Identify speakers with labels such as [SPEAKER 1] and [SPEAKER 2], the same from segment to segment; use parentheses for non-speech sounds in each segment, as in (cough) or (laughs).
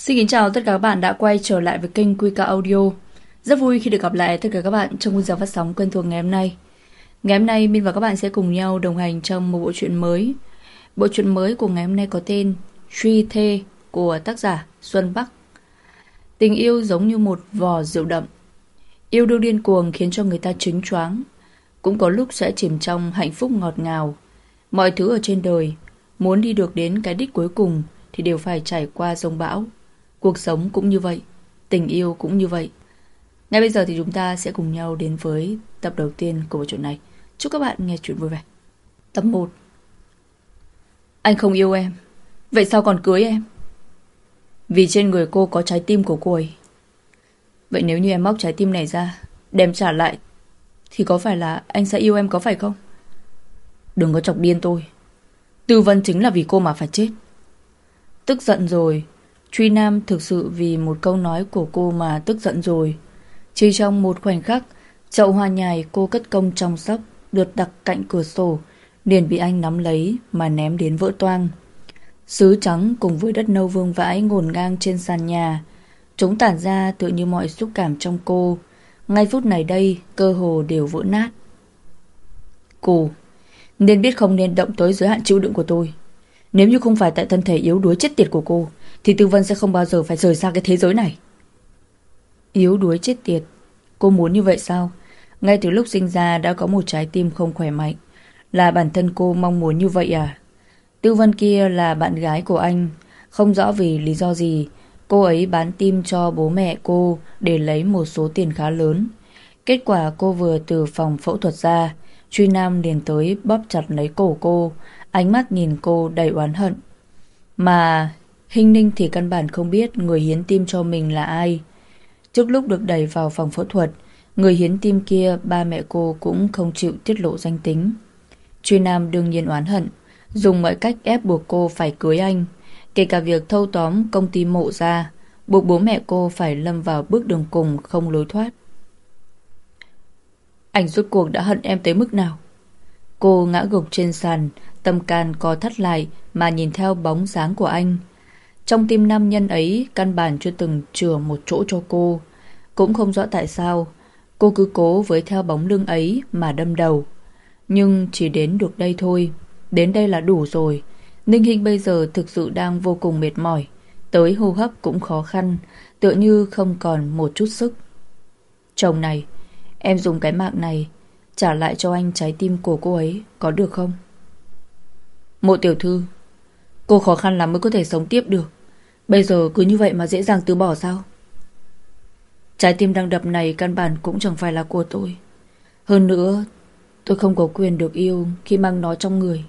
[SPEAKER 1] Xin kính chào tất cả các bạn đã quay trở lại với kênh Quy Audio. Rất vui khi được gặp lại tất cả các bạn trong khung giờ phát sóng quen thuộc ngày hôm nay. Ngày hôm nay minh và các bạn sẽ cùng nhau đồng hành trong một bộ truyện mới. Bộ truyện mới của ngày hôm nay có tên Truy Thê của tác giả Xuân Bắc. Tình yêu giống như một vò rượu đậm. Yêu đương điên cuồng khiến cho người ta chính choáng. Cũng có lúc sẽ chìm trong hạnh phúc ngọt ngào. Mọi thứ ở trên đời, muốn đi được đến cái đích cuối cùng thì đều phải trải qua sông bão. Cuộc sống cũng như vậy, tình yêu cũng như vậy. Ngay bây giờ thì chúng ta sẽ cùng nhau đến với tập đầu tiên của bộ truyện này. Chúc các bạn nghe chuyện vui vẻ. Tập 1 Anh không yêu em, vậy sao còn cưới em? Vì trên người cô có trái tim của cô ấy. Vậy nếu như em móc trái tim này ra, đem trả lại, thì có phải là anh sẽ yêu em có phải không? Đừng có chọc điên tôi. Tư Vân chính là vì cô mà phải chết. Tức giận rồi, Truy Nam thực sự vì một câu nói của cô mà tức giận rồi. Chỉ trong một khoảnh khắc, chậu hoa nhài cô cất công trong sóc, được đặt cạnh cửa sổ, liền bị anh nắm lấy mà ném đến vỡ toang. Sứ trắng cùng với đất nâu vương vãi ngổn ngang trên sàn nhà. Chúng tản ra tựa như mọi xúc cảm trong cô. Ngay phút này đây, cơ hồ đều vỡ nát. Cô, nên biết không nên động tới giới hạn chịu đựng của tôi. Nếu như không phải tại thân thể yếu đuối chết tiệt của cô, thì Tư Vân sẽ không bao giờ phải rời xa cái thế giới này. Yếu đuối chết tiệt. Cô muốn như vậy sao? Ngay từ lúc sinh ra đã có một trái tim không khỏe mạnh. Là bản thân cô mong muốn như vậy à? Tư Vân kia là bạn gái của anh. Không rõ vì lý do gì, cô ấy bán tim cho bố mẹ cô để lấy một số tiền khá lớn. Kết quả cô vừa từ phòng phẫu thuật ra, Truy Nam liền tới bóp chặt lấy cổ cô, ánh mắt nhìn cô đầy oán hận. Mà Hình ninh thì căn bản không biết người hiến tim cho mình là ai. Trước lúc được đẩy vào phòng phẫu thuật, người hiến tim kia ba mẹ cô cũng không chịu tiết lộ danh tính. Truy Nam đương nhiên oán hận, dùng mọi cách ép buộc cô phải cưới anh, kể cả việc thâu tóm công ty mộ ra, buộc bố mẹ cô phải lâm vào bước đường cùng không lối thoát. Anh rốt cuộc đã hận em tới mức nào? Cô ngã gục trên sàn, tâm can co thắt lại mà nhìn theo bóng dáng của anh. Trong tim nam nhân ấy căn bản chưa từng chừa một chỗ cho cô. Cũng không rõ tại sao cô cứ cố với theo bóng lưng ấy mà đâm đầu. Nhưng chỉ đến được đây thôi. Đến đây là đủ rồi. Ninh Hinh bây giờ thực sự đang vô cùng mệt mỏi. Tới hô hấp cũng khó khăn, tựa như không còn một chút sức. Chồng này, em dùng cái mạng này trả lại cho anh trái tim của cô ấy, có được không? Mộ tiểu thư, cô khó khăn lắm mới có thể sống tiếp được. Bây giờ cứ như vậy mà dễ dàng từ bỏ sao? Trái tim đang đập này căn bản cũng chẳng phải là của tôi. Hơn nữa, tôi không có quyền được yêu khi mang nó trong người.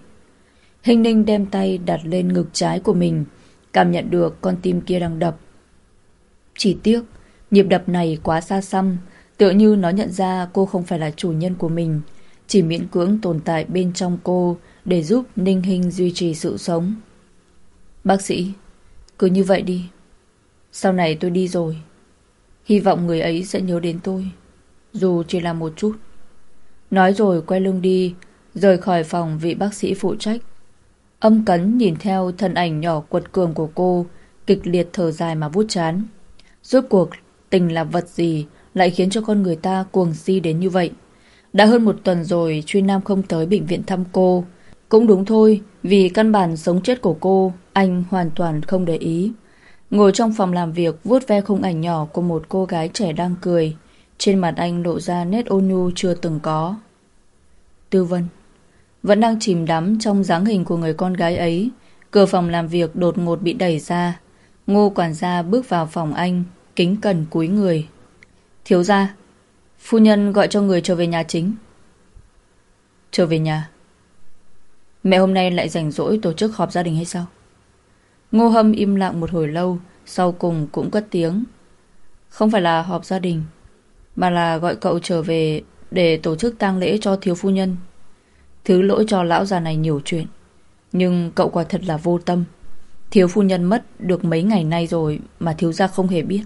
[SPEAKER 1] Hình ninh đem tay đặt lên ngực trái của mình, cảm nhận được con tim kia đang đập. Chỉ tiếc, nhịp đập này quá xa xăm, tựa như nó nhận ra cô không phải là chủ nhân của mình, chỉ miễn cưỡng tồn tại bên trong cô để giúp Ninh Hình duy trì sự sống. Bác sĩ, cứ như vậy đi. Sau này tôi đi rồi. Hy vọng người ấy sẽ nhớ đến tôi, Dù chỉ là một chút. Nói rồi quay lưng đi, Rời khỏi phòng vị bác sĩ phụ trách. Âm cấn nhìn theo thân ảnh nhỏ quật cường của cô, Kịch liệt thở dài mà vút chán. Rốt cuộc, tình là vật gì Lại khiến cho con người ta cuồng si đến như vậy? Đã hơn một tuần rồi Truy Nam không tới bệnh viện thăm cô. Cũng đúng thôi Vì căn bản sống chết của cô anh hoàn toàn không để ý. Ngồi trong phòng làm việc vuốt ve khung ảnh nhỏ của một cô gái trẻ đang cười. Trên mặt anh lộ ra nét ôn nhu chưa từng có. Tư Vân Vẫn đang chìm đắm trong dáng hình của người con gái ấy. Cửa phòng làm việc đột ngột bị đẩy ra. Ngô quản gia bước vào phòng anh, kính cẩn cúi người. Thiếu gia, phu nhân gọi cho người trở về nhà chính. Trở về nhà. Mẹ hôm nay lại rảnh rỗi tổ chức họp gia đình hay sao? Ngô Hâm im lặng một hồi lâu, sau cùng cũng cất tiếng. Không phải là họp gia đình, mà là gọi cậu trở về để tổ chức tang lễ cho thiếu phu nhân. Thứ lỗi cho lão già này nhiều chuyện, nhưng cậu quả thật là vô tâm. Thiếu phu nhân mất được mấy ngày nay rồi mà thiếu gia không hề biết.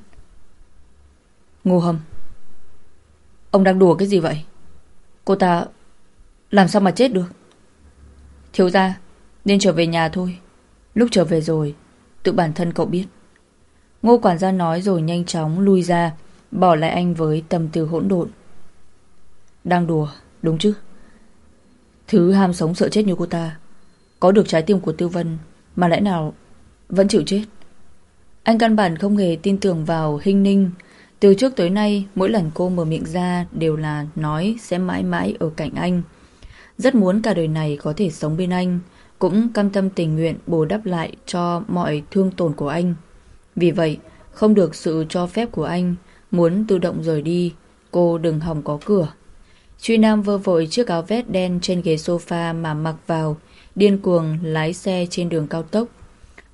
[SPEAKER 1] Ngô Hâm Ông đang đùa cái gì vậy? Cô ta làm sao mà chết được? Thiếu gia nên trở về nhà thôi. Lúc trở về rồi Tự bản thân cậu biết Ngô quản gia nói rồi nhanh chóng lui ra, bỏ lại anh với tâm tư hỗn độn. Đang đùa, đúng chứ? Thứ ham sống sợ chết như cô ta, có được trái tim của Tiêu Vân mà lẽ nào vẫn chịu chết. Anh căn bản không hề tin tưởng vào hình ninh. Từ trước tới nay, mỗi lần cô mở miệng ra đều là nói sẽ mãi mãi ở cạnh anh. Rất muốn cả đời này có thể sống bên anh, cũng cam tâm tình nguyện bù đắp lại cho mọi thương tổn của anh. Vì vậy, không được sự cho phép của anh, muốn tự động rời đi, cô đừng hòng có cửa. Truy Nam vơ vội chiếc áo vest đen trên ghế sofa mà mặc vào, điên cuồng lái xe trên đường cao tốc.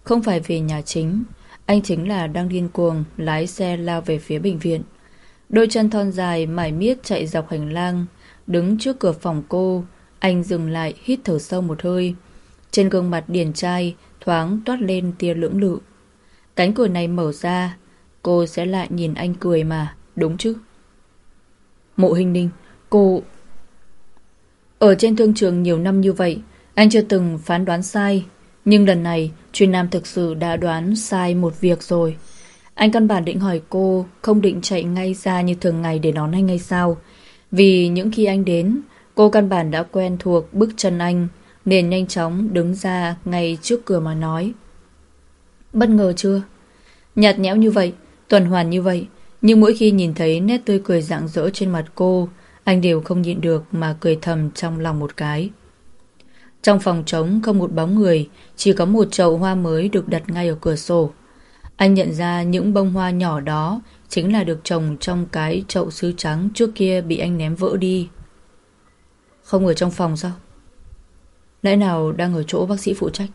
[SPEAKER 1] Không phải về nhà chính, anh chính là đang điên cuồng lái xe lao về phía bệnh viện. Đôi chân thon dài mải miết chạy dọc hành lang, đứng trước cửa phòng cô, anh dừng lại hít thở sâu một hơi. Trên gương mặt điển trai thoáng toát lên tia lưỡng lự. Cánh cửa này mở ra, cô sẽ lại nhìn anh cười mà, đúng chứ? Mộ hình ninh, cô... Ở trên thương trường nhiều năm như vậy, anh chưa từng phán đoán sai. Nhưng lần này, chuyên nam thực sự đã đoán sai một việc rồi. Anh căn bản định hỏi cô, không định chạy ngay ra như thường ngày để đón anh ngay sao. Vì những khi anh đến, cô căn bản đã quen thuộc bước chân anh, nên nhanh chóng đứng ra ngay trước cửa mà nói. Bất ngờ chưa? Nhạt nhẽo như vậy, tuần hoàn như vậy, nhưng mỗi khi nhìn thấy nét tươi cười rạng rỡ trên mặt cô, anh đều không nhịn được mà cười thầm trong lòng một cái. Trong phòng trống không một bóng người, chỉ có một chậu hoa mới được đặt ngay ở cửa sổ. Anh nhận ra những bông hoa nhỏ đó chính là được trồng trong cái chậu sứ trắng trước kia bị anh ném vỡ đi. Không ở trong phòng sao? Lẽ nào đang ở chỗ bác sĩ phụ trách?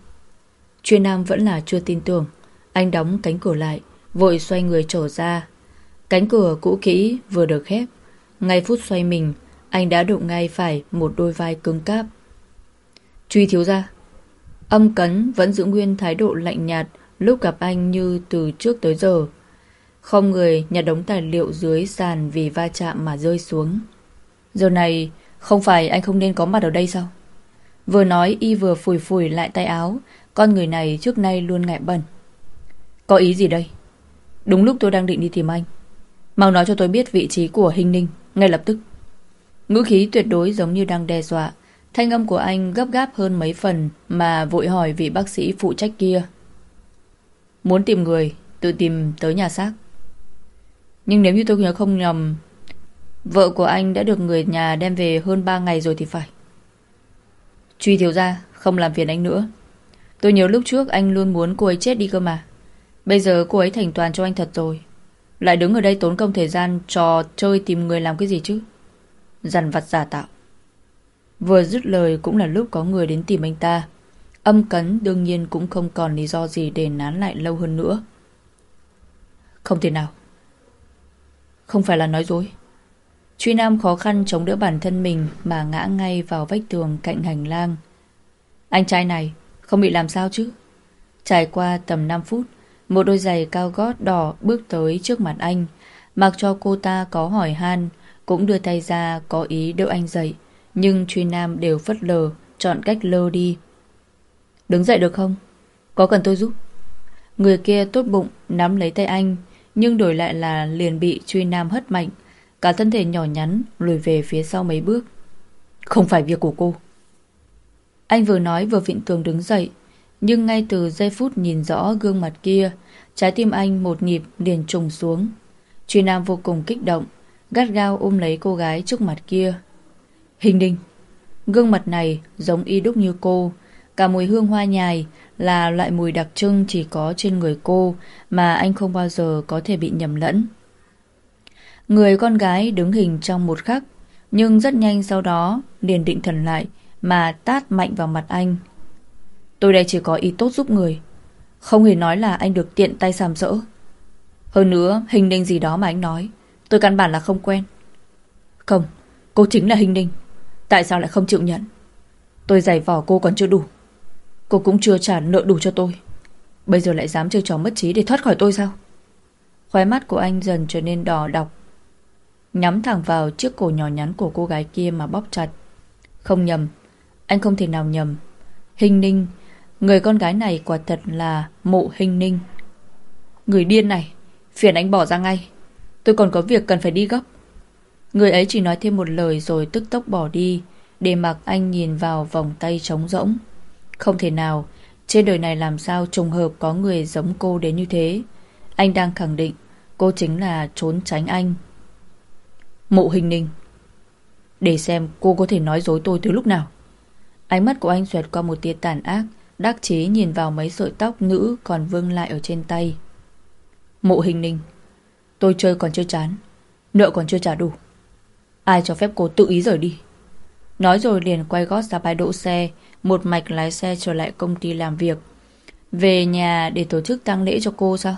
[SPEAKER 1] Chuyên Nam vẫn là chưa tin tưởng. Anh đóng cánh cửa lại, vội xoay người trở ra. Cánh cửa cũ kỹ vừa được khép. Ngay phút xoay mình, anh đã đụng ngay phải một đôi vai cứng cáp. Truy thiếu ra. Âm cấn vẫn giữ nguyên thái độ lạnh nhạt lúc gặp anh như từ trước tới giờ. Không người nhặt đống tài liệu dưới sàn vì va chạm mà rơi xuống. Giờ này, không phải anh không nên có mặt ở đây sao? Vừa nói y vừa phủi phủi lại tay áo, con người này trước nay luôn ngại bẩn. Có ý gì đây? Đúng lúc tôi đang định đi tìm anh. Mau nói cho tôi biết vị trí của Hình Ninh, ngay lập tức. Ngữ khí tuyệt đối giống như đang đe dọa, Thanh âm của anh gấp gáp hơn mấy phần mà vội hỏi vị bác sĩ phụ trách kia. Muốn tìm người, tự tìm tới nhà xác. Nhưng nếu như tôi nhớ không nhầm, vợ của anh đã được người nhà đem về hơn 3 ngày rồi thì phải. Truy thiếu ra, không làm phiền anh nữa. Tôi nhớ lúc trước anh luôn muốn cô ấy chết đi cơ mà. Bây giờ cô ấy thành toàn cho anh thật rồi. Lại đứng ở đây tốn công thời gian trò chơi tìm người làm cái gì chứ? Dằn vặt giả tạo. Vừa dứt lời cũng là lúc có người đến tìm anh ta. Âm cấn đương nhiên cũng không còn lý do gì để nán lại lâu hơn nữa. Không thể nào. Không phải là nói dối. Truy Nam khó khăn chống đỡ bản thân mình mà ngã ngay vào vách tường cạnh hành lang. Anh trai này không bị làm sao chứ? Trải qua tầm 5 phút, một đôi giày cao gót đỏ bước tới trước mặt anh. Mặc cho cô ta có hỏi han, cũng đưa tay ra có ý đỡ anh dậy nhưng truy nam đều phất lờ, chọn cách lơ đi. Đứng dậy được không? Có cần tôi giúp? Người kia tốt bụng, nắm lấy tay anh, nhưng đổi lại là liền bị truy nam hất mạnh. Cả thân thể nhỏ nhắn, lùi về phía sau mấy bước. Không phải việc của cô. Anh vừa nói vừa vịn tường đứng dậy, nhưng ngay từ giây phút nhìn rõ gương mặt kia, trái tim anh một nhịp liền trùng xuống. Truy Nam vô cùng kích động, gắt gao ôm lấy cô gái trước mặt kia. Hình đinh Gương mặt này giống y đúc như cô Cả mùi hương hoa nhài Là loại mùi đặc trưng chỉ có trên người cô Mà anh không bao giờ có thể bị nhầm lẫn Người con gái đứng hình trong một khắc, Nhưng rất nhanh sau đó liền định thần lại Mà tát mạnh vào mặt anh. Tôi đây chỉ có ý tốt giúp người, Không hề nói là anh được tiện tay sàm sỡ Hơn nữa, hình đinh gì đó mà anh nói, Tôi căn bản là không quen. Không, Cô chính là hình đinh, Tại sao lại không chịu nhận? Tôi giày vỏ cô còn chưa đủ, Cô cũng chưa trả nợ đủ cho tôi. Bây giờ lại dám chơi trò mất trí để thoát khỏi tôi sao? Khóe mắt của anh dần trở nên đỏ đọc. Nhắm thẳng vào chiếc cổ nhỏ nhắn của cô gái kia mà bóp chặt Không nhầm Anh không thể nào nhầm Hình ninh Người con gái này quả thật là mộ hình ninh Người điên này, phiền anh bỏ ra ngay. Tôi còn có việc cần phải đi gấp. Người ấy chỉ nói thêm một lời rồi tức tốc bỏ đi, để mặc anh nhìn vào vòng tay trống rỗng. Không thể nào, trên đời này làm sao trùng hợp có người giống cô đến như thế. Anh đang khẳng định cô chính là trốn tránh anh. Mộ hình ninh. Để xem cô có thể nói dối tôi từ lúc nào. Ánh mắt của anh xoẹt qua một tia tàn ác, đắc chế nhìn vào mấy sợi tóc nữ còn vương lại ở trên tay. Mộ hình ninh. Tôi chơi còn chưa chán, nợ còn chưa trả đủ. Ai cho phép cô tự ý rời đi. Nói rồi liền quay gót ra bãi đỗ xe, một mạch lái xe trở lại công ty làm việc. Về nhà để tổ chức tang lễ cho cô sao?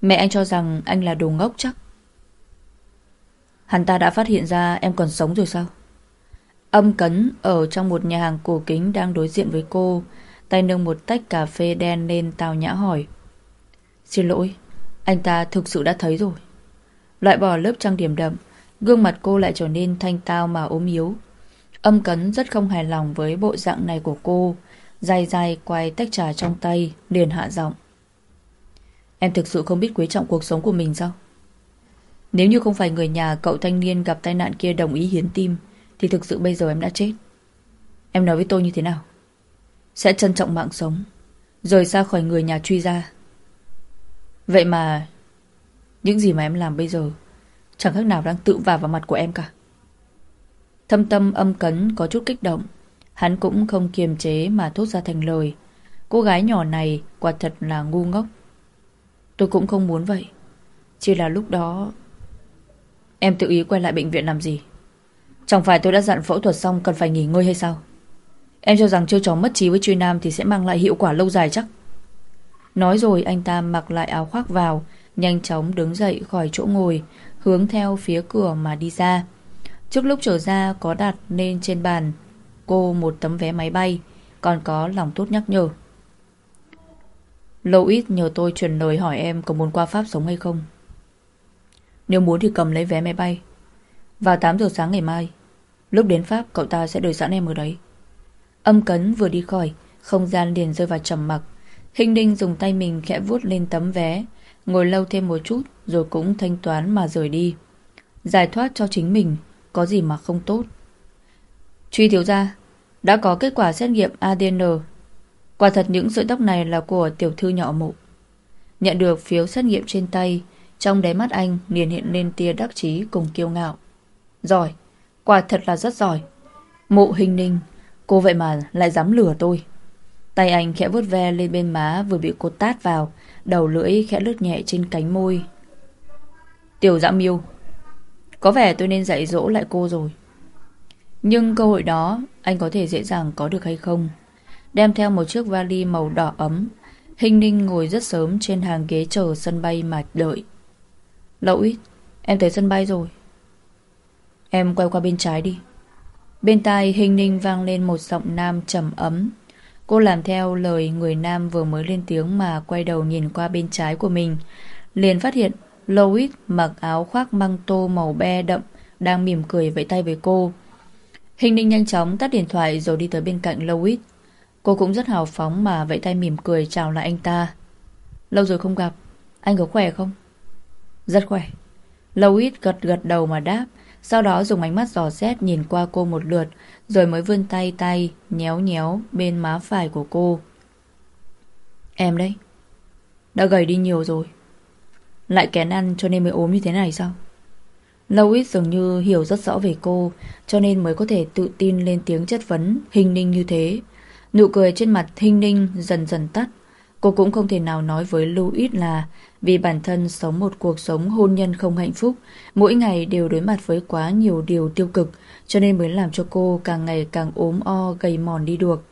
[SPEAKER 1] Mẹ anh cho rằng anh là đồ ngốc chắc. Hắn ta đã phát hiện ra em còn sống rồi sao? Âm cấn ở trong một nhà hàng cổ kính đang đối diện với cô, tay nâng một tách cà phê đen lên tào nhã hỏi. Xin lỗi, anh ta thực sự đã thấy rồi. Loại bỏ lớp trang điểm đậm, gương mặt cô lại trở nên thanh tao mà ốm yếu. Âm cấn rất không hài lòng với bộ dạng này của cô, dài dài quay tách trà trong tay, liền hạ giọng. Em thực sự không biết quý trọng cuộc sống của mình sao? Nếu như không phải người nhà cậu thanh niên gặp tai nạn kia đồng ý hiến tim, thì thực sự bây giờ em đã chết. Em nói với tôi như thế nào? Sẽ trân trọng mạng sống, rời xa khỏi người nhà truy ra. Vậy mà, những gì mà em làm bây giờ chẳng khác nào đang tự vào vào mặt của em cả. Thâm tâm âm cấn có chút kích động, hắn cũng không kiềm chế mà thốt ra thành lời. Cô gái nhỏ này quả thật là ngu ngốc. Tôi cũng không muốn vậy. Chỉ là lúc đó... Em tự ý quay lại bệnh viện làm gì? Chẳng phải tôi đã dặn phẫu thuật xong cần phải nghỉ ngơi hay sao? Em cho rằng chơi trò mất trí với truy nam thì sẽ mang lại hiệu quả lâu dài chắc. Nói rồi anh ta mặc lại áo khoác vào, nhanh chóng đứng dậy khỏi chỗ ngồi, hướng theo phía cửa mà đi ra. Trước lúc trở ra có đặt lên trên bàn cô một tấm vé máy bay, còn có lòng tốt nhắc nhở. Lâu ít nhờ tôi truyền lời hỏi em có muốn qua Pháp sống hay không. Nếu muốn thì cầm lấy vé máy bay. Vào 8 giờ sáng ngày mai, lúc đến Pháp cậu ta sẽ đợi sẵn em ở đấy. Âm cấn vừa đi khỏi, không gian liền rơi vào trầm mặc. Hình đinh dùng tay mình khẽ vuốt lên tấm vé, ngồi lâu thêm một chút rồi cũng thanh toán mà rời đi. Giải thoát cho chính mình, có gì mà không tốt. Truy thiếu gia, đã có kết quả xét nghiệm ADN Quả thật những sợi tóc này là của tiểu thư nhỏ mụ Nhận được phiếu xét nghiệm trên tay, trong đáy mắt anh liền hiện lên tia đắc chí cùng kiêu ngạo. Giỏi, quả thật là rất giỏi. Mộ hình ninh, cô vậy mà lại dám lừa tôi. Tay anh khẽ vuốt ve lên bên má vừa bị cô tát vào, đầu lưỡi khẽ lướt nhẹ trên cánh môi. Tiểu dã miêu, có vẻ tôi nên dạy dỗ lại cô rồi. Nhưng cơ hội đó anh có thể dễ dàng có được hay không? đem theo một chiếc vali màu đỏ ấm. Hình ninh ngồi rất sớm trên hàng ghế chờ sân bay mà đợi. Lậu ít, em tới sân bay rồi. Em quay qua bên trái đi. Bên tai hình ninh vang lên một giọng nam trầm ấm. Cô làm theo lời người nam vừa mới lên tiếng mà quay đầu nhìn qua bên trái của mình. Liền phát hiện Lois mặc áo khoác măng tô màu be đậm đang mỉm cười vẫy tay với cô. Hình ninh nhanh chóng tắt điện thoại rồi đi tới bên cạnh Lois. Cô cũng rất hào phóng mà vẫy tay mỉm cười chào lại anh ta. Lâu rồi không gặp, anh có khỏe không? Rất khỏe. Louis gật gật đầu mà đáp, sau đó dùng ánh mắt dò xét nhìn qua cô một lượt, rồi mới vươn tay tay, nhéo nhéo bên má phải của cô. Em đấy, đã gầy đi nhiều rồi. Lại kén ăn cho nên mới ốm như thế này sao? Louis dường như hiểu rất rõ về cô, cho nên mới có thể tự tin lên tiếng chất vấn, hình ninh như thế. Nụ cười trên mặt hình Ninh dần dần tắt. Cô cũng không thể nào nói với Louis là vì bản thân sống một cuộc sống hôn nhân không hạnh phúc, mỗi ngày đều đối mặt với quá nhiều điều tiêu cực, cho nên mới làm cho cô càng ngày càng ốm o, gầy mòn đi được.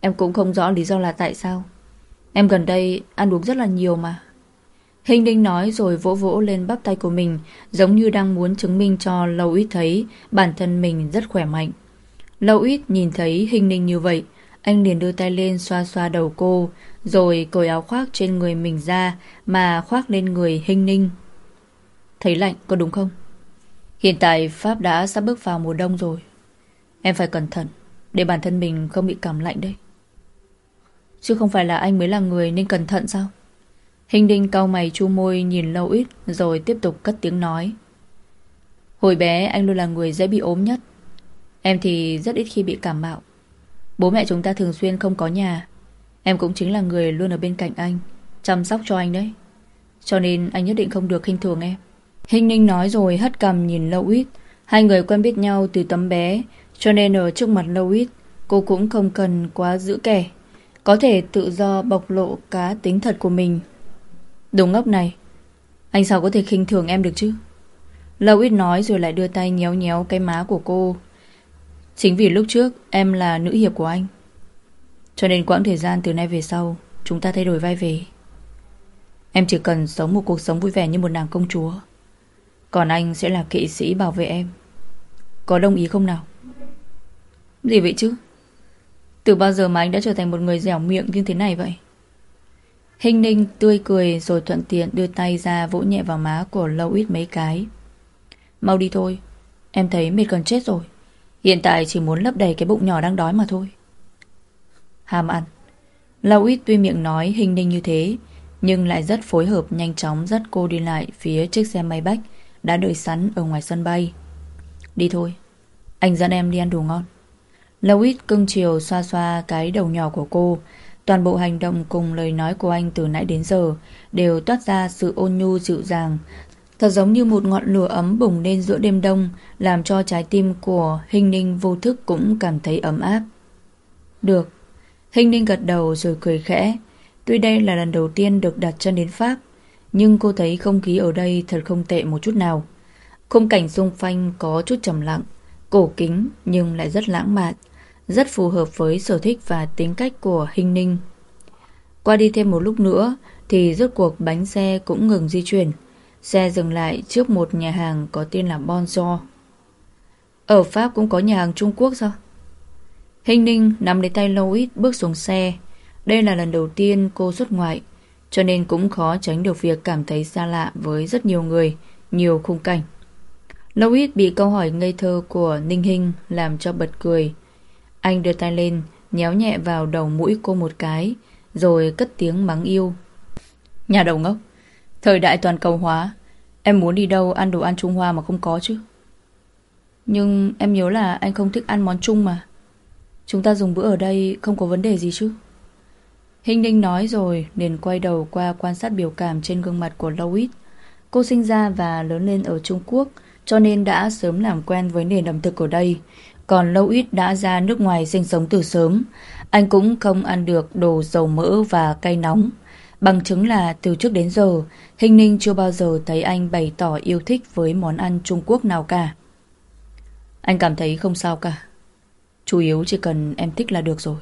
[SPEAKER 1] Em cũng không rõ lý do là tại sao. Em gần đây ăn uống rất là nhiều mà. Hình đinh nói rồi vỗ vỗ lên bắp tay của mình, giống như đang muốn chứng minh cho Lâu Ít thấy bản thân mình rất khỏe mạnh. Lâu ít nhìn thấy hình ninh như vậy anh liền đưa tay lên xoa xoa đầu cô, Rồi cởi áo khoác trên người mình ra Mà khoác lên người hình ninh Thấy lạnh, có đúng không? Hiện tại Pháp đã sắp bước vào mùa đông rồi Em phải cẩn thận, Để bản thân mình không bị cảm lạnh đấy Chứ không phải là anh mới là người nên cẩn thận sao? Hình đinh cau mày chu môi nhìn lâu ít rồi tiếp tục cất tiếng nói. Hồi bé anh luôn là người dễ bị ốm nhất. Em thì rất ít khi bị cảm mạo. Bố mẹ chúng ta thường xuyên không có nhà. Em cũng chính là người luôn ở bên cạnh anh, chăm sóc cho anh đấy. Cho nên anh nhất định không được khinh thường em. Hình ninh nói rồi hất cầm nhìn lâu ít. Hai người quen biết nhau từ tấm bé, cho nên ở trước mặt lâu ít, cô cũng không cần quá giữ kẻ. Có thể tự do bộc lộ cá tính thật của mình Đồ ngốc này Anh sao có thể khinh thường em được chứ Lâu ít nói rồi lại đưa tay nhéo nhéo cái má của cô Chính vì lúc trước em là nữ hiệp của anh Cho nên quãng thời gian từ nay về sau Chúng ta thay đổi vai về. Em chỉ cần sống một cuộc sống vui vẻ như một nàng công chúa Còn anh sẽ là kỵ sĩ bảo vệ em. Có đồng ý không nào? Gì vậy chứ? Từ bao giờ mà anh đã trở thành một người dẻo miệng như thế này vậy? Hình ninh tươi cười rồi thuận tiện đưa tay ra vỗ nhẹ vào má của lâu ít mấy cái. Mau đi thôi, em thấy mệt cần chết rồi. Hiện tại chỉ muốn lấp đầy cái bụng nhỏ đang đói mà thôi. Ham ăn. Lâu ít tuy miệng nói hình ninh như thế, nhưng lại rất phối hợp nhanh chóng dắt cô đi lại phía chiếc xe máy bách đã đợi sẵn ở ngoài sân bay. Đi thôi, anh dẫn em đi ăn đồ ngon. Lâu ít cưng chiều xoa xoa cái đầu nhỏ của cô, Toàn bộ hành động cùng lời nói của anh từ nãy đến giờ đều toát ra sự ôn nhu dịu dàng, thật giống như một ngọn lửa ấm bùng lên giữa đêm đông, làm cho trái tim của Hình Ninh vô thức cũng cảm thấy ấm áp. Được. Hình Ninh gật đầu rồi cười khẽ. Tuy đây là lần đầu tiên được đặt chân đến Pháp, nhưng cô thấy không khí ở đây thật không tệ một chút nào. Khung cảnh xung quanh có chút trầm lặng, cổ kính nhưng lại rất lãng mạn rất phù hợp với sở thích và tính cách của Hình Ninh. Qua đi thêm một lúc nữa thì rốt cuộc bánh xe cũng ngừng di chuyển. Xe dừng lại trước một nhà hàng có tên là Bonjour. Ở Pháp cũng có nhà hàng Trung Quốc sao? Hình Ninh nắm lấy tay Lois bước xuống xe. Đây là lần đầu tiên cô xuất ngoại, cho nên cũng khó tránh được việc cảm thấy xa lạ với rất nhiều người, nhiều khung cảnh. Lois bị câu hỏi ngây thơ của Ninh Hinh làm cho bật cười. Anh đưa tay lên, nhéo nhẹ vào đầu mũi cô một cái, rồi cất tiếng mắng yêu. Nhà đầu ngốc, thời đại toàn cầu hóa, em muốn đi đâu ăn đồ ăn Trung Hoa mà không có chứ. Nhưng em nhớ là anh không thích ăn món Trung mà. Chúng ta dùng bữa ở đây không có vấn đề gì chứ. Hình Ninh nói rồi liền quay đầu qua quan sát biểu cảm trên gương mặt của Louis. Cô sinh ra và lớn lên ở Trung Quốc cho nên đã sớm làm quen với nền ẩm thực ở đây. Còn lâu ít đã ra nước ngoài sinh sống từ sớm Anh cũng không ăn được đồ dầu mỡ và cay nóng Bằng chứng là từ trước đến giờ, Hình ninh chưa bao giờ thấy anh bày tỏ yêu thích với món ăn Trung Quốc nào cả Anh cảm thấy không sao cả Chủ yếu chỉ cần em thích là được rồi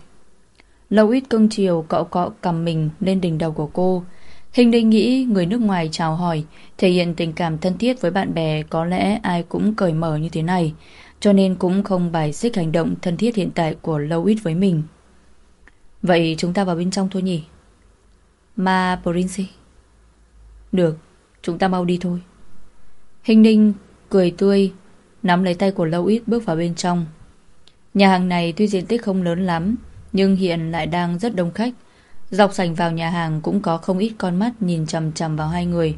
[SPEAKER 1] Lâu ít cưng chiều cậu cọ cầm mình lên đỉnh đầu của cô, Hình ninh nghĩ người nước ngoài chào hỏi, Thể hiện tình cảm thân thiết với bạn bè Có lẽ ai cũng cởi mở như thế này, cho nên cũng không bài xích hành động thân thiết hiện tại của Louis với mình. Vậy chúng ta vào bên trong thôi nhỉ? Ma Prince. Được, chúng ta mau đi thôi. Hình ninh cười tươi, nắm lấy tay của Lâu Ít bước vào bên trong. Nhà hàng này tuy diện tích không lớn lắm, nhưng hiện lại đang rất đông khách. Dọc sảnh vào nhà hàng cũng có không ít con mắt nhìn chằm chằm vào hai người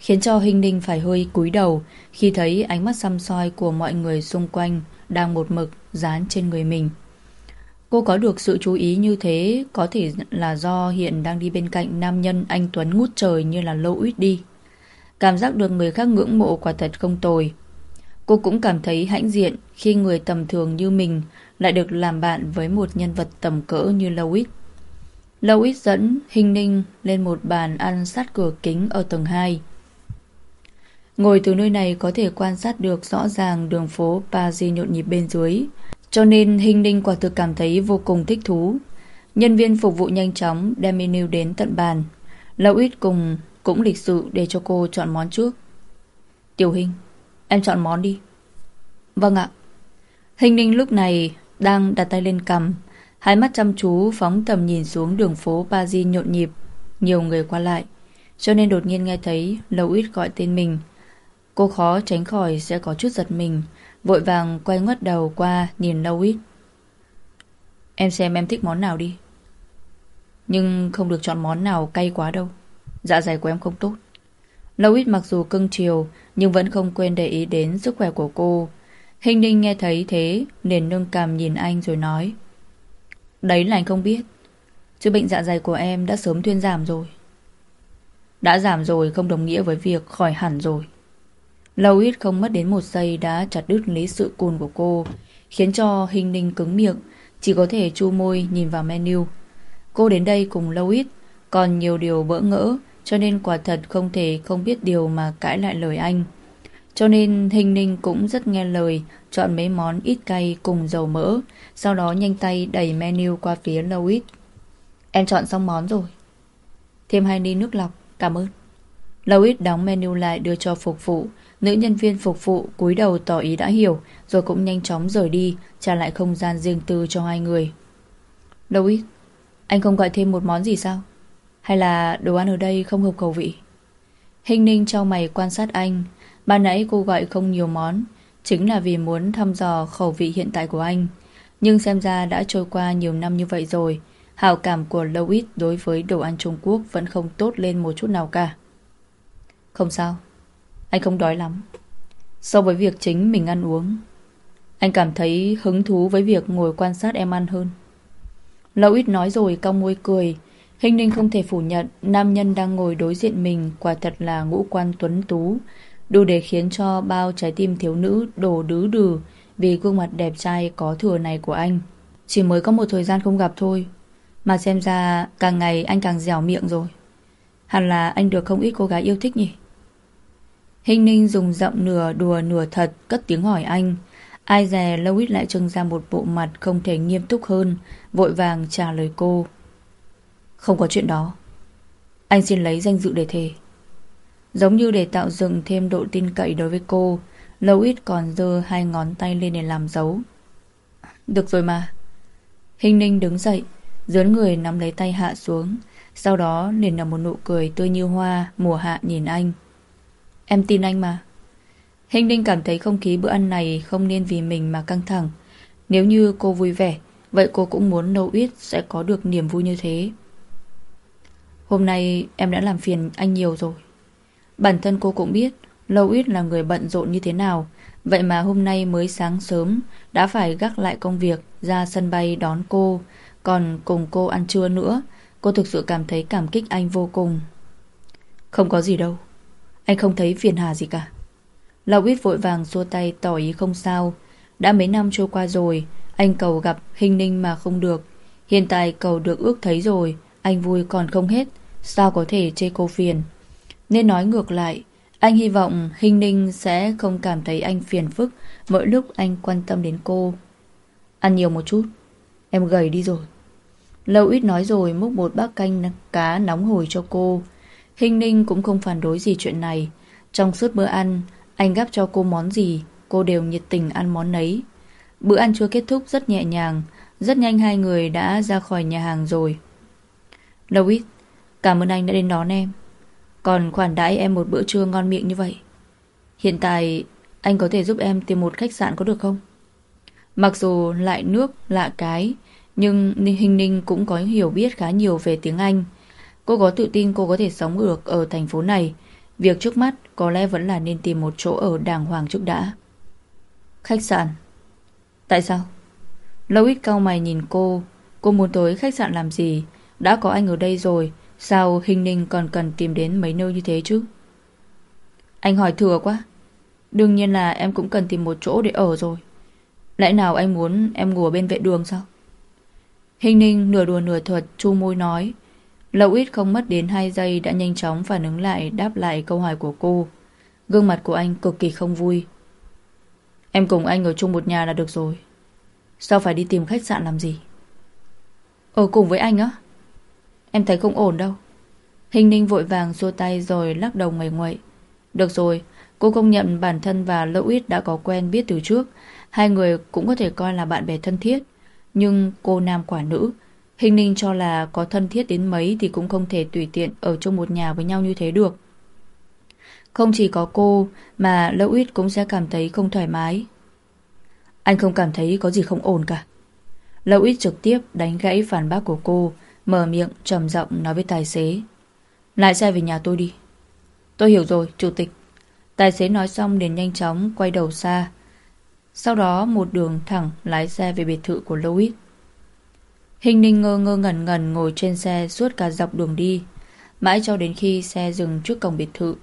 [SPEAKER 1] khiến cho Hình Ninh phải hơi cúi đầu khi thấy ánh mắt xăm soi của mọi người xung quanh đang một mực dán trên người mình. Cô có được sự chú ý như thế có thể là do hiện đang đi bên cạnh nam nhân anh Tuấn ngút trời như là lâu ít đi. Cảm giác được người khác ngưỡng mộ quả thật không tồi. Cô cũng cảm thấy hãnh diện khi người tầm thường như mình lại được làm bạn với một nhân vật tầm cỡ như Louis. Louis dẫn Hình Ninh lên một bàn ăn sát cửa kính ở tầng 2. Ngồi từ nơi này có thể quan sát được rõ ràng đường phố Paris nhộn nhịp bên dưới, cho nên Hình Ninh quả thực cảm thấy vô cùng thích thú. Nhân viên phục vụ nhanh chóng đem menu đến tận bàn. Lâu ít cùng cũng lịch sự để cho cô chọn món trước. Tiểu Hình, em chọn món đi. Vâng ạ. Hình Ninh lúc này đang đặt tay lên cầm, hai mắt chăm chú phóng tầm nhìn xuống đường phố Paris nhộn nhịp, nhiều người qua lại, cho nên đột nhiên nghe thấy Lâu ít gọi tên mình. Cô khó tránh khỏi sẽ có chút giật mình Vội vàng quay ngoắt đầu qua Nhìn lâu ít Em xem em thích món nào đi. Nhưng không được chọn món nào cay quá đâu. Dạ dày của em không tốt. Louis mặc dù cưng chiều, nhưng vẫn không quên để ý đến sức khỏe của cô. Hình ninh nghe thấy thế, liền nâng cằm nhìn anh rồi nói, Đấy là anh không biết. Chứ bệnh dạ dày của em đã sớm thuyên giảm rồi. Đã giảm rồi không đồng nghĩa với việc khỏi hẳn rồi. Lâu ít không mất đến một giây đã chặt đứt lấy sự cùn của cô, Khiến cho hình ninh cứng miệng, Chỉ có thể chu môi nhìn vào menu. Cô đến đây cùng lâu ít Còn nhiều điều bỡ ngỡ, Cho nên quả thật không thể không biết điều mà cãi lại lời anh. Cho nên Hình Ninh cũng rất nghe lời, Chọn mấy món ít cay cùng dầu mỡ, Sau đó nhanh tay đẩy menu qua phía Louis. Em chọn xong món rồi. Thêm hai ly nước lọc, Cảm ơn. Louis đóng menu lại đưa cho phục vụ Nữ nhân viên phục vụ cúi đầu tỏ ý đã hiểu, Rồi cũng nhanh chóng rời đi, Trả lại không gian riêng tư cho hai người. Louis, Anh không gọi thêm một món gì sao? Hay là đồ ăn ở đây không hợp khẩu vị? Hình ninh cho mày quan sát anh. Ban nãy cô gọi không nhiều món, Chính là vì muốn thăm dò khẩu vị hiện tại của anh. Nhưng xem ra đã trôi qua nhiều năm như vậy rồi hào cảm của Louis đối với đồ ăn Trung Quốc Vẫn không tốt lên một chút nào cả. Không sao. Anh không đói lắm So với việc chính mình ăn uống Anh cảm thấy hứng thú với việc ngồi quan sát em ăn hơn Louis nói rồi cong môi cười Hình ninh không thể phủ nhận Nam nhân đang ngồi đối diện mình Quả thật là ngũ quan tuấn tú đủ để khiến cho bao trái tim thiếu nữ đổ đứ đừ vì gương mặt đẹp trai có thừa này của anh. Chỉ mới có một thời gian không gặp thôi, mà xem ra càng ngày anh càng dẻo miệng rồi. Hẳn là anh được không ít cô gái yêu thích nhỉ? Hình ninh dùng giọng nửa đùa nửa thật cất tiếng hỏi anh. Ai dè Louis lại trưng ra một bộ mặt không thể nghiêm túc hơn, vội vàng trả lời cô. Không có chuyện đó. Anh xin lấy danh dự để thề. Giống như để tạo dựng thêm độ tin cậy đối với cô Lâu ít còn dơ hai ngón tay lên để làm dấu Được rồi mà Hình ninh đứng dậy Dướn người nắm lấy tay hạ xuống Sau đó liền nở một nụ cười tươi như hoa Mùa hạ nhìn anh Em tin anh mà. Hình ninh cảm thấy không khí bữa ăn này Không nên vì mình mà căng thẳng. Nếu như cô vui vẻ, Vậy cô cũng muốn Nâu ít sẽ có được niềm vui như thế. Hôm nay em đã làm phiền anh nhiều rồi. Bản thân cô cũng biết Lâu ít là người bận rộn như thế nào. Vậy mà hôm nay mới sáng sớm, Đã phải gác lại công việc, Ra sân bay đón cô. Còn cùng cô ăn trưa nữa, Cô thực sự cảm thấy cảm kích anh vô cùng. Không có gì đâu. Anh không thấy phiền hà gì cả. Lão Quýt vội vàng xua tay tỏ ý không sao. Đã mấy năm trôi qua rồi, Anh cầu gặp hình ninh mà không được. Hiện tại cầu được ước thấy rồi, Anh vui còn không hết. Sao có thể chê cô phiền? Nên nói ngược lại, Anh hy vọng Hình Ninh sẽ không cảm thấy anh phiền phức Mỗi lúc anh quan tâm đến cô. Ăn nhiều một chút, Em gầy đi rồi. Lâu ít nói rồi múc một bát canh cá nóng hổi cho cô. Hình Ninh cũng không phản đối gì chuyện này. Trong suốt bữa ăn Anh gắp cho cô món gì Cô đều nhiệt tình ăn món nấy. Bữa ăn chưa kết thúc rất nhẹ nhàng Rất nhanh hai người đã ra khỏi nhà hàng rồi. Louis, Cảm ơn anh đã đến đón em. Còn khoản đãi em một bữa trưa ngon miệng như vậy Hiện tại Anh có thể giúp em tìm một khách sạn có được không? Mặc dù lại nước lạ cái Nhưng Hình Ninh cũng có hiểu biết khá nhiều về tiếng Anh. Cô có tự tin cô có thể sống được ở thành phố này. Việc trước mắt có lẽ vẫn là nên tìm một chỗ ở đàng hoàng trước đã. Khách sạn. Tại sao? Lâu ít cao mày nhìn cô. Cô muốn tới khách sạn làm gì? Đã có anh ở đây rồi, Sao hình ninh còn cần tìm đến mấy nơi như thế chứ? Anh hỏi thừa quá. Đương nhiên là em cũng cần tìm một chỗ để ở rồi. Lẽ nào anh muốn em ngủ bên vệ đường sao? Hình ninh nửa đùa nửa thuật, chu môi nói. Lâu ít không mất đến 2 giây đã nhanh chóng phản ứng lại, đáp lại câu hỏi của cô. Gương mặt của anh cực kỳ không vui. Em cùng anh ở chung một nhà là được rồi. Sao phải đi tìm khách sạn làm gì? Ở cùng với anh á. Em thấy không ổn đâu. Hình ninh vội vàng xua tay rồi lắc đầu ngoài ngoại. Được rồi, Cô công nhận bản thân và Lậu Ít đã có quen biết từ trước. Hai người cũng có thể coi là bạn bè thân thiết. Nhưng cô nam quả nữ. Hình ninh cho là có thân thiết đến mấy Thì cũng không thể tùy tiện ở trong một nhà với nhau như thế được Không chỉ có cô Mà Lâu Ít cũng sẽ cảm thấy không thoải mái Anh không cảm thấy có gì không ổn cả Lâu Ít trực tiếp đánh gãy phản bác của cô Mở miệng trầm giọng nói với tài xế Lại xe về nhà tôi đi. Tôi hiểu rồi, chủ tịch. Tài xế nói xong liền nhanh chóng quay đầu xa. Sau đó một đường thẳng lái xe về biệt thự của Louis. Hình ninh ngơ ngơ ngẩn ngẩn ngồi trên xe suốt cả dọc đường đi. Mãi cho đến khi xe dừng trước cổng biệt thự,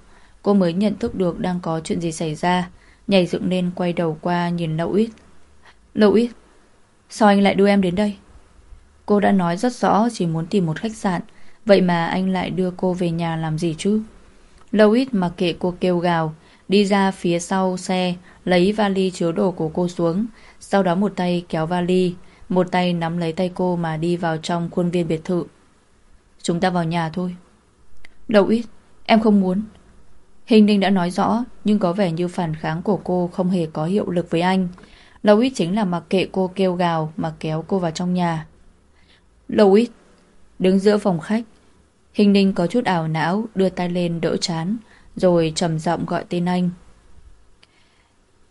[SPEAKER 1] cô mới nhận thức được đang có chuyện gì xảy ra. Nhảy dựng lên quay đầu qua nhìn Lâu Ít. Lâu Ít, sao anh lại đưa em đến đây? Cô đã nói rất rõ chỉ muốn tìm một khách sạn, vậy mà anh lại đưa cô về nhà làm gì chứ? Louis mặc kệ cô kêu gào, đi ra phía sau xe, lấy vali chứa đồ của cô xuống, sau đó một tay kéo vali, một tay nắm lấy tay cô mà đi vào trong khuôn viên biệt thự. Chúng ta vào nhà thôi. Louis, em không muốn. Hình ninh đã nói rõ, nhưng có vẻ như phản kháng của cô không hề có hiệu lực với anh. Louis chính là mặc kệ cô kêu gào mà kéo cô vào trong nhà. Louis, đứng giữa phòng khách, Hình ninh có chút ảo não đưa tay lên đỡ chán Rồi trầm giọng gọi tên anh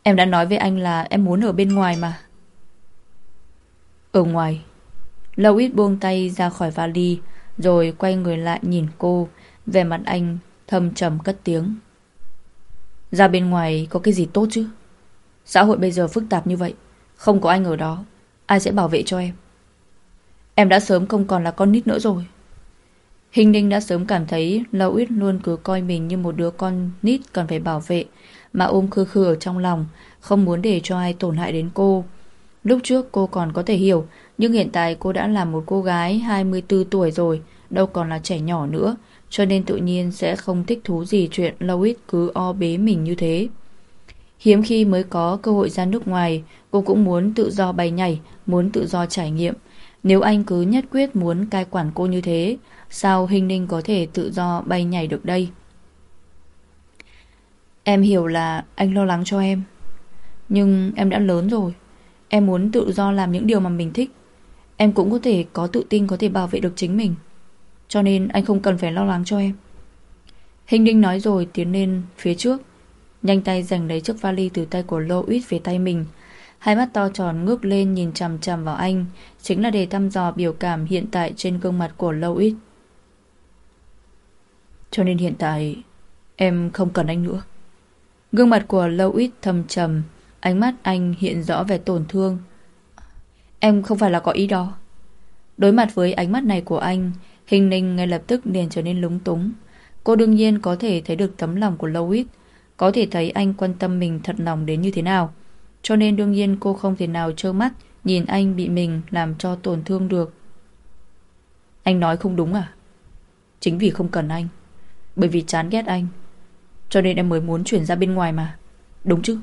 [SPEAKER 1] Em đã nói với anh là em muốn ở bên ngoài mà ở ngoài. Lâu ít buông tay ra khỏi vali Rồi quay người lại nhìn cô. Về mặt anh thâm trầm cất tiếng. Ra bên ngoài có cái gì tốt chứ? Xã hội bây giờ phức tạp như vậy Không có anh ở đó Ai sẽ bảo vệ cho em? Em đã sớm không còn là con nít nữa rồi. Hình Ninh đã sớm cảm thấy Lâu Ít luôn cứ coi mình như một đứa con nít cần phải bảo vệ, mà ôm khư khư ở trong lòng, không muốn để cho ai tổn hại đến cô. Lúc trước cô còn có thể hiểu, nhưng hiện tại cô đã là một cô gái 24 tuổi rồi, đâu còn là trẻ nhỏ nữa, cho nên tự nhiên sẽ không thích thú gì chuyện Lâu cứ o bế mình như thế. Hiếm khi mới có cơ hội ra nước ngoài, cô cũng muốn tự do bay nhảy, muốn tự do trải nghiệm. Nếu anh cứ nhất quyết muốn cai quản cô như thế, Sao Hình Ninh có thể tự do bay nhảy được đây? Em hiểu là anh lo lắng cho em. Nhưng em đã lớn rồi. Em muốn tự do làm những điều mà mình thích. Em cũng có thể có tự tin có thể bảo vệ được chính mình. Cho nên anh không cần phải lo lắng cho em. Hình đinh nói rồi tiến lên phía trước. Nhanh tay giành lấy chiếc vali từ tay của Louis về tay mình. Hai mắt to tròn ngước lên nhìn chằm chằm vào anh. Chính là để thăm dò biểu cảm hiện tại trên gương mặt của Louis. Cho nên hiện tại, Em không cần anh nữa Gương mặt của lô Ít thầm trầm Ánh mắt anh hiện rõ vẻ tổn thương. Em không phải là có ý đó. Đối mặt với ánh mắt này của anh, Hình ninh ngay lập tức liền trở nên lúng túng. Cô đương nhiên có thể thấy được tấm lòng của Lois Có thể thấy anh quan tâm mình thật lòng đến như thế nào. Cho nên đương nhiên cô không thể nào trơ mắt Nhìn anh bị mình làm cho tổn thương được. Anh nói không đúng à? Chính vì không cần anh. Bởi vì chán ghét anh. Cho nên em mới muốn chuyển ra bên ngoài mà. Đúng chứ?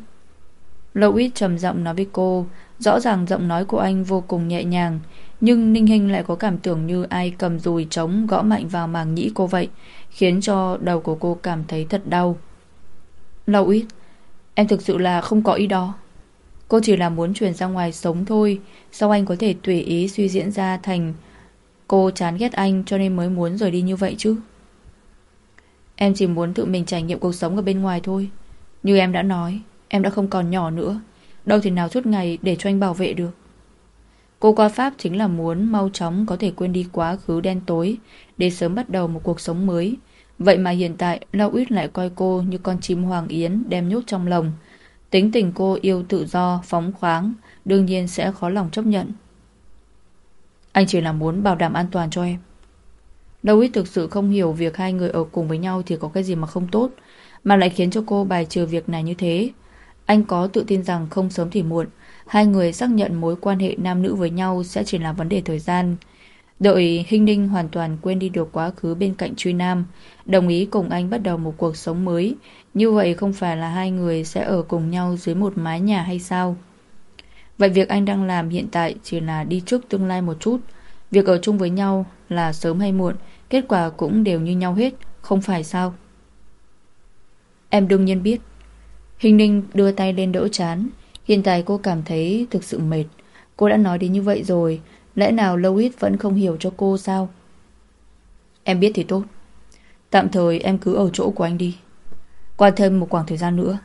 [SPEAKER 1] Louis trầm giọng nói với cô. Rõ ràng giọng nói của anh vô cùng nhẹ nhàng, Nhưng Ninh Hinh lại có cảm tưởng như ai cầm dùi trống gõ mạnh vào màng nhĩ cô vậy, Khiến cho đầu của cô cảm thấy thật đau. Louis, Em thực sự là không có ý đó. Cô chỉ là muốn chuyển ra ngoài sống thôi, Sao anh có thể tùy ý suy diễn ra thành Cô chán ghét anh cho nên mới muốn rời đi như vậy chứ? Em chỉ muốn tự mình trải nghiệm cuộc sống ở bên ngoài thôi, Như em đã nói. Em đã không còn nhỏ nữa Đâu thể nào suốt ngày để cho anh bảo vệ được Cô qua Pháp chính là muốn mau chóng có thể quên đi quá khứ đen tối để sớm bắt đầu một cuộc sống mới. Vậy mà hiện tại Lao Uyết lại coi cô như con chim hoàng yến đem nhốt trong lòng. Tính tình cô yêu tự do, phóng khoáng, đương nhiên sẽ khó lòng chấp nhận. Anh chỉ là muốn bảo đảm an toàn cho em. Đâu thực sự không hiểu việc hai người ở cùng với nhau thì có cái gì mà không tốt, mà lại khiến cho cô bài trừ việc này như thế. Anh có tự tin rằng không sớm thì muộn, hai người xác nhận mối quan hệ nam nữ với nhau sẽ chỉ là vấn đề thời gian. Đợi Hinh Ninh hoàn toàn quên đi được quá khứ bên cạnh Truy Nam, đồng ý cùng anh bắt đầu một cuộc sống mới, như vậy không phải là hai người sẽ ở cùng nhau dưới một mái nhà hay sao? Vậy việc anh đang làm hiện tại chỉ là đi trước tương lai một chút, việc ở chung với nhau là sớm hay muộn Kết quả cũng đều như nhau hết Không phải sao Em đương nhiên biết Hình ninh đưa tay lên đỡ chán. Hiện tại cô cảm thấy thực sự mệt. Cô đã nói đến như vậy rồi. Lẽ nào lâu ít vẫn không hiểu cho cô sao? Em biết thì tốt. Tạm thời em cứ ở chỗ của anh đi. Qua thêm một khoảng thời gian nữa.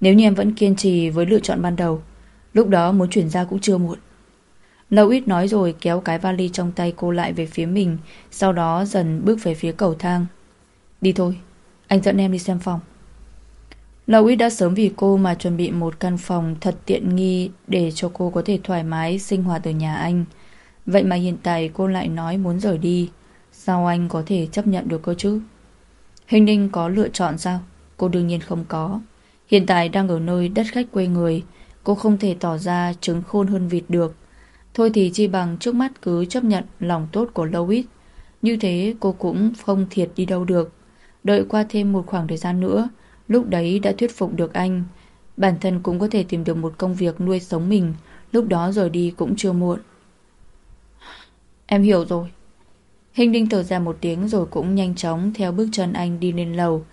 [SPEAKER 1] Nếu như em vẫn kiên trì với lựa chọn ban đầu Lúc đó muốn chuyển ra cũng chưa muộn. Lâu ít nói rồi kéo cái vali trong tay cô lại về phía mình Sau đó dần bước về phía cầu thang. Đi thôi, anh dẫn em đi xem phòng. Lowy đã sớm vì cô mà chuẩn bị một căn phòng thật tiện nghi để cho cô có thể thoải mái sinh hoạt ở nhà anh. Vậy mà hiện tại cô lại nói muốn rời đi. Sao anh có thể chấp nhận được cơ chứ? Hình ninh có lựa chọn sao? Cô đương nhiên không có. Hiện tại đang ở nơi đất khách quê người. Cô không thể tỏ ra trứng khôn hơn vịt được. Thôi thì chi bằng trước mắt cứ chấp nhận lòng tốt của Louis. Như thế cô cũng không thiệt đi đâu được. Đợi qua thêm một khoảng thời gian nữa, lúc đấy đã thuyết phục được anh. Bản thân cũng có thể tìm được một công việc nuôi sống mình, lúc đó rời đi cũng chưa muộn. Em hiểu rồi. Hình đinh thở ra một tiếng rồi cũng nhanh chóng theo bước chân anh đi lên lầu.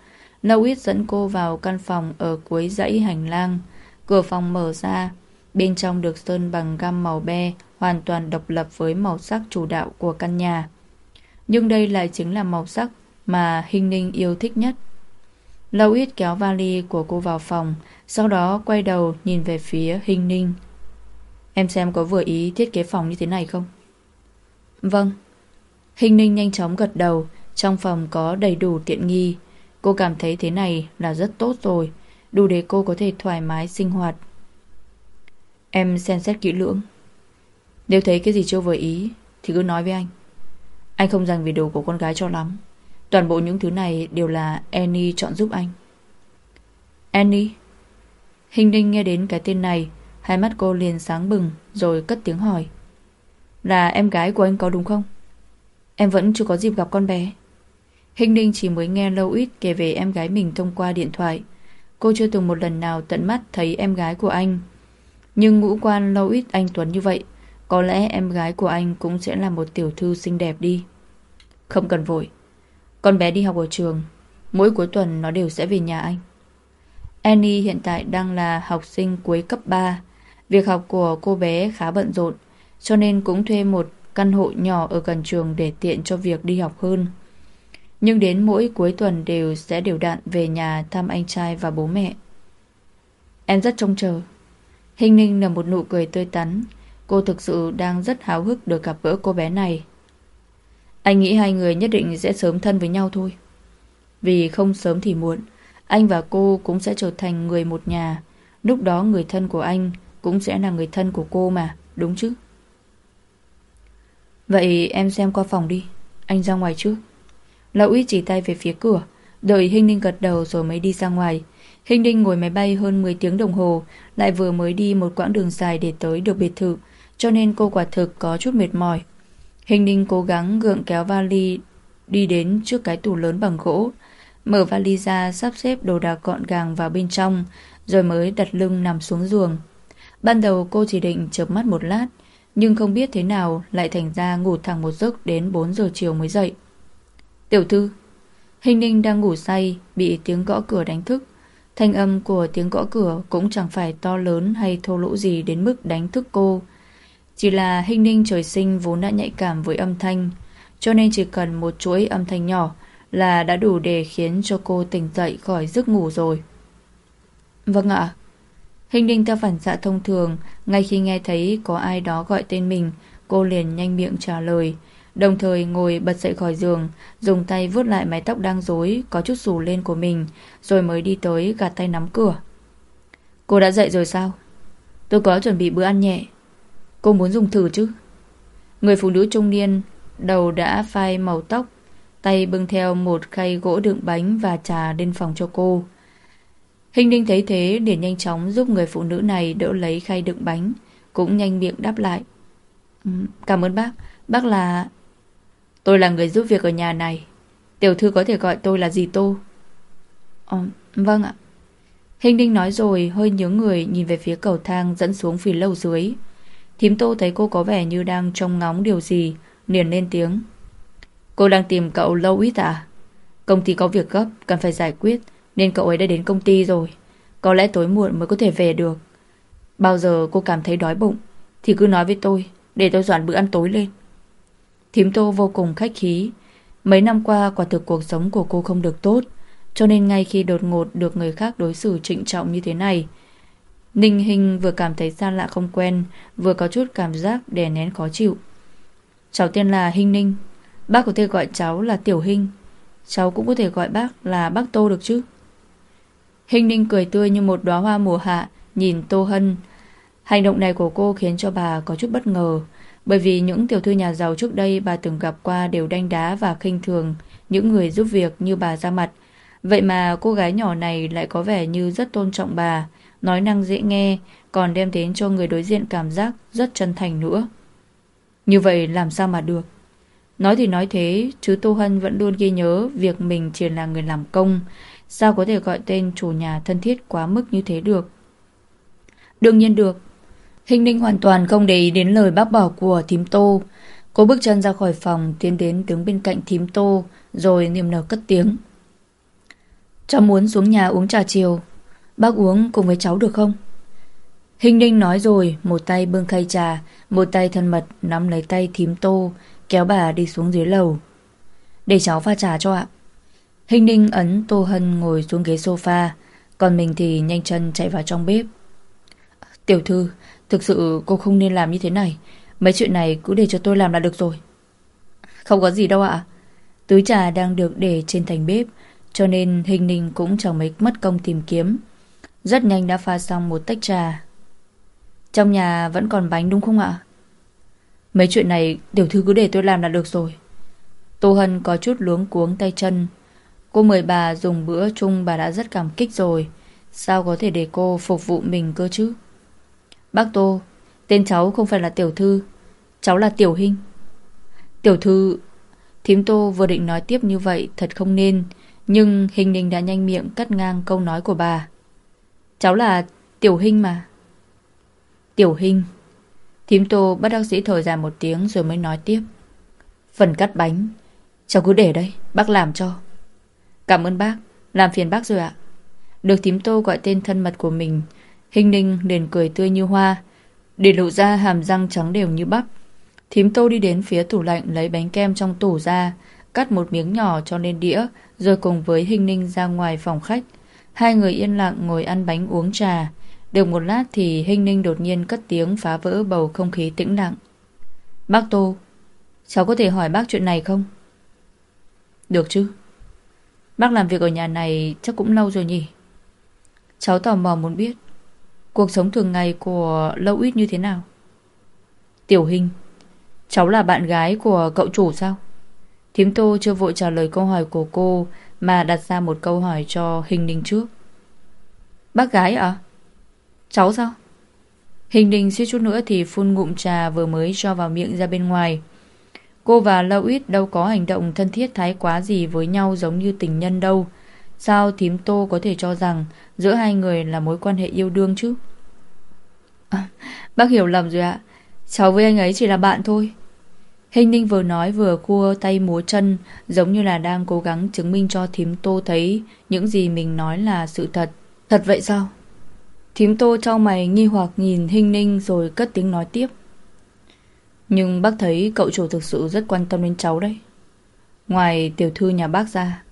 [SPEAKER 1] Louis dẫn cô vào căn phòng ở cuối dãy hành lang. Cửa phòng mở ra, bên trong được sơn bằng gam màu be, hoàn toàn độc lập với màu sắc chủ đạo của căn nhà. Nhưng đây lại chính là màu sắc mà Hình Ninh yêu thích nhất. Lâu ít kéo vali của cô vào phòng, sau đó quay đầu nhìn về phía Hình Ninh. Em xem có vừa ý thiết kế phòng như thế này không? Vâng. Hình Ninh nhanh chóng gật đầu, trong phòng có đầy đủ tiện nghi. Cô cảm thấy thế này là rất tốt rồi, đủ để cô có thể thoải mái sinh hoạt. Em xem xét kỹ lưỡng. Nếu thấy cái gì chưa vừa ý thì cứ nói với anh. Anh không dành vì đồ của con gái cho lắm. Toàn bộ những thứ này đều là Annie chọn giúp anh. Annie? Hình đinh nghe đến cái tên này, hai mắt cô liền sáng bừng rồi cất tiếng hỏi. Là em gái của anh có đúng không? Em vẫn chưa có dịp gặp con bé. Hình đinh chỉ mới nghe lâu ít kể về em gái mình thông qua điện thoại. Cô chưa từng một lần nào tận mắt thấy em gái của anh. Nhưng ngũ quan lâu ít anh Tuấn như vậy, có lẽ em gái của anh cũng sẽ là một tiểu thư xinh đẹp đi. Không cần vội. Con bé đi học ở trường. Mỗi cuối tuần nó đều sẽ về nhà anh. Annie hiện tại đang là học sinh cuối cấp 3 Việc học của cô bé khá bận rộn, Cho nên cũng thuê một căn hộ nhỏ ở gần trường Để tiện cho việc đi học hơn. Nhưng đến mỗi cuối tuần đều sẽ đều đặn về nhà thăm anh trai và bố mẹ. Em rất trông chờ. Hình ninh là một nụ cười tươi tắn. Cô thực sự đang rất háo hức được gặp gỡ cô bé này anh nghĩ hai người nhất định sẽ sớm thân với nhau thôi. Vì không sớm thì muộn, anh và cô cũng sẽ trở thành người một nhà. Lúc đó người thân của anh cũng sẽ là người thân của cô mà, đúng chứ? Vậy em xem qua phòng đi, anh ra ngoài trước. Lão Ít chỉ tay về phía cửa, đợi Hinh Ninh gật đầu rồi mới đi ra ngoài. Hinh Ninh ngồi máy bay hơn 10 tiếng đồng hồ, lại vừa mới đi một quãng đường dài để tới được biệt thự, cho nên cô quả thực có chút mệt mỏi. Hình ninh cố gắng gượng kéo vali đi đến trước cái tủ lớn bằng gỗ. Mở vali ra sắp xếp đồ đạc gọn gàng vào bên trong, rồi mới đặt lưng nằm xuống giường. Ban đầu cô chỉ định chợp mắt một lát, nhưng không biết thế nào lại thành ra ngủ thẳng một giấc đến 4 giờ chiều mới dậy. Tiểu thư, Hình ninh đang ngủ say, bị tiếng gõ cửa đánh thức. Thanh âm của tiếng gõ cửa cũng chẳng phải to lớn hay thô lỗ gì đến mức đánh thức cô. Chỉ là hình ninh trời sinh vốn đã nhạy cảm với âm thanh, cho nên chỉ cần một chuỗi âm thanh nhỏ là đã đủ để khiến cho cô tỉnh dậy khỏi giấc ngủ rồi. Vâng ạ. Hình ninh theo phản xạ thông thường, ngay khi nghe thấy có ai đó gọi tên mình, cô liền nhanh miệng trả lời, đồng thời ngồi bật dậy khỏi giường, dùng tay vuốt lại mái tóc đang rối, có chút xù lên của mình, rồi mới đi tới gạt tay nắm cửa. Cô đã dậy rồi sao? Tôi có chuẩn bị bữa ăn nhẹ, Cô muốn dùng thử chứ? Người phụ nữ trung niên Đầu đã phai màu tóc Tay bưng theo một khay gỗ đựng bánh Và trà lên phòng cho cô. Hình đinh thấy thế liền nhanh chóng giúp người phụ nữ này đỡ lấy khay đựng bánh Cũng nhanh miệng đáp lại. Ừ, cảm ơn bác. Bác là Tôi là người giúp việc ở nhà này. Tiểu thư có thể gọi tôi là dì Tô? Ờ, vâng ạ. Hình đinh nói rồi hơi nhớ người nhìn về phía cầu thang dẫn xuống phía lâu dưới. Thím Tô thấy cô có vẻ như đang trông ngóng điều gì, liền lên tiếng. Cô đang tìm cậu lâu ít à? Công ty có việc gấp, cần phải giải quyết, nên cậu ấy đã đến công ty rồi. Có lẽ tối muộn mới có thể về được. Bao giờ cô cảm thấy đói bụng, thì cứ nói với tôi, để tôi dọn bữa ăn tối lên. Thím Tô vô cùng khách khí. Mấy năm qua quả thực cuộc sống của cô không được tốt, cho nên ngay khi đột ngột được người khác đối xử trịnh trọng như thế này, Ninh Hình vừa cảm thấy xa lạ không quen, vừa có chút cảm giác đè nén khó chịu. Cháu tên là Hình Ninh, bác có thể gọi cháu là Tiểu Hình. Cháu cũng có thể gọi bác là bác Tô được chứ Hình ninh cười tươi như một đóa hoa mùa hạ Nhìn Tô Hân Hành động này của cô khiến cho bà có chút bất ngờ Bởi vì những tiểu thư nhà giàu trước đây Bà từng gặp qua đều đanh đá và khinh thường Những người giúp việc như bà ra mặt Vậy mà cô gái nhỏ này lại có vẻ như rất tôn trọng bà Nói năng dễ nghe, Còn đem đến cho người đối diện cảm giác rất chân thành nữa. Như vậy làm sao mà được? Nói thì nói thế, Chứ Tô Hân vẫn luôn ghi nhớ Việc mình chỉ là người làm công. Sao có thể gọi tên chủ nhà thân thiết quá mức như thế được? Đương nhiên được. Hình ninh hoàn toàn không để ý đến lời bác bỏ của thím Tô. Cô bước chân ra khỏi phòng, Tiến đến đứng bên cạnh thím Tô, Rồi niềm nở cất tiếng. Cháu muốn xuống nhà uống trà chiều. Bác uống cùng với cháu được không? Hình ninh nói rồi, Một tay bưng khay trà, Một tay thân mật nắm lấy tay thím Tô, Kéo bà đi xuống dưới lầu. Để cháu pha trà cho ạ. Hình ninh ấn Tô Hân ngồi xuống ghế sofa, Còn mình thì nhanh chân chạy vào trong bếp. Tiểu thư, Thực sự cô không nên làm như thế này. Mấy chuyện này cứ để cho tôi làm là được rồi. Không có gì đâu ạ. Túi trà đang được để trên thành bếp, Cho nên hình ninh cũng chẳng mấy mất công tìm kiếm. Rất nhanh đã pha xong một tách trà. Trong nhà vẫn còn bánh đúng không ạ? Mấy chuyện này Tiểu thư cứ để tôi làm là được rồi. Tô Hân có chút luống cuống tay chân. Cô mời bà dùng bữa chung bà đã rất cảm kích rồi. Sao có thể để cô phục vụ mình cơ chứ? Bác Tô, Tên cháu không phải là Tiểu Thư. Cháu là Tiểu hình Tiểu Thư, Thím Tô vừa định nói tiếp như vậy Thật không nên, Nhưng Hình Ninh đã nhanh miệng cắt ngang câu nói của bà. Cháu là Tiểu Hinh mà. Tiểu Hinh. Thím Tô bắt bác sĩ thở dài một tiếng Rồi mới nói tiếp. Phần cắt bánh. Cháu cứ để đây, Bác làm cho. Cảm ơn bác, Làm phiền bác rồi ạ. Được thím Tô gọi tên thân mật của mình Hình ninh liền cười tươi như hoa. Để lộ ra hàm răng trắng đều như bắp. Thím tô đi đến phía tủ lạnh Lấy bánh kem trong tủ ra, Cắt một miếng nhỏ cho lên đĩa, Rồi cùng với hình ninh ra ngoài phòng khách. Hai người yên lặng ngồi ăn bánh uống trà Được một lát thì hình ninh đột nhiên cất tiếng phá vỡ bầu không khí tĩnh lặng Bác Tô, Cháu có thể hỏi bác chuyện này không? Được chứ Bác làm việc ở nhà này chắc cũng lâu rồi nhỉ Cháu tò mò muốn biết, Cuộc sống thường ngày của Lâu Ít như thế nào? Tiểu Hình Cháu là bạn gái của cậu chủ sao? Thím Tô chưa vội trả lời câu hỏi của cô mà đặt ra một câu hỏi cho Hình đình trước Bác gái ạ? À? Cháu sao? Hình đình suýt chút nữa thì phun ngụm trà vừa mới cho vào miệng ra bên ngoài Cô và Lâu Ít đâu có hành động thân thiết thái quá gì với nhau giống như tình nhân đâu Sao thím Tô có thể cho rằng giữa hai người là mối quan hệ yêu đương chứ? À, bác hiểu lầm rồi ạ. Cháu với anh ấy chỉ là bạn thôi. Hình ninh vừa nói vừa cua tay múa chân giống như là đang cố gắng chứng minh cho thím Tô thấy những gì mình nói là sự thật. Thật vậy sao? Thím Tô trong mày nghi hoặc nhìn Hình ninh rồi cất tiếng nói tiếp. Nhưng bác thấy cậu chủ thực sự rất quan tâm đến cháu đấy. Ngoài tiểu thư nhà bác ra,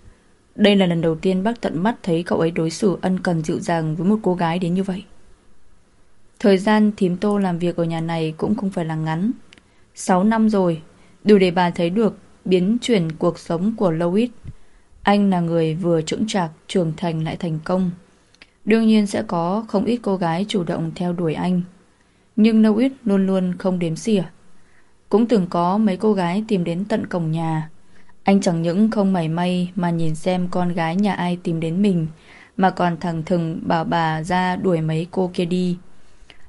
[SPEAKER 1] đây là lần đầu tiên bác tận mắt thấy cậu ấy đối xử ân cần dịu dàng với một cô gái đến như vậy. Thời gian thím tô làm việc ở nhà này cũng không phải là ngắn. 6 năm rồi, đủ để bà thấy được biến chuyển cuộc sống của Louis. Anh là người vừa trưởng trạc, trưởng thành lại thành công. Đương nhiên sẽ có không ít cô gái chủ động theo đuổi anh. Nhưng Louis luôn luôn không đếm xỉa. Cũng từng có mấy cô gái tìm đến tận cổng nhà, anh chẳng những không mảy may mà nhìn xem con gái nhà ai tìm đến mình, mà còn thẳng thừng bảo bà ra đuổi mấy cô kia đi.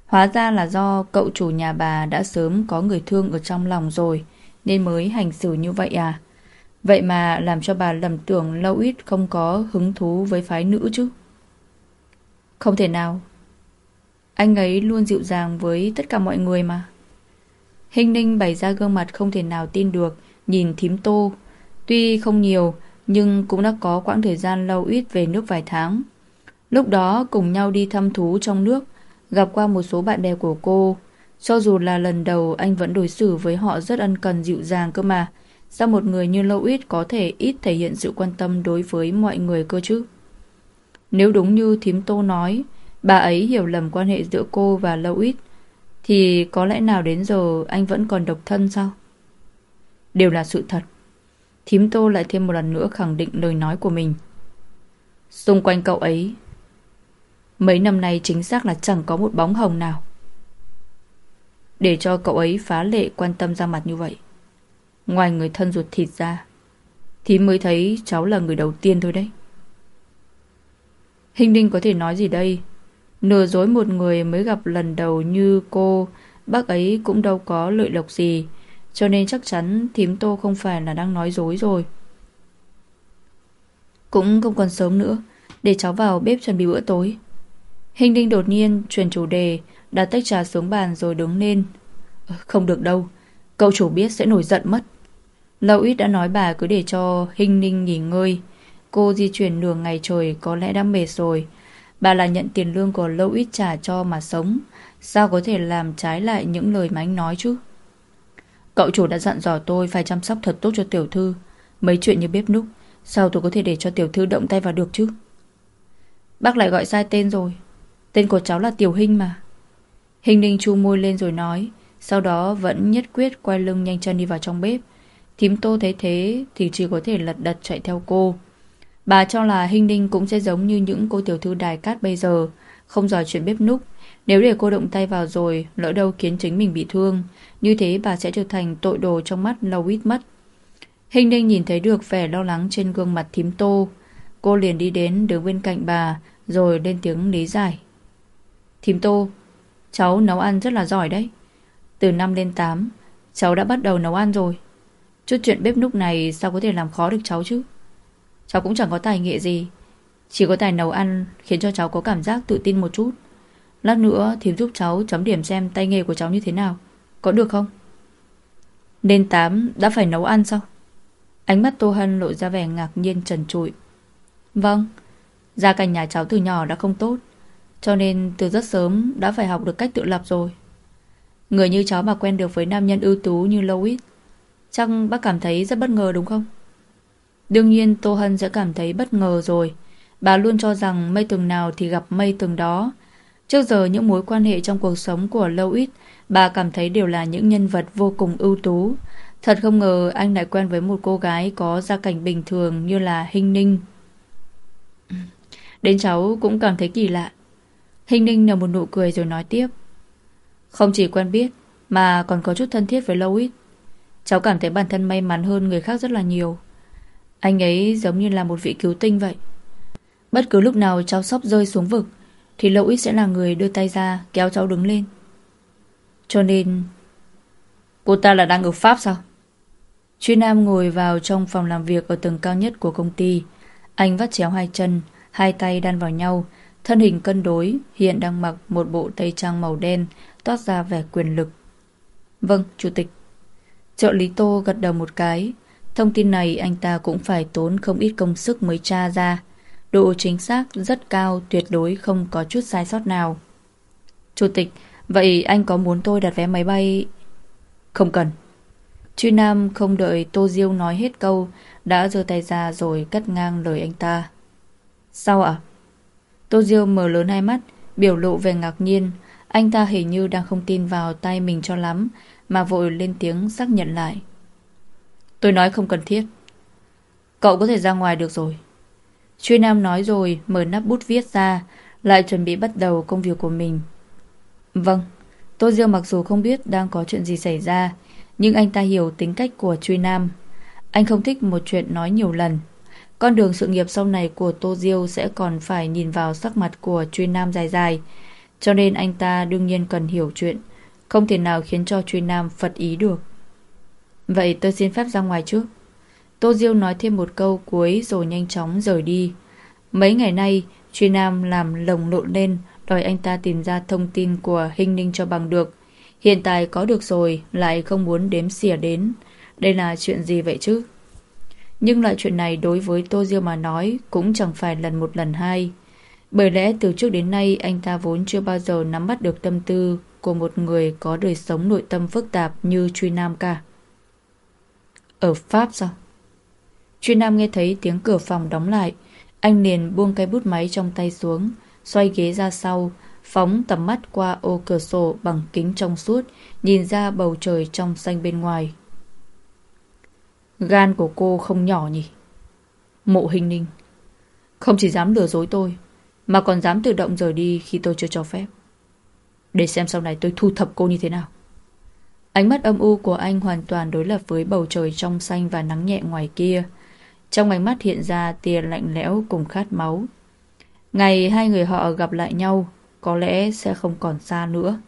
[SPEAKER 1] Hóa ra là do cậu chủ nhà bà đã sớm có người thương ở trong lòng rồi, nên mới hành xử như vậy à? Vậy mà làm cho bà lầm tưởng lâu ít không có hứng thú với phái nữ chứ. Không thể nào. Anh ấy luôn dịu dàng với tất cả mọi người mà. Hình ninh bày ra gương mặt không thể nào tin được, nhìn thím tô Tuy không nhiều, nhưng cũng đã có quãng thời gian lâu ít về nước vài tháng. Lúc đó cùng nhau đi thăm thú trong nước, gặp qua một số bạn bè của cô. Cho dù là lần đầu anh vẫn đối xử với họ rất ân cần dịu dàng cơ mà. Sao một người như Lâu Ít có thể ít thể hiện sự quan tâm đối với mọi người cơ chứ? Nếu đúng như thím Tô nói, bà ấy hiểu lầm quan hệ giữa cô và Lâu Ít, thì có lẽ nào đến giờ anh vẫn còn độc thân sao? Đều là sự thật. Thím Tô lại thêm một lần nữa khẳng định lời nói của mình. Xung quanh cậu ấy, mấy năm nay chính xác là chẳng có một bóng hồng nào. Để cho cậu ấy phá lệ quan tâm ra mặt như vậy. Ngoài người thân ruột thịt ra, thì mới thấy cháu là người đầu tiên thôi đấy. Hình Đinh có thể nói gì đây? Nửa dối một người mới gặp lần đầu như cô, bác ấy cũng đâu có lợi lộc gì, cho nên chắc chắn thím tô không phải là đang nói dối rồi. Cũng không còn sớm nữa, để cháu vào bếp chuẩn bị bữa tối. Hình Đinh đột nhiên chuyển chủ đề, đặt tách trà xuống bàn rồi đứng lên. Không được đâu, cậu chủ biết sẽ nổi giận mất. Lâu ít đã nói bà cứ để cho hinh Ninh nghỉ ngơi. Cô di chuyển nửa ngày trời có lẽ đã mệt rồi. Bà là nhận tiền lương của lâu ít trả cho mà sống. Sao có thể làm trái lại những lời mà anh nói chứ? Cậu chủ đã dặn dò tôi phải chăm sóc thật tốt cho tiểu thư. Mấy chuyện như bếp núc, sao tôi có thể để cho tiểu thư động tay vào được chứ? Bác lại gọi sai tên rồi. Tên của cháu là Tiểu Hinh mà. Hình ninh chu môi lên rồi nói, sau đó vẫn nhất quyết quay lưng nhanh chân đi vào trong bếp. Thím tô thấy thế thì chỉ có thể lật đật chạy theo cô. Bà cho là Hình Ninh cũng sẽ giống như những cô tiểu thư đài cát bây giờ, không giỏi chuyện bếp núc. Nếu để cô động tay vào rồi, lỡ đâu khiến chính mình bị thương, như thế bà sẽ trở thành tội đồ trong mắt lâu ít mất. Hình Ninh nhìn thấy được vẻ lo lắng trên gương mặt thím tô. Cô liền đi đến đứng bên cạnh bà, rồi lên tiếng lý giải. Thím tô, cháu nấu ăn rất là giỏi đấy. Từ năm lên 8, cháu đã bắt đầu nấu ăn rồi. Chút chuyện bếp núc này sao có thể làm khó được cháu chứ? Cháu cũng chẳng có tài nghệ gì Chỉ có tài nấu ăn Khiến cho cháu có cảm giác tự tin một chút Lát nữa thì giúp cháu chấm điểm xem tay nghề của cháu như thế nào Có được không? Lên 8 đã phải nấu ăn sao? Ánh mắt Tô Hân lộ ra vẻ ngạc nhiên trần trụi Vâng Gia cảnh nhà cháu từ nhỏ đã không tốt cho nên từ rất sớm đã phải học được cách tự lập rồi Người như cháu mà quen được với nam nhân ưu tú như Louis Chắc bác cảm thấy rất bất ngờ đúng không? Đương nhiên Tô Hân sẽ cảm thấy bất ngờ rồi. Bà luôn cho rằng mây từng nào thì gặp mây từng đó. Trước giờ những mối quan hệ trong cuộc sống của Louis bà cảm thấy đều là những nhân vật vô cùng ưu tú. Thật không ngờ anh lại quen với một cô gái có gia cảnh bình thường như là Hinh Ninh. Đến cháu cũng cảm thấy kỳ lạ. Hình Ninh nở một nụ cười rồi nói tiếp. Không chỉ quen biết, mà còn có chút thân thiết với Lâu Ít. Cháu cảm thấy bản thân may mắn hơn người khác rất là nhiều. Anh ấy giống như là một vị cứu tinh vậy. Bất cứ lúc nào cháu sắp rơi xuống vực thì Lâu Ít sẽ là người đưa tay ra kéo cháu đứng lên. Cho nên... Cô ta là đang ở Pháp sao? Truy Nam ngồi vào trong phòng làm việc ở tầng cao nhất của công ty. Anh vắt chéo hai chân, hai tay đan vào nhau, thân hình cân đối, hiện đang mặc một bộ tây trang màu đen, toát ra vẻ quyền lực. Vâng, Chủ tịch. Trợ lý Tô gật đầu một cái, Thông tin này anh ta cũng phải tốn không ít công sức mới tra ra. Độ chính xác rất cao, tuyệt đối không có chút sai sót nào. Chủ tịch, vậy anh có muốn tôi đặt vé máy bay... Không cần. Truy Nam không đợi Tô Diêu nói hết câu, đã giơ tay ra rồi cắt ngang lời anh ta. Sao ạ? Tô Diêu mở lớn hai mắt, biểu lộ về ngạc nhiên. Anh ta hình như đang không tin vào tay mình cho lắm, mà vội lên tiếng xác nhận lại. Tôi nói không cần thiết. Cậu có thể ra ngoài được rồi. Truy Nam nói rồi, mở nắp bút viết ra, lại chuẩn bị bắt đầu công việc của mình. Vâng, Tô Diêu mặc dù không biết đang có chuyện gì xảy ra, nhưng anh ta hiểu tính cách của Truy Nam. Anh không thích một chuyện nói nhiều lần. Con đường sự nghiệp sau này của Tô Diêu sẽ còn phải nhìn vào sắc mặt của Truy Nam dài dài, cho nên anh ta đương nhiên cần hiểu chuyện, không thể nào khiến cho Truy Nam phật ý được. Vậy tôi xin phép ra ngoài trước Tô Diêu nói thêm một câu cuối Rồi nhanh chóng rời đi. Mấy ngày nay Truy Nam làm lồng lộn lên Đòi anh ta tìm ra thông tin của Hinh Ninh cho bằng được. Hiện tại có được rồi Lại không muốn đếm xỉa đến. Đây là chuyện gì vậy chứ? Nhưng loại chuyện này đối với Tô Diêu mà nói Cũng chẳng phải lần một lần hai Bởi lẽ từ trước đến nay Anh ta vốn chưa bao giờ nắm bắt được tâm tư Của một người có đời sống nội tâm phức tạp Như Truy Nam cả ở Pháp sao? Truy Nam nghe thấy tiếng cửa phòng đóng lại. Anh liền buông cái bút máy trong tay xuống, xoay ghế ra sau, phóng tầm mắt qua ô cửa sổ bằng kính trong suốt, nhìn ra bầu trời trong xanh bên ngoài. Gan của cô không nhỏ nhỉ? Mộ hình ninh. Không chỉ dám lừa dối tôi, mà còn dám tự động rời đi khi tôi chưa cho phép. Để xem sau này tôi thu thập cô như thế nào. Ánh mắt âm u của anh hoàn toàn đối lập với bầu trời trong xanh và nắng nhẹ ngoài kia. Trong ánh mắt hiện ra tia lạnh lẽo cùng khát máu. Ngày hai người họ gặp lại nhau, có lẽ sẽ không còn xa nữa.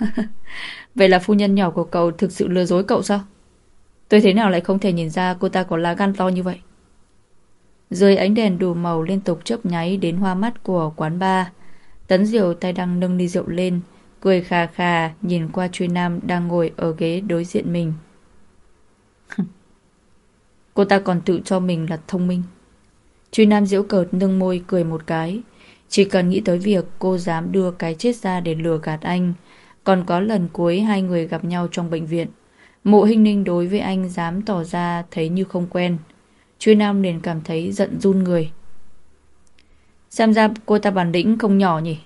[SPEAKER 1] (laughs) Vậy là phu nhân nhỏ của cậu thực sự lừa dối cậu sao? Tôi thế nào lại không thể nhìn ra cô ta có lá gan to như vậy? Dưới ánh đèn đủ màu liên tục chớp nháy đến hoa mắt của quán bar. Tấn Diệu tay đang nâng ly rượu lên, cười khà khà nhìn qua Truy Nam đang ngồi ở ghế đối diện mình. (laughs) cô ta còn tự cho mình là thông minh. Truy Nam diễu cợt nâng môi cười một cái. Chỉ cần nghĩ tới việc cô dám đưa cái chết ra để lừa gạt anh. Còn có lần cuối hai người gặp nhau trong bệnh viện. Mộ hình ninh đối với anh dám tỏ ra thấy như không quen. Truy Nam liền cảm thấy giận run người. Xem ra cô ta bản lĩnh không nhỏ nhỉ.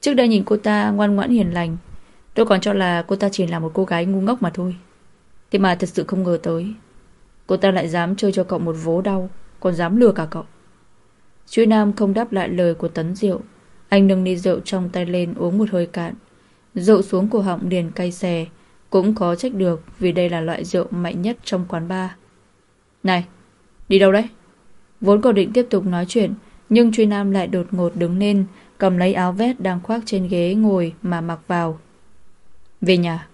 [SPEAKER 1] Trước đây nhìn cô ta ngoan ngoãn hiền lành. Tôi còn cho là cô ta chỉ là một cô gái ngu ngốc mà thôi. Thế mà thật sự không ngờ tới. Cô ta lại dám chơi cho cậu một vố đau. Còn dám lừa cả cậu. Truy Nam không đáp lại lời của Tấn Diệu. Anh nâng ly rượu trong tay lên uống một hơi cạn. Rượu xuống cổ họng liền cay xè. Cũng có trách được vì đây là loại rượu mạnh nhất trong quán bar. Này, đi đâu đấy? Vốn còn định tiếp tục nói chuyện, nhưng Truy Nam lại đột ngột đứng lên, cầm lấy áo vest đang khoác trên ghế ngồi mà mặc vào. Về nhà.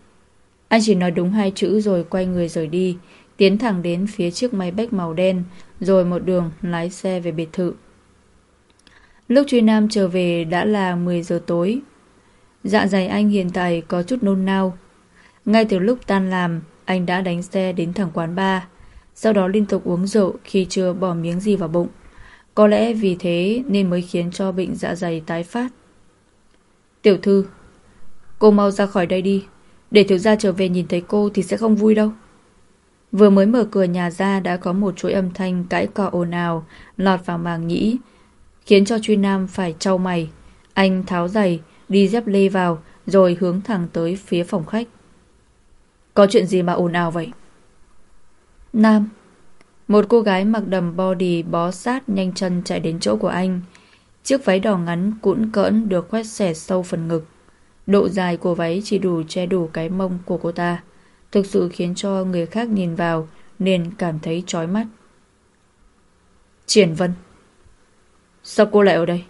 [SPEAKER 1] Anh chỉ nói đúng hai chữ rồi quay người rời đi, tiến thẳng đến phía chiếc máy bách màu đen, rồi một đường lái xe về biệt thự. Lúc Truy Nam trở về đã là 10 giờ tối. Dạ dày anh hiện tại có chút nôn nao, ngay từ lúc tan làm, anh đã đánh xe đến thẳng quán bar, sau đó liên tục uống rượu khi chưa bỏ miếng gì vào bụng. Có lẽ vì thế nên mới khiến cho bệnh dạ dày tái phát. Tiểu thư, cô mau ra khỏi đây đi, để thiếu gia trở về nhìn thấy cô thì sẽ không vui đâu. Vừa mới mở cửa nhà ra đã có một chuỗi âm thanh cãi cọ ồn ào lọt vào màng nhĩ, khiến cho Truy Nam phải trao mày. Anh tháo giày, đi dép lê vào, rồi hướng thẳng tới phía phòng khách. Có chuyện gì mà ồn ào vậy? Nam Một cô gái mặc đầm body bó sát nhanh chân chạy đến chỗ của anh. Chiếc váy đỏ ngắn cũn cỡn được khoét xẻ sâu phần ngực. Độ dài của váy chỉ đủ che đủ cái mông của cô ta. Thực sự khiến cho người khác nhìn vào nên cảm thấy chói mắt. Triển Vân Sao cô lại ở đây?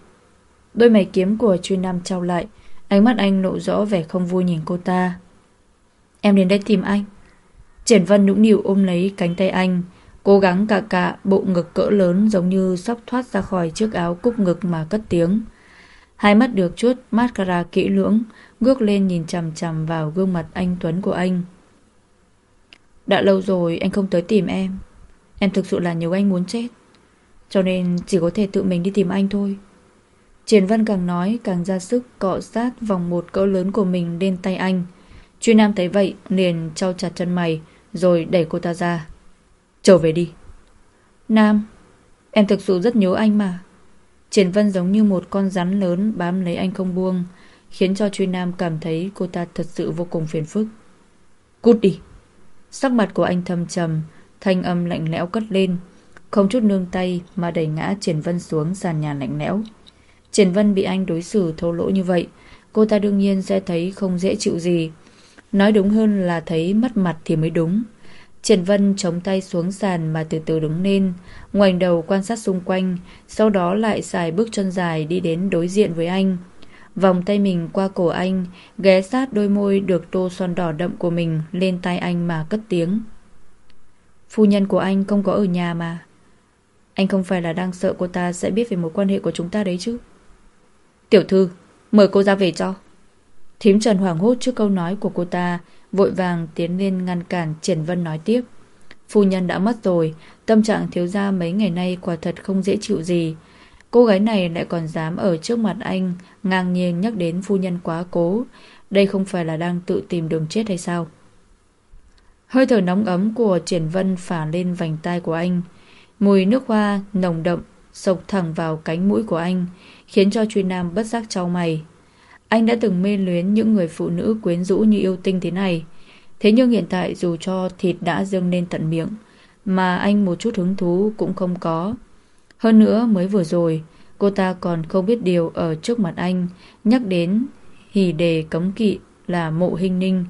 [SPEAKER 1] Đôi mày kiếm của truy nam trao lại Ánh mắt anh lộ rõ vẻ không vui nhìn cô ta Em đến đây tìm anh. Triển Vân nũng nịu ôm lấy cánh tay anh, Cố gắng cạ cạ bộ ngực cỡ lớn Giống như sắp thoát ra khỏi chiếc áo cúc ngực mà cất tiếng. Hai mắt được chút mascara kỹ lưỡng, Ngước lên nhìn chằm chằm vào gương mặt anh Tuấn của anh. Đã lâu rồi anh không tới tìm em. Em thực sự là nhiều anh muốn chết. Cho nên chỉ có thể tự mình đi tìm anh thôi. Triển Vân càng nói càng ra sức cọ sát vòng một cỡ lớn của mình lên tay anh. Truy Nam thấy vậy liền trao chặt chân mày rồi đẩy cô ta ra. Trở về đi. Nam, em thực sự rất nhớ anh mà. Triển Vân giống như một con rắn lớn bám lấy anh không buông, khiến cho Truy Nam cảm thấy cô ta thật sự vô cùng phiền phức. Cút đi. Sắc mặt của anh thâm trầm, thanh âm lạnh lẽo cất lên, không chút nương tay mà đẩy ngã Triển Vân xuống sàn nhà lạnh lẽo. Triển Vân bị anh đối xử thô lỗ như vậy, cô ta đương nhiên sẽ thấy không dễ chịu gì, Nói đúng hơn là thấy mất mặt thì mới đúng. Trần Vân chống tay xuống sàn mà từ từ đứng lên, ngoảnh đầu quan sát xung quanh, sau đó lại xài bước chân dài đi đến đối diện với anh. Vòng tay mình qua cổ anh, ghé sát đôi môi được tô son đỏ đậm của mình lên tay anh mà cất tiếng. Phu nhân của anh không có ở nhà mà. Anh không phải là đang sợ cô ta sẽ biết về mối quan hệ của chúng ta đấy chứ. Tiểu thư, mời cô ra về cho. Thím Trần hoảng hốt trước câu nói của cô ta, vội vàng tiến lên ngăn cản Triển Vân nói tiếp. Phu nhân đã mất rồi, tâm trạng thiếu gia mấy ngày nay quả thật không dễ chịu gì. Cô gái này lại còn dám ở trước mặt anh, ngang nhiên nhắc đến phu nhân quá cố. Đây không phải là đang tự tìm đường chết hay sao? Hơi thở nóng ấm của Triển Vân phả lên vành tai của anh. Mùi nước hoa nồng đậm, sộc thẳng vào cánh mũi của anh, khiến cho Truy Nam bất giác trao mày. Anh đã từng mê luyến những người phụ nữ quyến rũ như yêu tinh thế này. Thế nhưng hiện tại dù cho thịt đã dâng lên tận miệng, mà anh một chút hứng thú cũng không có. Hơn nữa mới vừa rồi, cô ta còn không biết điều ở trước mặt anh, nhắc đến hỉ đề cấm kỵ là mộ hình ninh.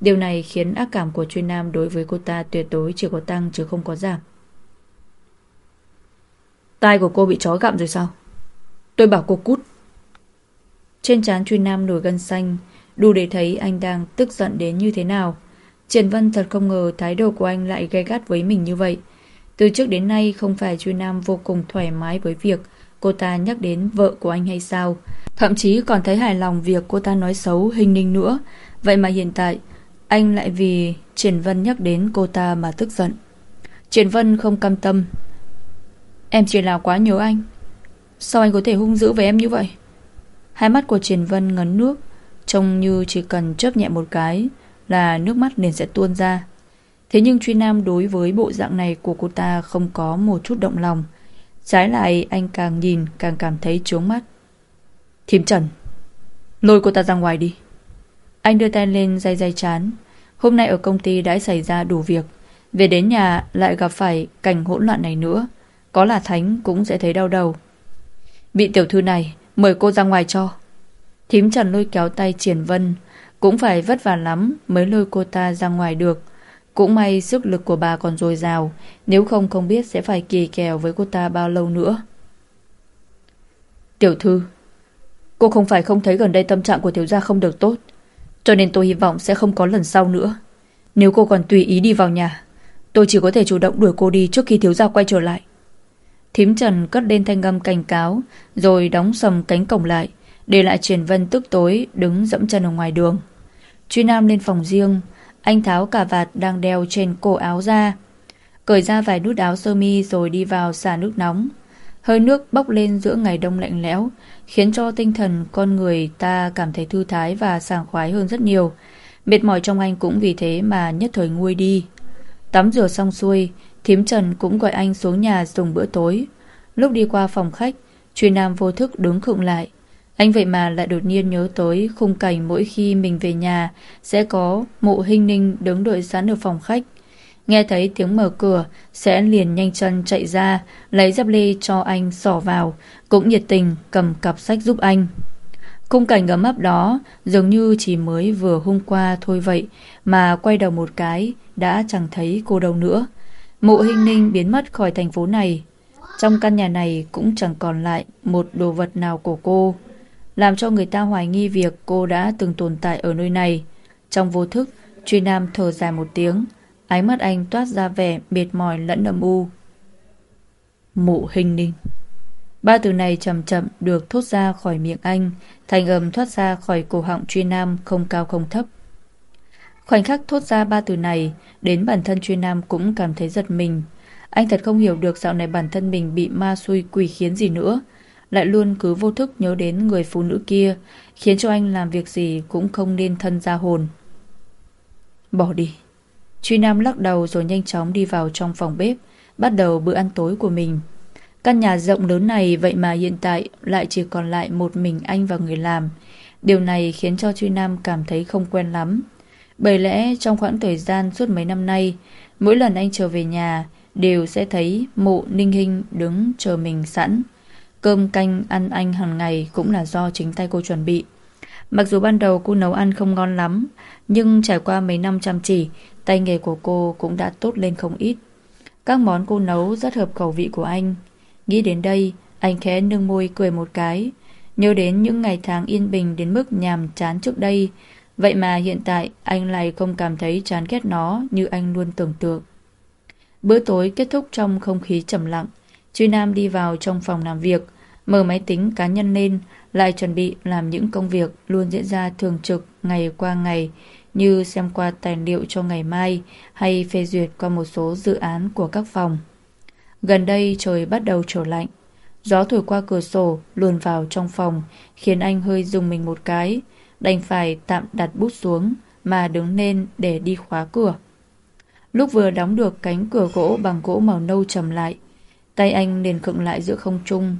[SPEAKER 1] Điều này khiến ác cảm của chuyên nam đối với cô ta tuyệt đối chỉ có tăng chứ không có giảm. Tai của cô bị chó gặm rồi sao? Tôi bảo cô cút. Trên trán Truy nam nổi gân xanh, đủ để thấy anh đang tức giận đến như thế nào. Triển Vân thật không ngờ thái độ của anh lại gay gắt với mình như vậy. Từ trước đến nay không phải Truy Nam vô cùng thoải mái với việc cô ta nhắc đến vợ của anh hay sao. Thậm chí còn thấy hài lòng việc cô ta nói xấu hình ninh nữa. Vậy mà hiện tại anh lại vì Triển Vân nhắc đến cô ta mà tức giận. Triển Vân không cam tâm. Em chỉ là quá nhớ anh. Sao anh có thể hung dữ với em như vậy? Hai mắt của Triển Vân ngấn nước, trông như chỉ cần chớp nhẹ một cái là nước mắt liền sẽ tuôn ra. Thế nhưng Truy Nam đối với bộ dạng này của cô ta không có một chút động lòng. Trái lại anh càng nhìn càng cảm thấy trướng mắt. Thím Trần, lôi cô ta ra ngoài đi. Anh đưa tay lên dây dây chán. Hôm nay ở công ty đã xảy ra đủ việc. Về đến nhà lại gặp phải cảnh hỗn loạn này nữa. Có là Thánh cũng sẽ thấy đau đầu. Bị tiểu thư này, mời cô ra ngoài cho. Thím Trần lôi kéo tay Triển Vân, cũng phải vất vả lắm mới lôi cô ta ra ngoài được. Cũng may sức lực của bà còn dồi dào, nếu không không biết sẽ phải kỳ kèo với cô ta bao lâu nữa. Tiểu thư, cô không phải không thấy gần đây tâm trạng của thiếu gia không được tốt, cho nên tôi hy vọng sẽ không có lần sau nữa. Nếu cô còn tùy ý đi vào nhà, tôi chỉ có thể chủ động đuổi cô đi trước khi thiếu gia quay trở lại. Thím Trần cất lên thanh âm cảnh cáo, rồi đóng sầm cánh cổng lại, để lại Triển Vân tức tối đứng dẫm chân ở ngoài đường. Truy Nam lên phòng riêng, anh tháo cả vạt đang đeo trên cổ áo ra, cởi ra vài nút áo sơ mi rồi đi vào xả nước nóng. Hơi nước bốc lên giữa ngày đông lạnh lẽo, khiến cho tinh thần con người ta cảm thấy thư thái và sảng khoái hơn rất nhiều. Mệt mỏi trong anh cũng vì thế mà nhất thời nguôi đi. Tắm rửa xong xuôi, Thím Trần cũng gọi anh xuống nhà dùng bữa tối. Lúc đi qua phòng khách, Truy Nam vô thức đứng khựng lại. Anh vậy mà lại đột nhiên nhớ tới khung cảnh mỗi khi mình về nhà sẽ có mụ hình ninh đứng đợi sẵn ở phòng khách. Nghe thấy tiếng mở cửa, sẽ liền nhanh chân chạy ra, lấy dép lê cho anh sỏ vào, cũng nhiệt tình cầm cặp sách giúp anh. Khung cảnh ấm áp đó dường như chỉ mới vừa hôm qua thôi vậy mà quay đầu một cái đã chẳng thấy cô đâu nữa. Mộ hình ninh biến mất khỏi thành phố này. Trong căn nhà này cũng chẳng còn lại một đồ vật nào của cô làm cho người ta hoài nghi việc cô đã từng tồn tại ở nơi này. Trong vô thức, Truy Nam thở dài một tiếng, ánh mắt anh toát ra vẻ mệt mỏi lẫn âm u. Mộ hình ninh. Ba từ này chậm chậm được thốt ra khỏi miệng anh, thành âm thoát ra khỏi cổ họng Truy Nam không cao không thấp. Khoảnh khắc thốt ra ba từ này, đến bản thân Truy Nam cũng cảm thấy giật mình. Anh thật không hiểu được dạo này bản thân mình bị ma xui quỷ khiến gì nữa lại luôn cứ vô thức nhớ đến người phụ nữ kia, khiến cho anh làm việc gì cũng không nên thân ra hồn. Bỏ đi. Truy Nam lắc đầu rồi nhanh chóng đi vào trong phòng bếp, bắt đầu bữa ăn tối của mình. Căn nhà rộng lớn này vậy mà hiện tại lại chỉ còn lại một mình anh và người làm. Điều này khiến cho Truy Nam cảm thấy không quen lắm. Bởi lẽ trong khoảng thời gian suốt mấy năm nay, mỗi lần anh trở về nhà đều sẽ thấy mụ ninh hình đứng chờ mình sẵn. Cơm canh ăn anh hàng ngày cũng là do chính tay cô chuẩn bị. Mặc dù ban đầu cô nấu ăn không ngon lắm, nhưng trải qua mấy năm chăm chỉ, tay nghề của cô cũng đã tốt lên không ít. Các món cô nấu rất hợp khẩu vị của anh. Nghĩ đến đây, anh khẽ nâng môi cười một cái. Nhớ đến những ngày tháng yên bình đến mức nhàm chán trước đây. Vậy mà hiện tại anh lại không cảm thấy chán ghét nó như anh luôn tưởng tượng. Bữa tối kết thúc trong không khí trầm lặng. Truy Nam đi vào trong phòng làm việc, mở máy tính cá nhân lên, lại chuẩn bị làm những công việc luôn diễn ra thường trực ngày qua ngày, như xem qua tài liệu cho ngày mai hay phê duyệt qua một số dự án của các phòng. Gần đây trời bắt đầu trở lạnh, gió thổi qua cửa sổ luồn vào trong phòng, khiến anh hơi dùng mình một cái, đành phải tạm đặt bút xuống mà đứng lên để đi khóa cửa. Lúc vừa đóng được cánh cửa gỗ bằng gỗ màu nâu trầm lại, tay anh liền khựng lại giữa không trung,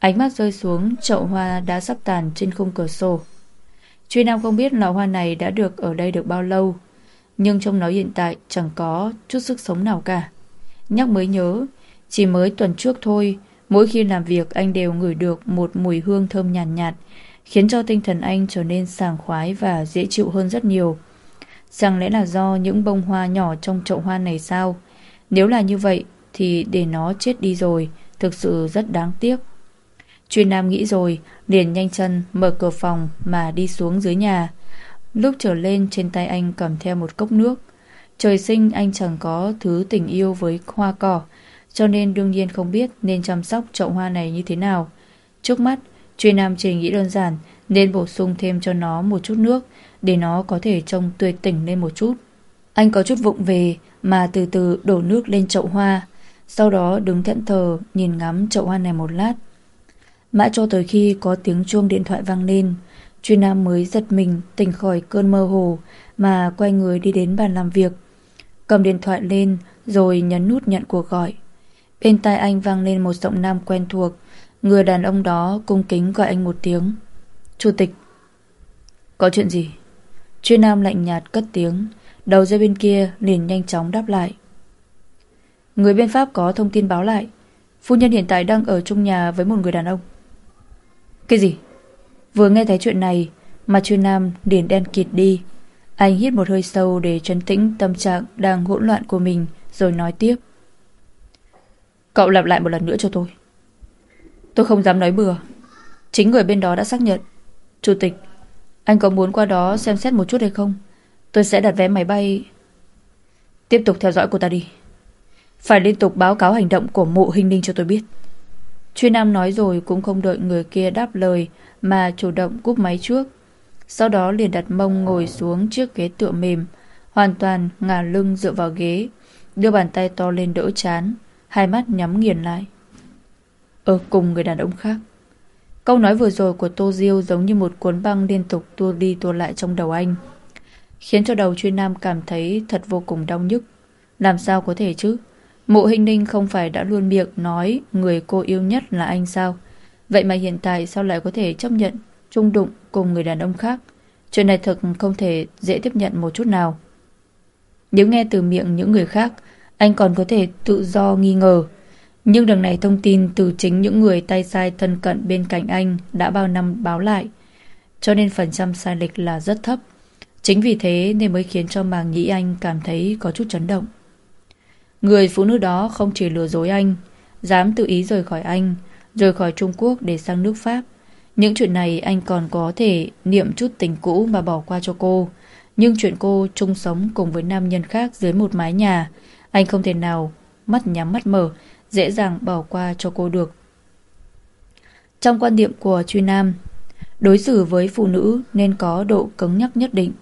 [SPEAKER 1] Ánh mắt rơi xuống chậu hoa đã sắp tàn trên khung cửa sổ. Truy Nam không biết lọ hoa này đã được ở đây được bao lâu. Nhưng trong nó hiện tại chẳng có chút sức sống nào cả. Nhắc mới nhớ, chỉ mới tuần trước thôi, mỗi khi làm việc anh đều ngửi được một mùi hương thơm nhàn nhạt, nhạt, khiến cho tinh thần anh trở nên sảng khoái và dễ chịu hơn rất nhiều. Chẳng lẽ là do những bông hoa nhỏ trong chậu hoa này sao? Nếu là như vậy thì để nó chết đi rồi, thực sự rất đáng tiếc. Chuyên Nam nghĩ rồi, liền nhanh chân mở cửa phòng mà đi xuống dưới nhà. Lúc trở lên trên tay anh cầm theo một cốc nước. Trời sinh anh chẳng có thứ tình yêu với hoa cỏ, cho nên đương nhiên không biết nên chăm sóc chậu hoa này như thế nào. Trước mắt, Chuyên Nam chỉ nghĩ đơn giản nên bổ sung thêm cho nó một chút nước để nó có thể trông tươi tỉnh lên một chút. Anh có chút vụng về mà từ từ đổ nước lên chậu hoa, sau đó đứng thẫn thờ nhìn ngắm chậu hoa này một lát. Mãi cho tới khi có tiếng chuông điện thoại vang lên, Truy Nam mới giật mình tỉnh khỏi cơn mơ hồ mà quay người đi đến bàn làm việc. Cầm điện thoại lên rồi nhấn nút nhận cuộc gọi. Bên tai anh vang lên một giọng nam quen thuộc, người đàn ông đó cung kính gọi anh một tiếng. Chủ tịch. Có chuyện gì? chuyên Nam lạnh nhạt cất tiếng, đầu dây bên kia liền nhanh chóng đáp lại. Người bên Pháp có thông tin báo lại, phu nhân hiện tại đang ở trong nhà với một người đàn ông. Cái gì? Vừa nghe thấy chuyện này mà chuyên nam liền đen kịt đi. Anh hít một hơi sâu để trấn tĩnh tâm trạng đang hỗn loạn của mình rồi nói tiếp. Cậu lặp lại một lần nữa cho tôi. Tôi không dám nói bừa. Chính người bên đó đã xác nhận. Chủ tịch, anh có muốn qua đó xem xét một chút hay không? Tôi sẽ đặt vé máy bay... Tiếp tục theo dõi cô ta đi. Phải liên tục báo cáo hành động của mộ hình ninh cho tôi biết. Chuyên Nam nói rồi cũng không đợi người kia đáp lời mà chủ động cúp máy trước. Sau đó liền đặt mông ngồi xuống chiếc ghế tựa mềm, hoàn toàn ngả lưng dựa vào ghế, đưa bàn tay to lên đỡ chán, hai mắt nhắm nghiền lại. Ở cùng người đàn ông khác. Câu nói vừa rồi của Tô Diêu giống như một cuốn băng liên tục tua đi tua lại trong đầu anh. Khiến cho đầu chuyên nam cảm thấy thật vô cùng đau nhức. Làm sao có thể chứ? Mộ hình ninh không phải đã luôn miệng nói người cô yêu nhất là anh sao? Vậy mà hiện tại sao lại có thể chấp nhận chung đụng cùng người đàn ông khác? Chuyện này thật không thể dễ tiếp nhận một chút nào. Nếu nghe từ miệng những người khác, anh còn có thể tự do nghi ngờ. Nhưng đằng này thông tin từ chính những người tay sai thân cận bên cạnh anh đã bao năm báo lại. Cho nên phần trăm sai lệch là rất thấp. Chính vì thế nên mới khiến cho màng nhĩ anh cảm thấy có chút chấn động. Người phụ nữ đó không chỉ lừa dối anh, dám tự ý rời khỏi anh, rời khỏi Trung Quốc để sang nước Pháp. Những chuyện này anh còn có thể niệm chút tình cũ mà bỏ qua cho cô. Nhưng chuyện cô chung sống cùng với nam nhân khác dưới một mái nhà, anh không thể nào mắt nhắm mắt mở, dễ dàng bỏ qua cho cô được. Trong quan điểm của Truy Nam, đối xử với phụ nữ nên có độ cứng nhắc nhất định.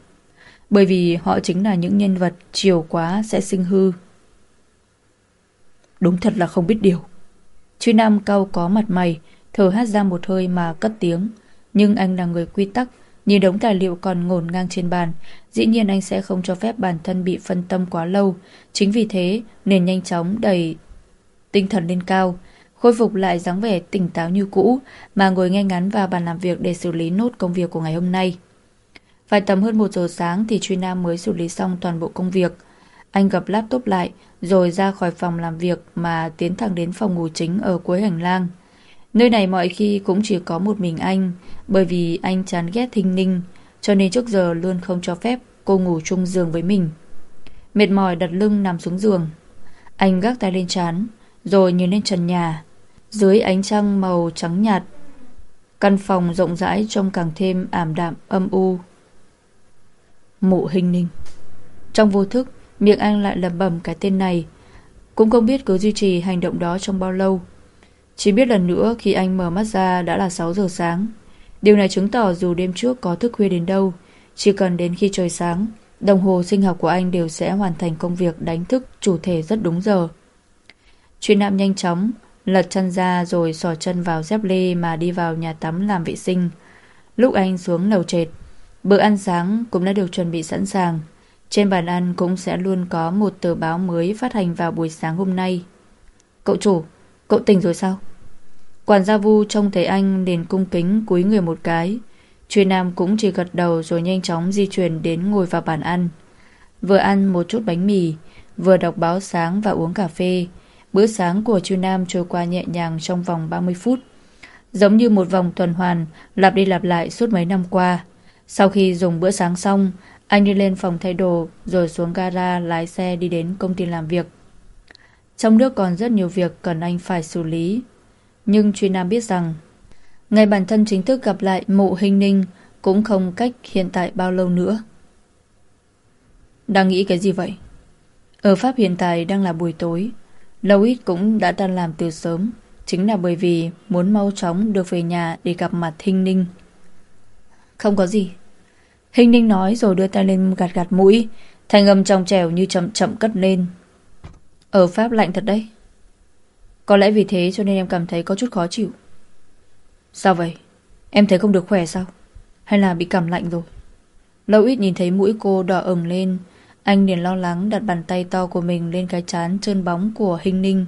[SPEAKER 1] Bởi vì họ chính là những nhân vật chiều quá sẽ sinh hư. Đúng thật là không biết điều. Truy Nam cau có mặt mày, thở hát ra một hơi mà cất tiếng. Nhưng anh là người quy tắc, nhìn đống tài liệu còn ngổn ngang trên bàn. Dĩ nhiên anh sẽ không cho phép bản thân bị phân tâm quá lâu. Chính vì thế nên nhanh chóng đẩy tinh thần lên cao, khôi phục lại dáng vẻ tỉnh táo như cũ mà ngồi ngay ngắn vào bàn làm việc để xử lý nốt công việc của ngày hôm nay. Phải tầm hơn một giờ sáng thì Truy Nam mới xử lý xong toàn bộ công việc. Anh gập laptop lại, rồi ra khỏi phòng làm việc mà tiến thẳng đến phòng ngủ chính ở cuối hành lang. Nơi này mọi khi cũng chỉ có một mình anh, bởi vì anh chán ghét Thinh Ninh, cho nên trước giờ luôn không cho phép cô ngủ chung giường với mình. Mệt mỏi đặt lưng nằm xuống giường. Anh gác tay lên chán, rồi nhìn lên trần nhà. Dưới ánh trăng màu trắng nhạt, căn phòng rộng rãi trông càng thêm ảm đạm âm u. Mộ hình ninh. Trong vô thức, Miệng anh lại lẩm bẩm cái tên này Cũng không biết cứ duy trì hành động đó trong bao lâu Chỉ biết lần nữa khi anh mở mắt ra đã là 6 giờ sáng Điều này chứng tỏ dù đêm trước có thức khuya đến đâu Chỉ cần đến khi trời sáng Đồng hồ sinh học của anh đều sẽ hoàn thành công việc đánh thức chủ thể rất đúng giờ Truy Nam nhanh chóng Lật chân ra rồi sò chân vào dép lê mà đi vào nhà tắm làm vệ sinh Lúc anh xuống lầu trệt Bữa ăn sáng cũng đã được chuẩn bị sẵn sàng trên bàn ăn cũng sẽ luôn có một tờ báo mới phát hành vào buổi sáng hôm nay. Cậu chủ, cậu tỉnh rồi sao? Quản gia vu trông thấy anh liền cung kính cúi người một cái. Truy Nam cũng chỉ gật đầu rồi nhanh chóng di chuyển đến ngồi vào bàn ăn. Vừa ăn một chút bánh mì, vừa đọc báo sáng và uống cà phê. Bữa sáng của Chu Nam trôi qua nhẹ nhàng trong vòng 30 phút. Giống như một vòng tuần hoàn, lặp đi lặp lại suốt mấy năm qua. Sau khi dùng bữa sáng xong, anh đi lên phòng thay đồ rồi xuống gara lái xe đi đến công ty làm việc. Trong nước còn rất nhiều việc cần anh phải xử lý. Nhưng Truy Nam biết rằng ngày bản thân chính thức gặp lại mộ hình ninh cũng không cách hiện tại bao lâu nữa. Đang nghĩ cái gì vậy? Ở Pháp hiện tại đang là buổi tối. Lâu ít cũng đã tan làm từ sớm. Chính là bởi vì muốn mau chóng được về nhà để gặp mặt Hình Ninh. Không có gì. Hình Ninh nói rồi đưa tay lên gạt gạt mũi. Thành âm trong trèo như chậm chậm cất lên. Ở Pháp lạnh thật đấy. Có lẽ vì thế cho nên em cảm thấy có chút khó chịu. Sao vậy? Em thấy không được khỏe sao? Hay là bị cảm lạnh rồi? Lâu ít nhìn thấy mũi cô đỏ ửng lên. Anh liền lo lắng đặt bàn tay to của mình lên cái chán trơn bóng của Hình Ninh.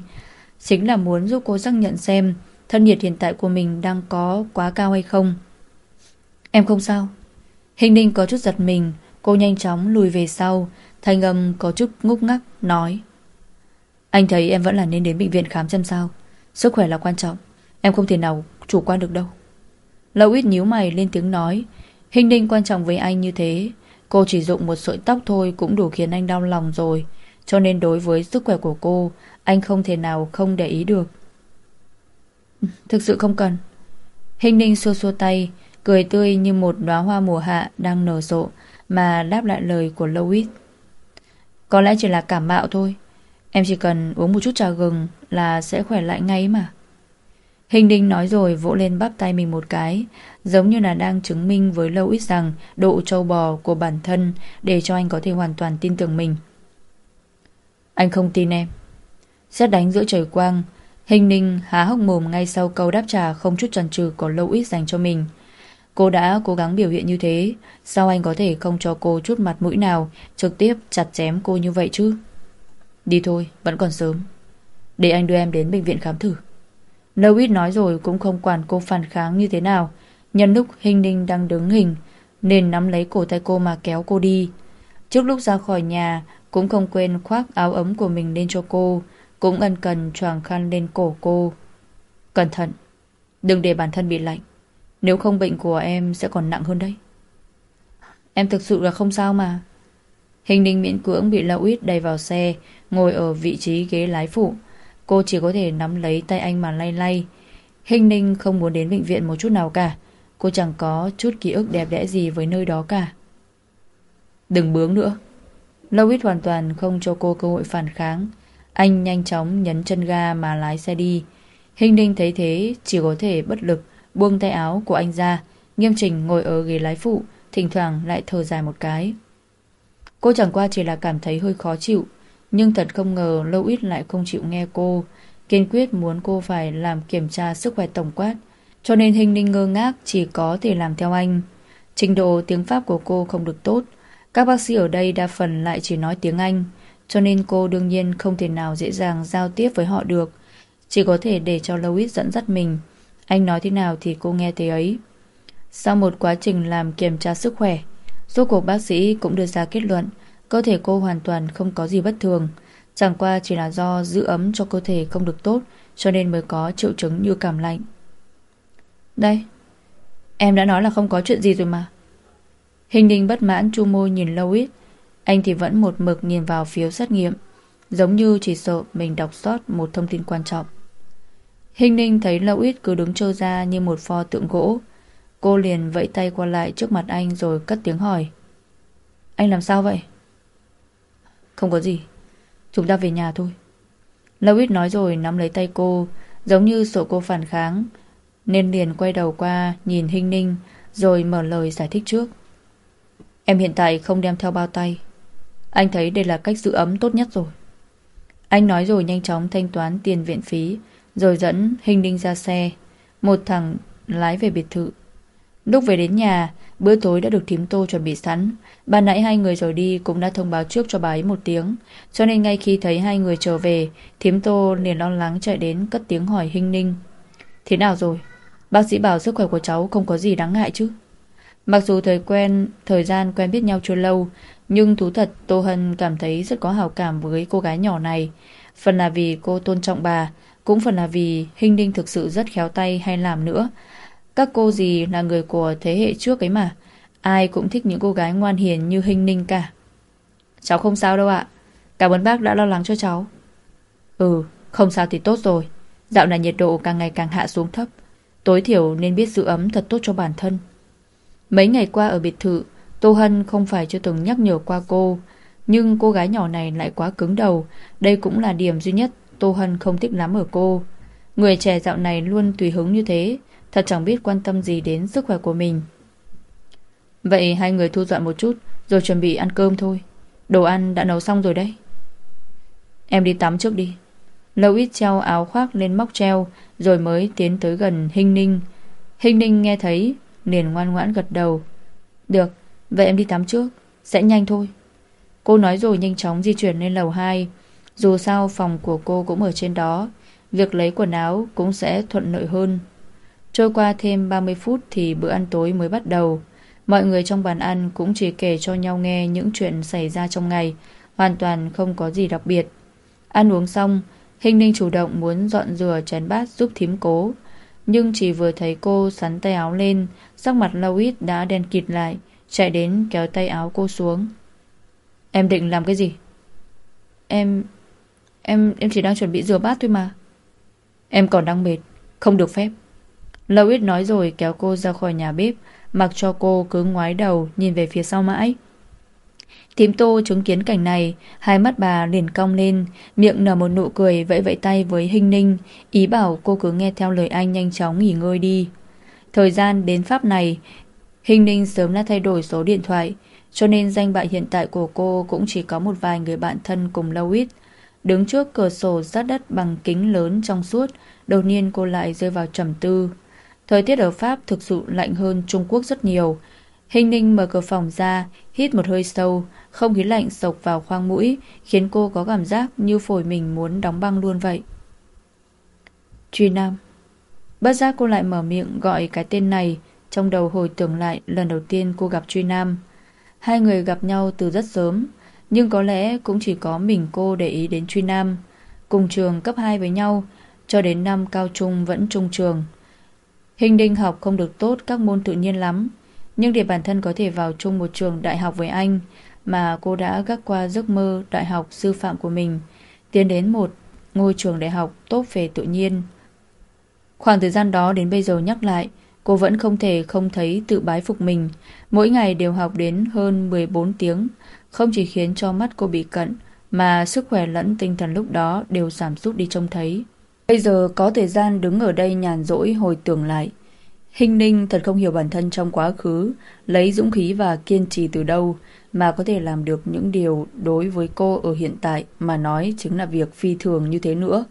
[SPEAKER 1] Chính là muốn giúp cô xác nhận xem thân nhiệt hiện tại của mình đang có quá cao hay không. Em không sao. Hình Ninh có chút giật mình. Cô nhanh chóng lùi về sau. Thanh âm có chút ngúc ngắc, nói. Anh thấy em vẫn là nên đến bệnh viện khám xem sao. Sức khỏe là quan trọng. Em không thể nào chủ quan được đâu. Lâu ít nhíu mày lên tiếng nói. Hình Ninh quan trọng với anh như thế. Cô chỉ dụng một sợi tóc thôi cũng đủ khiến anh đau lòng rồi. Cho nên đối với sức khỏe của cô, anh không thể nào không để ý được. Thực sự không cần. Hình ninh xua xua tay, cười tươi như một đóa hoa mùa hạ đang nở rộ mà đáp lại lời của Louis. Có lẽ chỉ là cảm mạo thôi. Em chỉ cần uống một chút trà gừng là sẽ khỏe lại ngay mà. Hình đinh nói rồi vỗ lên bắp tay mình một cái, giống như là đang chứng minh với Lâu Ít rằng độ trâu bò của bản thân để cho anh có thể hoàn toàn tin tưởng mình. Anh không tin em. Xét đánh giữa trời quang, hình ninh há hốc mồm ngay sau câu đáp trả không chút chần chừ của Lâu Ít dành cho mình. Cô đã cố gắng biểu hiện như thế, sao anh có thể không cho cô chút mặt mũi nào, trực tiếp chặt chém cô như vậy chứ? Đi thôi, vẫn còn sớm. Để anh đưa em đến bệnh viện khám thử. Lâu ít nói rồi cũng không quản cô phản kháng như thế nào. Nhân lúc hình ninh đang đứng hình, nên nắm lấy cổ tay cô mà kéo cô đi. Trước lúc ra khỏi nhà, cũng không quên khoác áo ấm của mình lên cho cô, cũng ân cần choàng khăn lên cổ cô. Cẩn thận, đừng để bản thân bị lạnh. Nếu không bệnh của em sẽ còn nặng hơn đấy. Em thực sự là không sao mà. Hình ninh miễn cưỡng bị Lão Ít đầy vào xe, ngồi ở vị trí ghế lái phụ. Cô chỉ có thể nắm lấy tay anh mà lay lay. Hình ninh không muốn đến bệnh viện một chút nào cả. Cô chẳng có chút ký ức đẹp đẽ gì với nơi đó cả. Đừng bướng nữa. Louis hoàn toàn không cho cô cơ hội phản kháng. Anh nhanh chóng nhấn chân ga mà lái xe đi. Hình ninh thấy thế chỉ có thể bất lực buông tay áo của anh ra. Nghiêm trình ngồi ở ghế lái phụ, thỉnh thoảng lại thở dài một cái. Cô chẳng qua chỉ là cảm thấy hơi khó chịu nhưng thật không ngờ Lois lại không chịu nghe cô Kiên quyết muốn cô phải làm kiểm tra sức khỏe tổng quát cho nên hình ninh ngơ ngác, Chỉ có thể làm theo anh. Trình độ tiếng Pháp của cô không được tốt. Các bác sĩ ở đây đa phần lại chỉ nói tiếng Anh, Cho nên cô đương nhiên không thể nào dễ dàng giao tiếp với họ được. Chỉ có thể để cho Louis dẫn dắt mình. Anh nói thế nào thì cô nghe thế ấy. Sau một quá trình làm kiểm tra sức khỏe, Rốt cuộc bác sĩ cũng đưa ra kết luận, Cơ thể cô hoàn toàn không có gì bất thường. Chẳng qua chỉ là do giữ ấm cho cơ thể không được tốt, Cho nên mới có triệu chứng như cảm lạnh. Đây, Em đã nói là không có chuyện gì rồi mà. Hình đình bất mãn chu môi nhìn lâu ít Anh thì vẫn một mực nhìn vào phiếu xét nghiệm, Giống như chỉ sợ mình đọc sót một thông tin quan trọng. Hình ninh thấy lâu ít cứ đứng trơ ra như một pho tượng gỗ. Cô liền vẫy tay qua lại trước mặt anh rồi cất tiếng hỏi. Anh làm sao vậy? Không có gì, Chúng ta về nhà thôi. Lâu ít nói rồi nắm lấy tay cô, Giống như sợ cô phản kháng. Nên liền quay đầu qua Nhìn Hinh Ninh, Rồi mở lời giải thích trước. Em hiện tại không đem theo bao tay. Anh thấy đây là cách giữ ấm tốt nhất rồi. Anh nói rồi nhanh chóng thanh toán tiền viện phí, Rồi dẫn Hinh Ninh ra xe, Một thằng lái về biệt thự. Lúc về đến nhà, Bữa tối đã được thím tô chuẩn bị sẵn. Bà nãy hai người rồi đi cũng đã thông báo trước cho bà ấy một tiếng, Cho nên ngay khi thấy hai người trở về, Thím tô liền lo lắng chạy đến cất tiếng hỏi Hinh Ninh. Thế nào rồi? Bác sĩ bảo sức khỏe của cháu không có gì đáng ngại chứ Mặc dù thời quen, thời gian quen biết nhau chưa lâu, nhưng thú thật Tô Hân cảm thấy rất có hào cảm với cô gái nhỏ này. Phần là vì cô tôn trọng bà, cũng phần là vì Hinh Ninh thực sự rất khéo tay hay làm nữa. Các cô gì là người của thế hệ trước ấy mà. Ai cũng thích những cô gái ngoan hiền như Hinh Ninh cả. Cháu không sao đâu ạ. Cảm ơn bác đã lo lắng cho cháu. Ừ, không sao thì tốt rồi. Dạo này nhiệt độ càng ngày càng hạ xuống thấp. Tối thiểu nên biết giữ ấm thật tốt cho bản thân. Mấy ngày qua ở biệt thự, Tô Hân không phải chưa từng nhắc nhở qua cô. Nhưng cô gái nhỏ này lại quá cứng đầu. Đây cũng là điểm duy nhất Tô Hân không thích lắm ở cô. Người trẻ dạo này luôn tùy hứng như thế. Thật chẳng biết quan tâm gì đến sức khỏe của mình. Vậy hai người thu dọn một chút rồi chuẩn bị ăn cơm thôi. Đồ ăn đã nấu xong rồi đấy. Em đi tắm trước đi. Lâu ít treo áo khoác lên móc treo rồi mới tiến tới gần Hinh Ninh. Hinh Ninh nghe thấy liền ngoan ngoãn gật đầu. Được, vậy em đi tắm trước, sẽ nhanh thôi. Cô nói rồi nhanh chóng di chuyển lên lầu 2. Dù sao phòng của cô cũng ở trên đó, việc lấy quần áo cũng sẽ thuận lợi hơn. Trôi qua thêm 30 phút thì bữa ăn tối mới bắt đầu. Mọi người trong bàn ăn cũng chỉ kể cho nhau nghe những chuyện xảy ra trong ngày, hoàn toàn không có gì đặc biệt. Ăn uống xong, Hình Ninh chủ động muốn dọn rửa chén bát giúp thím cố. Nhưng chỉ vừa thấy cô sắn tay áo lên, sắc mặt Louis đã đen kịt lại, chạy đến kéo tay áo cô xuống. Em định làm cái gì? Em... Em em chỉ đang chuẩn bị rửa bát thôi mà. Em còn đang mệt, không được phép. Louis nói rồi kéo cô ra khỏi nhà bếp, mặc cho cô cứ ngoái đầu nhìn về phía sau mãi. Thím tô chứng kiến cảnh này, hai mắt bà liền cong lên, miệng nở một nụ cười vẫy vẫy tay với Hinh Ninh, ý bảo cô cứ nghe theo lời anh nhanh chóng nghỉ ngơi đi. Thời gian đến pháp này, Hinh Ninh sớm đã thay đổi số điện thoại, cho nên danh bạ hiện tại của cô cũng chỉ có một vài người bạn thân cùng Louis. Đứng trước cửa sổ sát đất bằng kính lớn trong suốt, đột nhiên cô lại rơi vào trầm tư. Thời tiết ở Pháp thực sự lạnh hơn Trung Quốc rất nhiều. Hình ninh mở cửa phòng ra, hít một hơi sâu, không khí lạnh sộc vào khoang mũi, khiến cô có cảm giác như phổi mình muốn đóng băng luôn vậy. Truy Nam Bất giác cô lại mở miệng gọi cái tên này, trong đầu hồi tưởng lại lần đầu tiên cô gặp Truy Nam. Hai người gặp nhau từ rất sớm, nhưng có lẽ cũng chỉ có mình cô để ý đến Truy Nam. Cùng trường cấp 2 với nhau, cho đến năm cao trung vẫn trung trường. Hình đinh học không được tốt các môn tự nhiên lắm, nhưng để bản thân có thể vào chung một trường đại học với anh mà cô đã gác qua giấc mơ đại học sư phạm của mình, tiến đến một ngôi trường đại học tốt về tự nhiên. Khoảng thời gian đó đến bây giờ nhắc lại, cô vẫn không thể không thấy tự bái phục mình. Mỗi ngày đều học đến hơn 14 tiếng, không chỉ khiến cho mắt cô bị cận, mà sức khỏe lẫn tinh thần lúc đó đều giảm sút đi trông thấy. Bây giờ có thời gian đứng ở đây nhàn rỗi hồi tưởng lại. Hình ninh thật không hiểu bản thân trong quá khứ, lấy dũng khí và kiên trì từ đâu mà có thể làm được những điều đối với cô ở hiện tại mà nói chính là việc phi thường như thế nữa.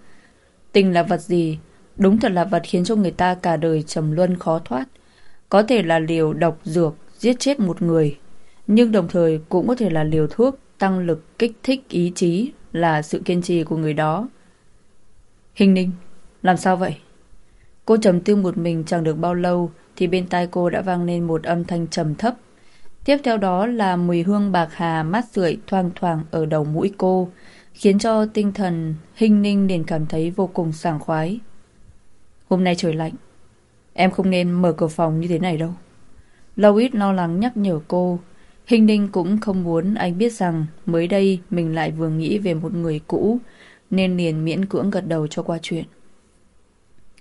[SPEAKER 1] Tình là vật gì? Đúng thật là vật khiến cho người ta cả đời trầm luân khó thoát. Có thể là liều độc dược giết chết một người, nhưng đồng thời cũng có thể là liều thuốc tăng lực kích thích ý chí là sự kiên trì của người đó. Hình ninh, làm sao vậy? Cô trầm tư một mình chẳng được bao lâu thì bên tai cô đã vang lên một âm thanh trầm thấp. Tiếp theo đó là mùi hương bạc hà mát rượi thoang thoảng ở đầu mũi cô, khiến cho tinh thần hình ninh liền cảm thấy vô cùng sảng khoái. Hôm nay trời lạnh, em không nên mở cửa phòng như thế này đâu. Louis lo lắng nhắc nhở cô. Hình ninh cũng không muốn anh biết rằng mới đây mình lại vừa nghĩ về một người cũ, nên liền miễn cưỡng gật đầu cho qua chuyện.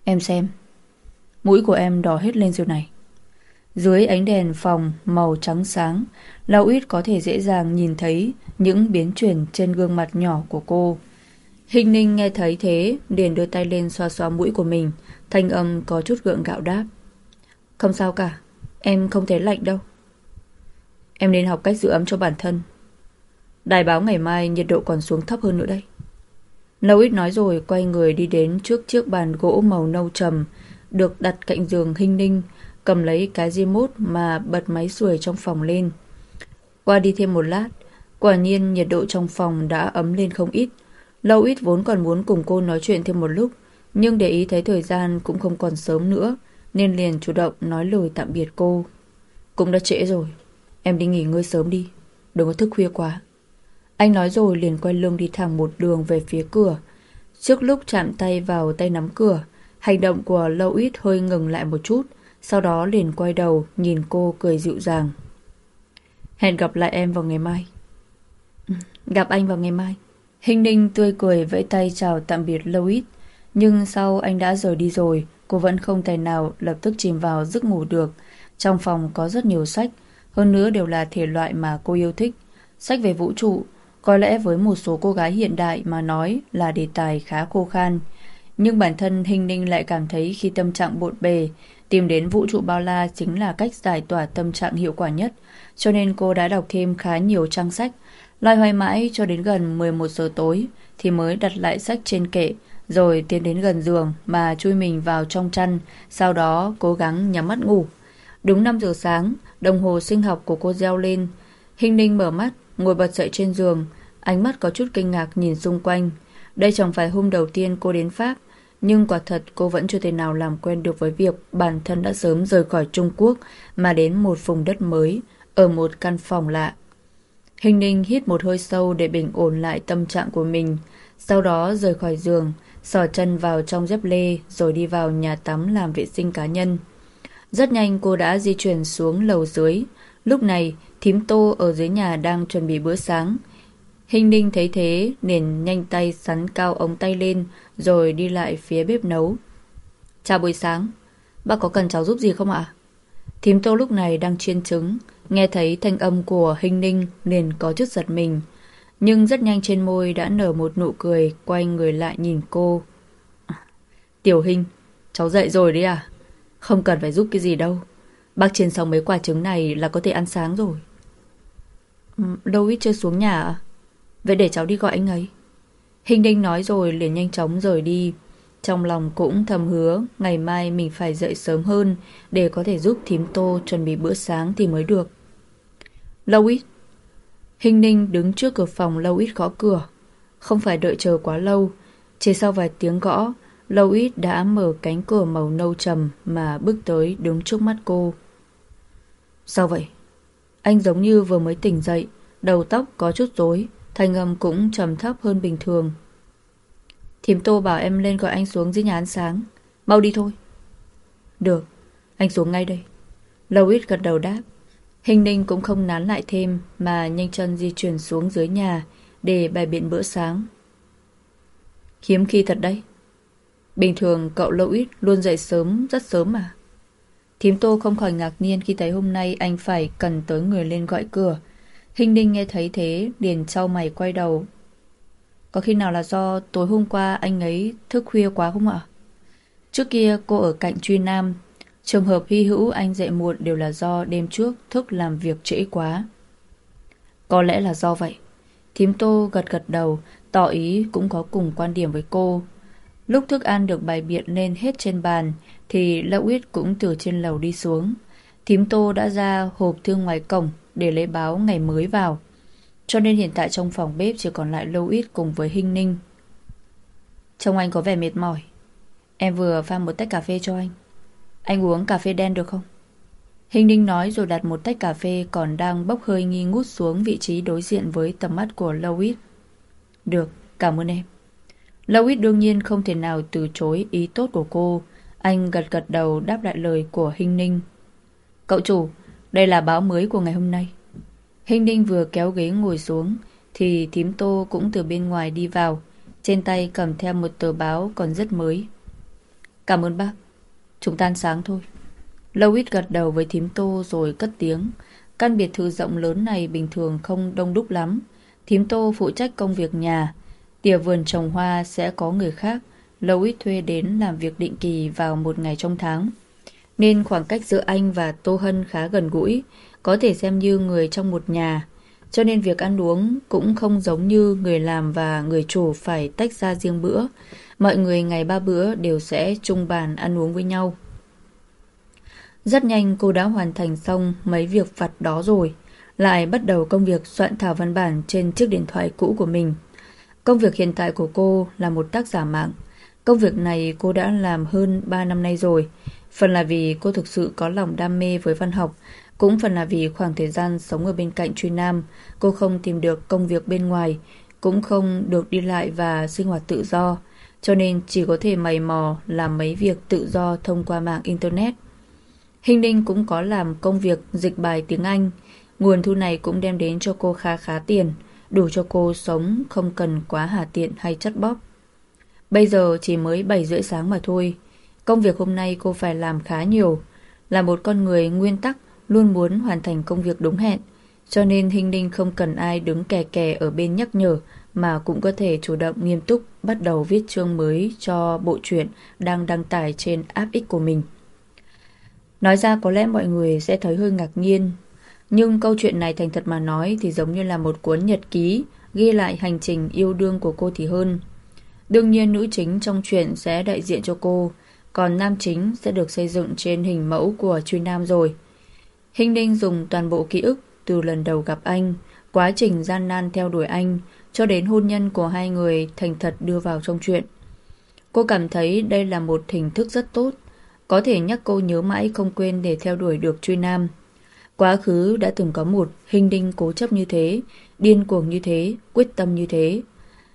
[SPEAKER 1] Em xem, mũi của em đỏ hết lên rồi này. Dưới ánh đèn phòng màu trắng sáng, Lau ít có thể dễ dàng nhìn thấy những biến chuyển trên gương mặt nhỏ của cô. Hình ninh nghe thấy thế, liền đưa tay lên xoa xoa mũi của mình, thanh âm có chút gượng gạo đáp. Không sao cả, em không thấy lạnh đâu. Em nên học cách giữ ấm cho bản thân. Đài báo ngày mai nhiệt độ còn xuống thấp hơn nữa đây. Lâu ít nói rồi quay người đi đến trước chiếc bàn gỗ màu nâu trầm được đặt cạnh giường hình ninh, cầm lấy cái remote mà bật máy sưởi trong phòng lên. Qua đi thêm một lát, quả nhiên nhiệt độ trong phòng đã ấm lên không ít. Lâu ít vốn còn muốn cùng cô nói chuyện thêm một lúc, nhưng để ý thấy thời gian cũng không còn sớm nữa, nên liền chủ động nói lời tạm biệt cô. Cũng đã trễ rồi. Em đi nghỉ ngơi sớm đi. Đừng có thức khuya quá. Anh nói rồi liền quay lưng đi thẳng một đường về phía cửa. Trước lúc chạm tay vào tay nắm cửa, hành động của Lâu Ít hơi ngừng lại một chút, sau đó liền quay đầu nhìn cô cười dịu dàng. Hẹn gặp lại em vào ngày mai. Ừ, gặp anh vào ngày mai. Hình ninh tươi cười vẫy tay chào tạm biệt Lâu Ít, nhưng sau anh đã rời đi rồi, cô vẫn không thể nào lập tức chìm vào giấc ngủ được. Trong phòng có rất nhiều sách, hơn nữa đều là thể loại mà cô yêu thích. Sách về vũ trụ, có lẽ với một số cô gái hiện đại mà nói là đề tài khá khô khan. Nhưng bản thân Hình Ninh lại cảm thấy khi tâm trạng bộn bề, tìm đến vũ trụ bao la chính là cách giải tỏa tâm trạng hiệu quả nhất. Cho nên cô đã đọc thêm khá nhiều trang sách, loay hoay mãi cho đến gần 11 giờ tối thì mới đặt lại sách trên kệ, rồi tiến đến gần giường mà chui mình vào trong chăn, sau đó cố gắng nhắm mắt ngủ. Đúng 5 giờ sáng, đồng hồ sinh học của cô reo lên. Hình ninh mở mắt, ngồi bật dậy trên giường, ánh mắt có chút kinh ngạc nhìn xung quanh. Đây chẳng phải hôm đầu tiên cô đến Pháp, nhưng quả thật cô vẫn chưa thể nào làm quen được với việc bản thân đã sớm rời khỏi Trung Quốc mà đến một vùng đất mới, ở một căn phòng lạ. Hình ninh hít một hơi sâu để bình ổn lại tâm trạng của mình, sau đó rời khỏi giường, sò chân vào trong dép lê rồi đi vào nhà tắm làm vệ sinh cá nhân. Rất nhanh cô đã di chuyển xuống lầu dưới. Lúc này, thím tô ở dưới nhà đang chuẩn bị bữa sáng. Hình ninh thấy thế, liền nhanh tay sắn cao ống tay lên, rồi đi lại phía bếp nấu. Chào buổi sáng, bác có cần cháu giúp gì không ạ? Thím tô lúc này đang chiên trứng, nghe thấy thanh âm của hình ninh liền có chút giật mình. Nhưng rất nhanh trên môi đã nở một nụ cười, quay người lại nhìn cô. À, Tiểu hình, cháu dậy rồi đấy à? Không cần phải giúp cái gì đâu. Bác chiên xong mấy quả trứng này là có thể ăn sáng rồi. Ừ, đâu ít chưa xuống nhà à? Vậy để cháu đi gọi anh ấy. Hình đinh nói rồi liền nhanh chóng rời đi. Trong lòng cũng thầm hứa ngày mai mình phải dậy sớm hơn để có thể giúp thím tô chuẩn bị bữa sáng thì mới được. Lâu ít. Hình ninh đứng trước cửa phòng lâu ít gõ cửa. Không phải đợi chờ quá lâu. Chỉ sau vài tiếng gõ, lâu ít đã mở cánh cửa màu nâu trầm mà bước tới đứng trước mắt cô. Sao vậy? Anh giống như vừa mới tỉnh dậy, đầu tóc có chút rối, thanh âm cũng trầm thấp hơn bình thường. Thím Tô bảo em lên gọi anh xuống dưới nhà ăn sáng. Mau đi thôi. Được, anh xuống ngay đây. Lâu ít gật đầu đáp. Hình ninh cũng không nán lại thêm mà nhanh chân di chuyển xuống dưới nhà để bài biện bữa sáng. Hiếm khi thật đấy. Bình thường cậu lâu ít luôn dậy sớm, rất sớm mà. Thím Tô không khỏi ngạc nhiên khi thấy hôm nay anh phải cần tới người lên gọi cửa. Hình ninh nghe thấy thế, liền trao mày quay đầu. Có khi nào là do tối hôm qua anh ấy thức khuya quá không ạ? Trước kia cô ở cạnh Truy Nam, trường hợp hy hữu anh dậy muộn đều là do đêm trước thức làm việc trễ quá. Có lẽ là do vậy. Thím Tô gật gật đầu, tỏ ý cũng có cùng quan điểm với cô. Lúc thức ăn được bày biện lên hết trên bàn thì Lão Uyết cũng từ trên lầu đi xuống. Thím Tô đã ra hộp thư ngoài cổng để lấy báo ngày mới vào. Cho nên hiện tại trong phòng bếp chỉ còn lại Lâu Ít cùng với Hinh Ninh. Trông anh có vẻ mệt mỏi. Em vừa pha một tách cà phê cho anh. Anh uống cà phê đen được không? Hình Ninh nói rồi đặt một tách cà phê còn đang bốc hơi nghi ngút xuống vị trí đối diện với tầm mắt của Lâu Được, cảm ơn em. Lâu đương nhiên không thể nào từ chối ý tốt của cô. Anh gật gật đầu đáp lại lời của Hinh Ninh. Cậu chủ, đây là báo mới của ngày hôm nay. Hình Ninh vừa kéo ghế ngồi xuống, thì thím tô cũng từ bên ngoài đi vào. Trên tay cầm theo một tờ báo còn rất mới. Cảm ơn bác. Chúng ta ăn sáng thôi. Lâu ít gật đầu với thím tô rồi cất tiếng. Căn biệt thự rộng lớn này bình thường không đông đúc lắm. Thím tô phụ trách công việc nhà, Tỉa vườn trồng hoa sẽ có người khác, lâu ít thuê đến làm việc định kỳ vào một ngày trong tháng. Nên khoảng cách giữa anh và Tô Hân khá gần gũi, có thể xem như người trong một nhà. Cho nên việc ăn uống cũng không giống như người làm và người chủ phải tách ra riêng bữa. Mọi người ngày ba bữa đều sẽ chung bàn ăn uống với nhau. Rất nhanh cô đã hoàn thành xong mấy việc vặt đó rồi. Lại bắt đầu công việc soạn thảo văn bản trên chiếc điện thoại cũ của mình. Công việc hiện tại của cô là một tác giả mạng. Công việc này cô đã làm hơn 3 năm nay rồi. Phần là vì cô thực sự có lòng đam mê với văn học Cũng phần là vì khoảng thời gian sống ở bên cạnh Truy Nam, cô không tìm được công việc bên ngoài, cũng không được đi lại và sinh hoạt tự do, cho nên chỉ có thể mày mò làm mấy việc tự do thông qua mạng Internet. Hình Đinh cũng có làm công việc dịch bài tiếng Anh, nguồn thu này cũng đem đến cho cô khá khá tiền, đủ cho cô sống không cần quá hà tiện hay chất bóp. Bây giờ chỉ mới 7 rưỡi sáng mà thôi, công việc hôm nay cô phải làm khá nhiều, là một con người nguyên tắc luôn muốn hoàn thành công việc đúng hẹn, cho nên Hình Ninh không cần ai đứng kè kè ở bên nhắc nhở mà cũng có thể chủ động nghiêm túc bắt đầu viết chương mới cho bộ truyện đang đăng tải trên app X của mình. Nói ra có lẽ mọi người sẽ thấy hơi ngạc nhiên, nhưng câu chuyện này thành thật mà nói thì giống như là một cuốn nhật ký ghi lại hành trình yêu đương của cô thì hơn. Đương nhiên nữ chính trong truyện sẽ đại diện cho cô, còn nam chính sẽ được xây dựng trên hình mẫu của truy nam rồi. Hình Ninh dùng toàn bộ ký ức từ lần đầu gặp anh, quá trình gian nan theo đuổi anh, cho đến hôn nhân của hai người thành thật đưa vào trong chuyện. Cô cảm thấy đây là một hình thức rất tốt, có thể nhắc cô nhớ mãi không quên để theo đuổi được truy nam. Quá khứ đã từng có một hình đinh cố chấp như thế, điên cuồng như thế, quyết tâm như thế.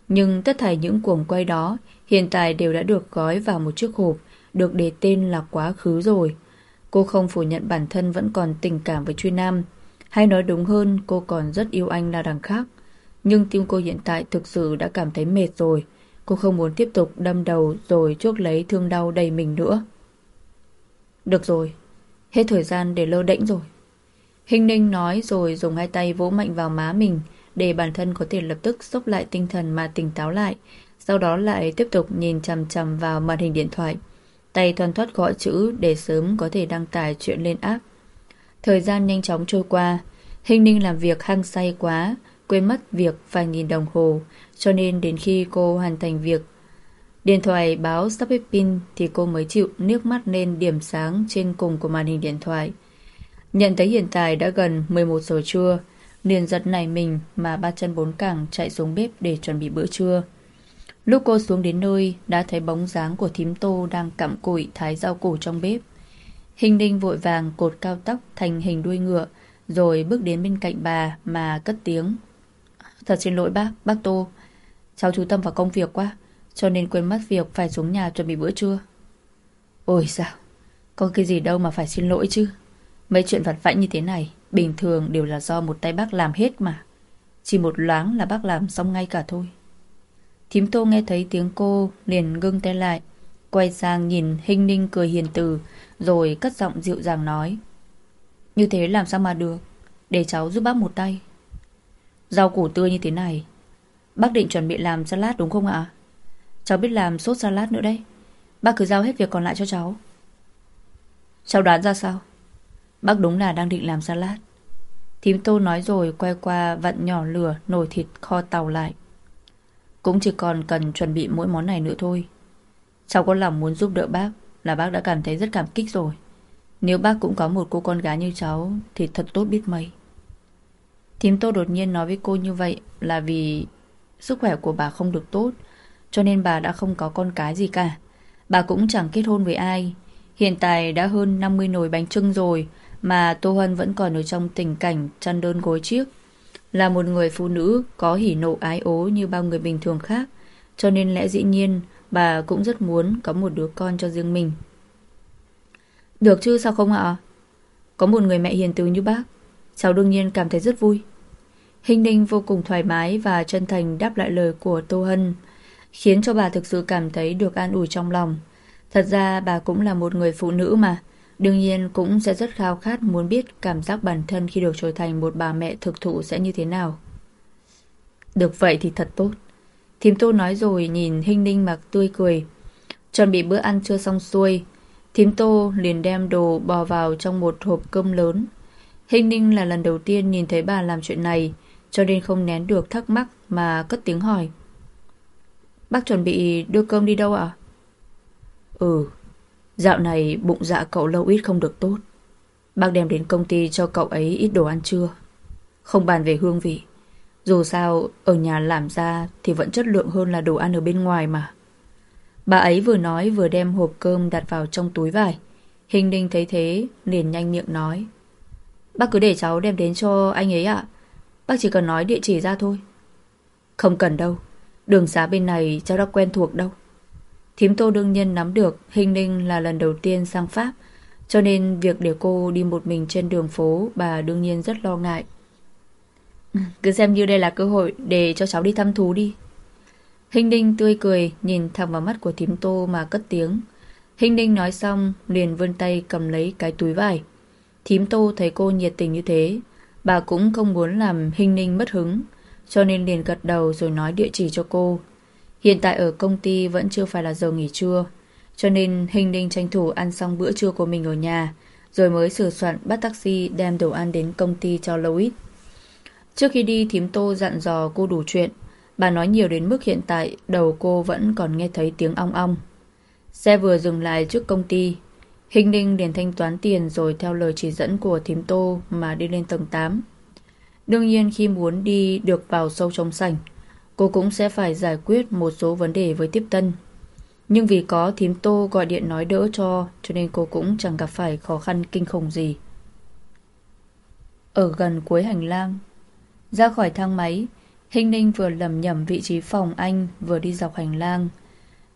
[SPEAKER 1] Nhưng tất thảy những cuồng quay đó hiện tại đều đã được gói vào một chiếc hộp, được đề tên là quá khứ rồi. Cô không phủ nhận bản thân vẫn còn tình cảm với Truy Nam. Hay nói đúng hơn, cô còn rất yêu anh là đằng khác. Nhưng tim cô hiện tại thực sự đã cảm thấy mệt rồi. Cô không muốn tiếp tục đâm đầu rồi chuốc lấy thương đau đầy mình nữa. Được rồi, hết thời gian để lơ đễnh rồi. Hình ninh nói rồi dùng hai tay vỗ mạnh vào má mình để bản thân có thể lập tức xúc lại tinh thần mà tỉnh táo lại. Sau đó lại tiếp tục nhìn chằm chằm vào màn hình điện thoại. Tay thoăn thoát gọi chữ để sớm có thể đăng tải chuyện lên app. Thời gian nhanh chóng trôi qua, Hình Ninh làm việc hăng say quá, quên mất việc phải nhìn đồng hồ, cho nên đến khi cô hoàn thành việc điện thoại báo sắp hết pin thì cô mới chịu nước mắt lên điểm sáng trên cùng của màn hình điện thoại. Nhận thấy hiện tại đã gần 11 giờ trưa, liền giật nảy mình mà ba chân bốn cẳng chạy xuống bếp để chuẩn bị bữa trưa. Lúc cô xuống đến nơi đã thấy bóng dáng của thím tô đang cặm cụi thái rau củ trong bếp. Hình đinh vội vàng cột cao tóc thành hình đuôi ngựa rồi bước đến bên cạnh bà mà cất tiếng. Thật xin lỗi bác, bác Tô. Cháu chú tâm vào công việc quá cho nên quên mất việc phải xuống nhà chuẩn bị bữa trưa. Ôi sao, có cái gì đâu mà phải xin lỗi chứ. Mấy chuyện vặt vãnh như thế này bình thường đều là do một tay bác làm hết mà. Chỉ một loáng là bác làm xong ngay cả thôi. Thím tô nghe thấy tiếng cô liền ngưng tay lại, Quay sang nhìn Hinh Ninh cười hiền từ, Rồi cất giọng dịu dàng nói, Như thế làm sao mà được? Để cháu giúp bác một tay. Rau củ tươi như thế này, Bác định chuẩn bị làm salad đúng không ạ? Cháu biết làm sốt salad nữa đấy, Bác cứ giao hết việc còn lại cho cháu. Cháu đoán ra sao? Bác đúng là đang định làm salad. Thím tô nói rồi quay qua vặn nhỏ lửa nồi thịt kho tàu lại cũng chỉ còn cần chuẩn bị mỗi món này nữa thôi. Cháu có lòng muốn giúp đỡ bác Là bác đã cảm thấy rất cảm kích rồi. Nếu bác cũng có một cô con gái như cháu Thì thật tốt biết mấy. Thím Tô đột nhiên nói với cô như vậy Là vì sức khỏe của bà không được tốt, Cho nên bà đã không có con cái gì cả. Bà cũng chẳng kết hôn với ai. Hiện tại đã hơn 50 nồi bánh trưng rồi Mà Tô Hân vẫn còn ở trong tình cảnh chăn đơn gối chiếc là một người phụ nữ có hỉ nộ ái ố như bao người bình thường khác, cho nên lẽ dĩ nhiên bà cũng rất muốn có một đứa con cho riêng mình. Được chứ sao không ạ? Có một người mẹ hiền từ như bác, cháu đương nhiên cảm thấy rất vui. Hình ninh vô cùng thoải mái và chân thành đáp lại lời của Tô Hân, khiến cho bà thực sự cảm thấy được an ủi trong lòng. Thật ra bà cũng là một người phụ nữ mà, Đương nhiên cũng sẽ rất khao khát muốn biết cảm giác bản thân khi được trở thành một bà mẹ thực thụ sẽ như thế nào. Được vậy thì thật tốt. Thím Tô nói rồi nhìn Hinh Ninh mặc tươi cười. Chuẩn bị bữa ăn chưa xong xuôi, thím Tô liền đem đồ bò vào trong một hộp cơm lớn. Hinh Ninh là lần đầu tiên nhìn thấy bà làm chuyện này, cho nên không nén được thắc mắc mà cất tiếng hỏi. Bác chuẩn bị đưa cơm đi đâu ạ? Ừ, Dạo này bụng dạ cậu lâu ít không được tốt Bác đem đến công ty cho cậu ấy ít đồ ăn trưa Không bàn về hương vị Dù sao, ở nhà làm ra Thì vẫn chất lượng hơn là đồ ăn ở bên ngoài mà Bà ấy vừa nói vừa đem hộp cơm đặt vào trong túi vải Hình đinh thấy thế, liền nhanh miệng nói Bác cứ để cháu đem đến cho anh ấy ạ. Bác chỉ cần nói địa chỉ ra thôi. Không cần đâu. Đường xá bên này cháu đã quen thuộc đâu. Thím Tô đương nhiên nắm được, Hình Ninh là lần đầu tiên sang Pháp cho nên việc để cô đi một mình trên đường phố, bà đương nhiên rất lo ngại. (laughs) Cứ xem như đây là cơ hội để cho cháu đi thăm thú đi. Hình Ninh tươi cười, nhìn thẳng vào mắt của thím Tô mà cất tiếng. Hình Ninh nói xong, liền vươn tay cầm lấy cái túi vải. Thím Tô thấy cô nhiệt tình như thế, bà cũng không muốn làm Hình Ninh mất hứng cho nên liền gật đầu rồi nói địa chỉ cho cô. Hiện tại ở công ty vẫn chưa phải là giờ nghỉ trưa cho nên Hình Ninh tranh thủ ăn xong bữa trưa của mình ở nhà rồi mới sửa soạn bắt taxi đem đồ ăn đến công ty cho Louis. Trước khi đi thím Tô dặn dò cô đủ chuyện Bà nói nhiều đến mức hiện tại đầu cô vẫn còn nghe thấy tiếng ong ong. Xe vừa dừng lại trước công ty. Hình ninh liền thanh toán tiền rồi theo lời chỉ dẫn của thím Tô mà đi lên tầng 8. Đương nhiên khi muốn đi được vào sâu trong sảnh, cô cũng sẽ phải giải quyết một số vấn đề với tiếp tân. Nhưng vì có thím Tô gọi điện nói đỡ cho, cho nên cô cũng chẳng gặp phải khó khăn kinh khủng gì. Ở gần cuối hành lang, ra khỏi thang máy, Hình Ninh vừa lầm nhầm vị trí phòng anh vừa đi dọc hành lang.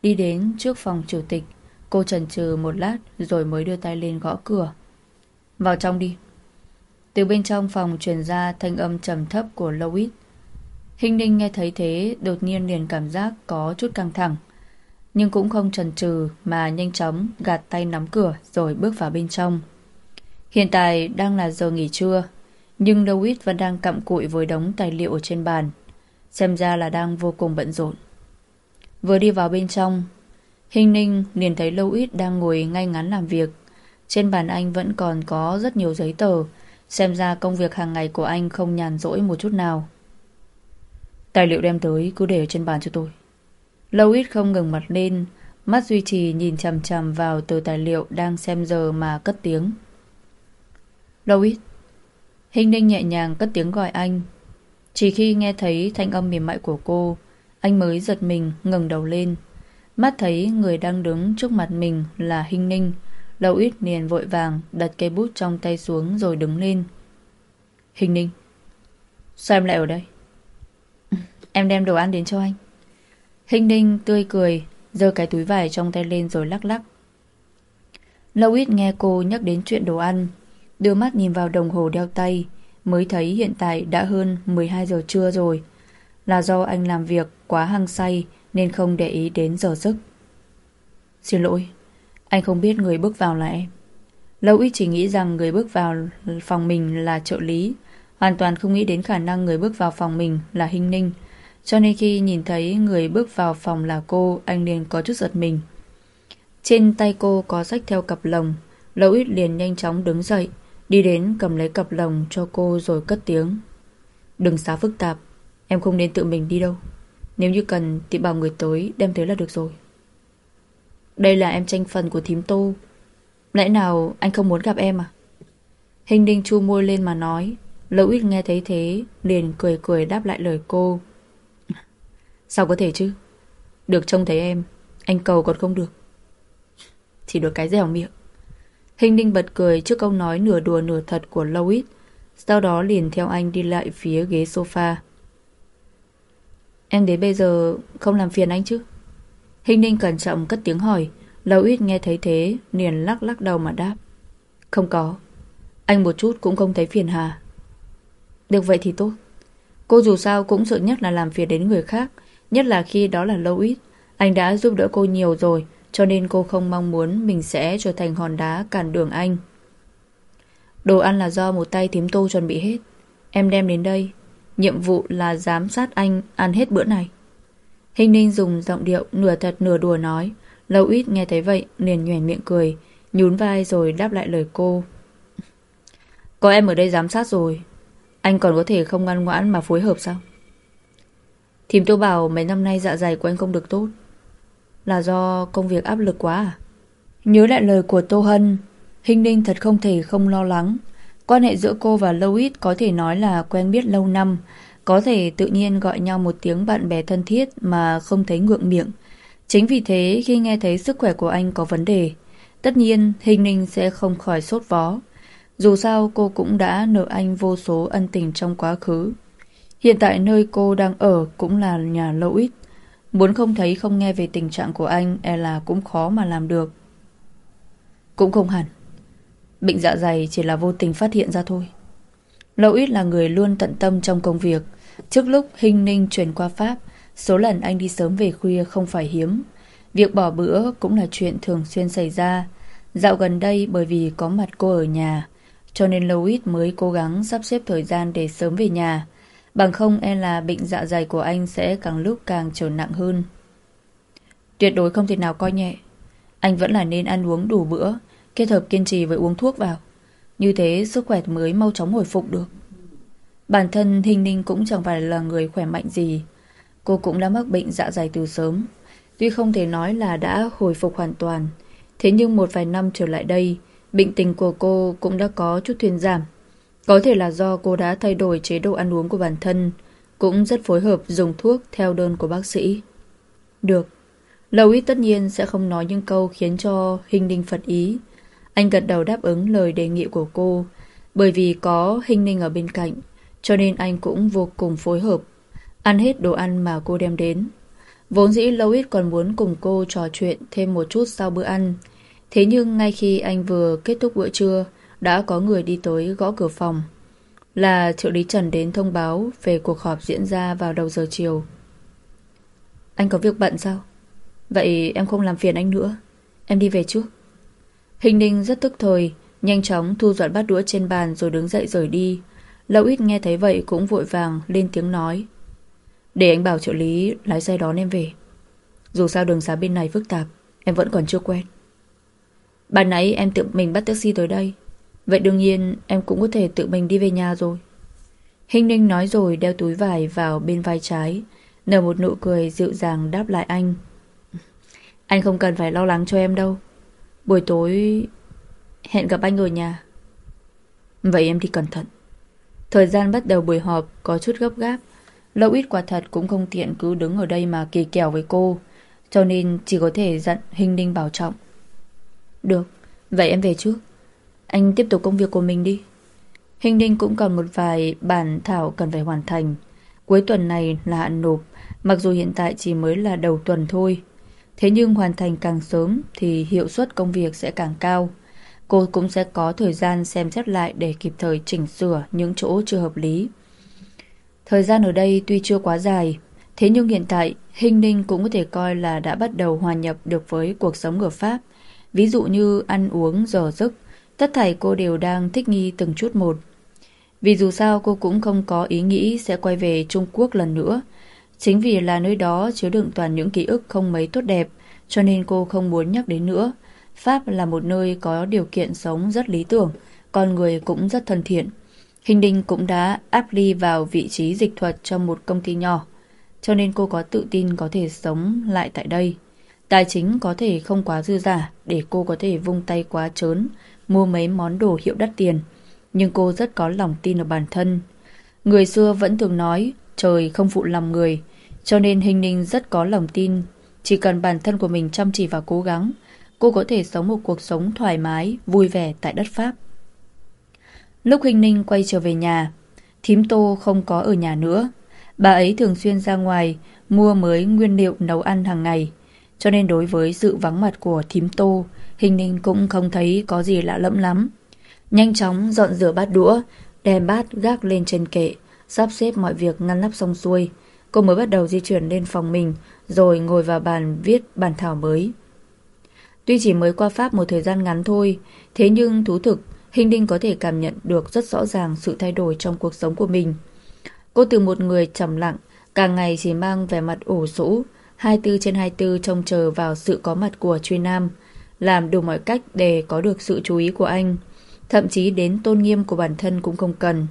[SPEAKER 1] Đi đến trước phòng chủ tịch, cô chần chừ một lát rồi mới đưa tay lên gõ cửa. Vào trong đi. Từ bên trong phòng truyền ra thanh âm trầm thấp của Louis. Hình Ninh nghe thấy thế đột nhiên liền cảm giác có chút căng thẳng. Nhưng cũng không chần chừ mà nhanh chóng gạt tay nắm cửa rồi bước vào bên trong. Hiện tại đang là giờ nghỉ trưa, nhưng Louis vẫn đang cặm cụi với đống tài liệu ở trên bàn. Xem ra là đang vô cùng bận rộn Vừa đi vào bên trong Hình ninh liền thấy Lâu Ít đang ngồi ngay ngắn làm việc Trên bàn anh vẫn còn có rất nhiều giấy tờ Xem ra công việc hàng ngày của anh không nhàn rỗi một chút nào Tài liệu đem tới cứ để ở trên bàn cho tôi Lâu ít không ngừng mặt lên Mắt duy trì nhìn chằm chằm vào tờ tài liệu đang xem giờ mà cất tiếng Lâu ít Hình ninh nhẹ nhàng cất tiếng gọi anh chỉ khi nghe thấy thanh âm mềm mại của cô, anh mới giật mình ngẩng đầu lên. Mắt thấy người đang đứng trước mặt mình là Hinh Ninh, Lâu ít liền vội vàng đặt cây bút trong tay xuống rồi đứng lên. Hình Ninh, sao em lại ở đây? Em đem đồ ăn đến cho anh. Hình Ninh tươi cười, giơ cái túi vải trong tay lên rồi lắc lắc. Lâu ít nghe cô nhắc đến chuyện đồ ăn, đưa mắt nhìn vào đồng hồ đeo tay, mới thấy hiện tại đã hơn 12 giờ trưa rồi. Là do anh làm việc quá hăng say nên không để ý đến giờ giấc. Xin lỗi, anh không biết người bước vào là em. Lâu ít chỉ nghĩ rằng người bước vào phòng mình là trợ lý, hoàn toàn không nghĩ đến khả năng người bước vào phòng mình là Hinh Ninh. Cho nên khi nhìn thấy người bước vào phòng là cô, anh liền có chút giật mình. Trên tay cô có sách theo cặp lồng, Lâu ít liền nhanh chóng đứng dậy, Đi đến cầm lấy cặp lồng cho cô rồi cất tiếng. Đừng xá phức tạp Em không nên tự mình đi đâu. Nếu như cần thì bảo người tới đem tới là được rồi. Đây là em tranh phần của thím tô. Lẽ nào anh không muốn gặp em à? Hình đinh chu môi lên mà nói. Lâu ít nghe thấy thế Liền cười cười đáp lại lời cô. Sao có thể chứ Được trông thấy em Anh cầu còn không được Chỉ được cái dẻo miệng Hình ninh bật cười trước câu nói nửa đùa nửa thật của Lois sau đó liền theo anh đi lại phía ghế sofa. Em đến bây giờ không làm phiền anh chứ? Hình ninh cẩn trọng cất tiếng hỏi, Lois nghe thấy thế, liền lắc lắc đầu mà đáp. Không có, anh một chút cũng không thấy phiền hà. Được vậy thì tốt. Cô dù sao cũng sợ nhất là làm phiền đến người khác, nhất là khi đó là Louis. Anh đã giúp đỡ cô nhiều rồi, cho nên cô không mong muốn mình sẽ trở thành hòn đá cản đường anh. Đồ ăn là do một tay thím tô chuẩn bị hết. Em đem đến đây. Nhiệm vụ là giám sát anh ăn hết bữa này. Hình ninh dùng giọng điệu nửa thật nửa đùa nói. Lâu ít nghe thấy vậy liền nhoẻn miệng cười, nhún vai rồi đáp lại lời cô. Có em ở đây giám sát rồi. Anh còn có thể không ngoan ngoãn mà phối hợp sao? Thím tôi bảo mấy năm nay dạ dày của anh không được tốt. Là do công việc áp lực quá à? Nhớ lại lời của Tô Hân, Hình Ninh thật không thể không lo lắng. Quan hệ giữa cô và Louis có thể nói là quen biết lâu năm, có thể tự nhiên gọi nhau một tiếng bạn bè thân thiết mà không thấy ngượng miệng. Chính vì thế khi nghe thấy sức khỏe của anh có vấn đề, tất nhiên Hình Ninh sẽ không khỏi sốt vó. Dù sao cô cũng đã nợ anh vô số ân tình trong quá khứ. Hiện tại nơi cô đang ở cũng là nhà lâu ít. Muốn không thấy không nghe về tình trạng của anh e là cũng khó mà làm được. Cũng không hẳn. Bệnh dạ dày chỉ là vô tình phát hiện ra thôi. Lâu ít là người luôn tận tâm trong công việc. Trước lúc Hinh Ninh chuyển qua Pháp, số lần anh đi sớm về khuya không phải hiếm. Việc bỏ bữa cũng là chuyện thường xuyên xảy ra. Dạo gần đây bởi vì có mặt cô ở nhà, cho nên Louis mới cố gắng sắp xếp thời gian để sớm về nhà. Bằng không e là bệnh dạ dày của anh sẽ càng lúc càng trở nặng hơn. Tuyệt đối không thể nào coi nhẹ. Anh vẫn là nên ăn uống đủ bữa, kết hợp kiên trì với uống thuốc vào. Như thế sức khỏe mới mau chóng hồi phục được. Bản thân Hình Ninh cũng chẳng phải là người khỏe mạnh gì. Cô cũng đã mắc bệnh dạ dày từ sớm. Tuy không thể nói là đã hồi phục hoàn toàn, thế nhưng một vài năm trở lại đây, bệnh tình của cô cũng đã có chút thuyên giảm. Có thể là do cô đã thay đổi chế độ ăn uống của bản thân, cũng rất phối hợp dùng thuốc theo đơn của bác sĩ. Được, Lâu ít tất nhiên sẽ không nói những câu khiến cho Hình Ninh phật ý. Anh gật đầu đáp ứng lời đề nghị của cô, bởi vì có Hình Ninh ở bên cạnh, cho nên anh cũng vô cùng phối hợp, ăn hết đồ ăn mà cô đem đến. Vốn dĩ Lâu ít còn muốn cùng cô trò chuyện thêm một chút sau bữa ăn, thế nhưng ngay khi anh vừa kết thúc bữa trưa, đã có người đi tới gõ cửa phòng. Là trợ lý Trần đến thông báo về cuộc họp diễn ra vào đầu giờ chiều. Anh có việc bận sao? Vậy em không làm phiền anh nữa. Em đi về trước. Hình ninh rất tức thời, nhanh chóng thu dọn bát đũa trên bàn rồi đứng dậy rời đi. Lâu ít nghe thấy vậy cũng vội vàng lên tiếng nói. Để anh bảo trợ lý lái xe đón em về. Dù sao đường xá bên này phức tạp, em vẫn còn chưa quen. Ban nãy em tự mình bắt taxi tới đây. Vậy đương nhiên em cũng có thể tự mình đi về nhà rồi. Hình ninh nói rồi đeo túi vải vào bên vai trái, nở một nụ cười dịu dàng đáp lại anh. Anh không cần phải lo lắng cho em đâu. Buổi tối hẹn gặp anh ở nhà. Vậy em đi cẩn thận. Thời gian bắt đầu buổi họp có chút gấp gáp. Lâu ít quả thật cũng không tiện cứ đứng ở đây mà kỳ kèo với cô. Cho nên chỉ có thể dặn hình Ninh bảo trọng. Được, vậy em về trước. Anh tiếp tục công việc của mình đi. Hình đinh cũng còn một vài bản thảo cần phải hoàn thành. Cuối tuần này là hạn nộp, mặc dù hiện tại chỉ mới là đầu tuần thôi. Thế nhưng hoàn thành càng sớm thì hiệu suất công việc sẽ càng cao. Cô cũng sẽ có thời gian xem xét lại để kịp thời chỉnh sửa những chỗ chưa hợp lý. Thời gian ở đây tuy chưa quá dài, thế nhưng hiện tại Hình Ninh cũng có thể coi là đã bắt đầu hòa nhập được với cuộc sống ở Pháp. Ví dụ như ăn uống, giờ giấc, tất thảy cô đều đang thích nghi từng chút một. Vì dù sao cô cũng không có ý nghĩ sẽ quay về Trung Quốc lần nữa, Chính vì là nơi đó chứa đựng toàn những ký ức không mấy tốt đẹp, cho nên cô không muốn nhắc đến nữa. Pháp là một nơi có điều kiện sống rất lý tưởng, con người cũng rất thân thiện. Hình Đinh cũng đã áp ly vào vị trí dịch thuật trong một công ty nhỏ, cho nên cô có tự tin có thể sống lại tại đây. Tài chính có thể không quá dư giả để cô có thể vung tay quá trớn, mua mấy món đồ hiệu đắt tiền. Nhưng cô rất có lòng tin ở bản thân. Người xưa vẫn thường nói trời không phụ lòng người, cho nên Hình Ninh rất có lòng tin, chỉ cần bản thân của mình chăm chỉ và cố gắng, cô có thể sống một cuộc sống thoải mái, vui vẻ tại đất Pháp. Lúc Hình Ninh quay trở về nhà, thím Tô không có ở nhà nữa. Bà ấy thường xuyên ra ngoài mua mới nguyên liệu nấu ăn hàng ngày, cho nên đối với sự vắng mặt của thím Tô, Hình Ninh cũng không thấy có gì lạ lẫm lắm. Nhanh chóng dọn rửa bát đũa, đem bát gác lên trên kệ, Sắp xếp mọi việc ngăn nắp xong xuôi. Cô mới bắt đầu di chuyển lên phòng mình Rồi ngồi vào bàn viết bản thảo mới. Tuy chỉ mới qua Pháp một thời gian ngắn thôi Thế nhưng thú thực Hình Đinh có thể cảm nhận được rất rõ ràng sự thay đổi trong cuộc sống của mình. Cô từ một người trầm lặng Càng ngày chỉ mang vẻ mặt ủ rũ 24 trên 24 trông chờ vào sự có mặt của Truy Nam. Làm đủ mọi cách để có được sự chú ý của anh Thậm chí đến tôn nghiêm của bản thân cũng không cần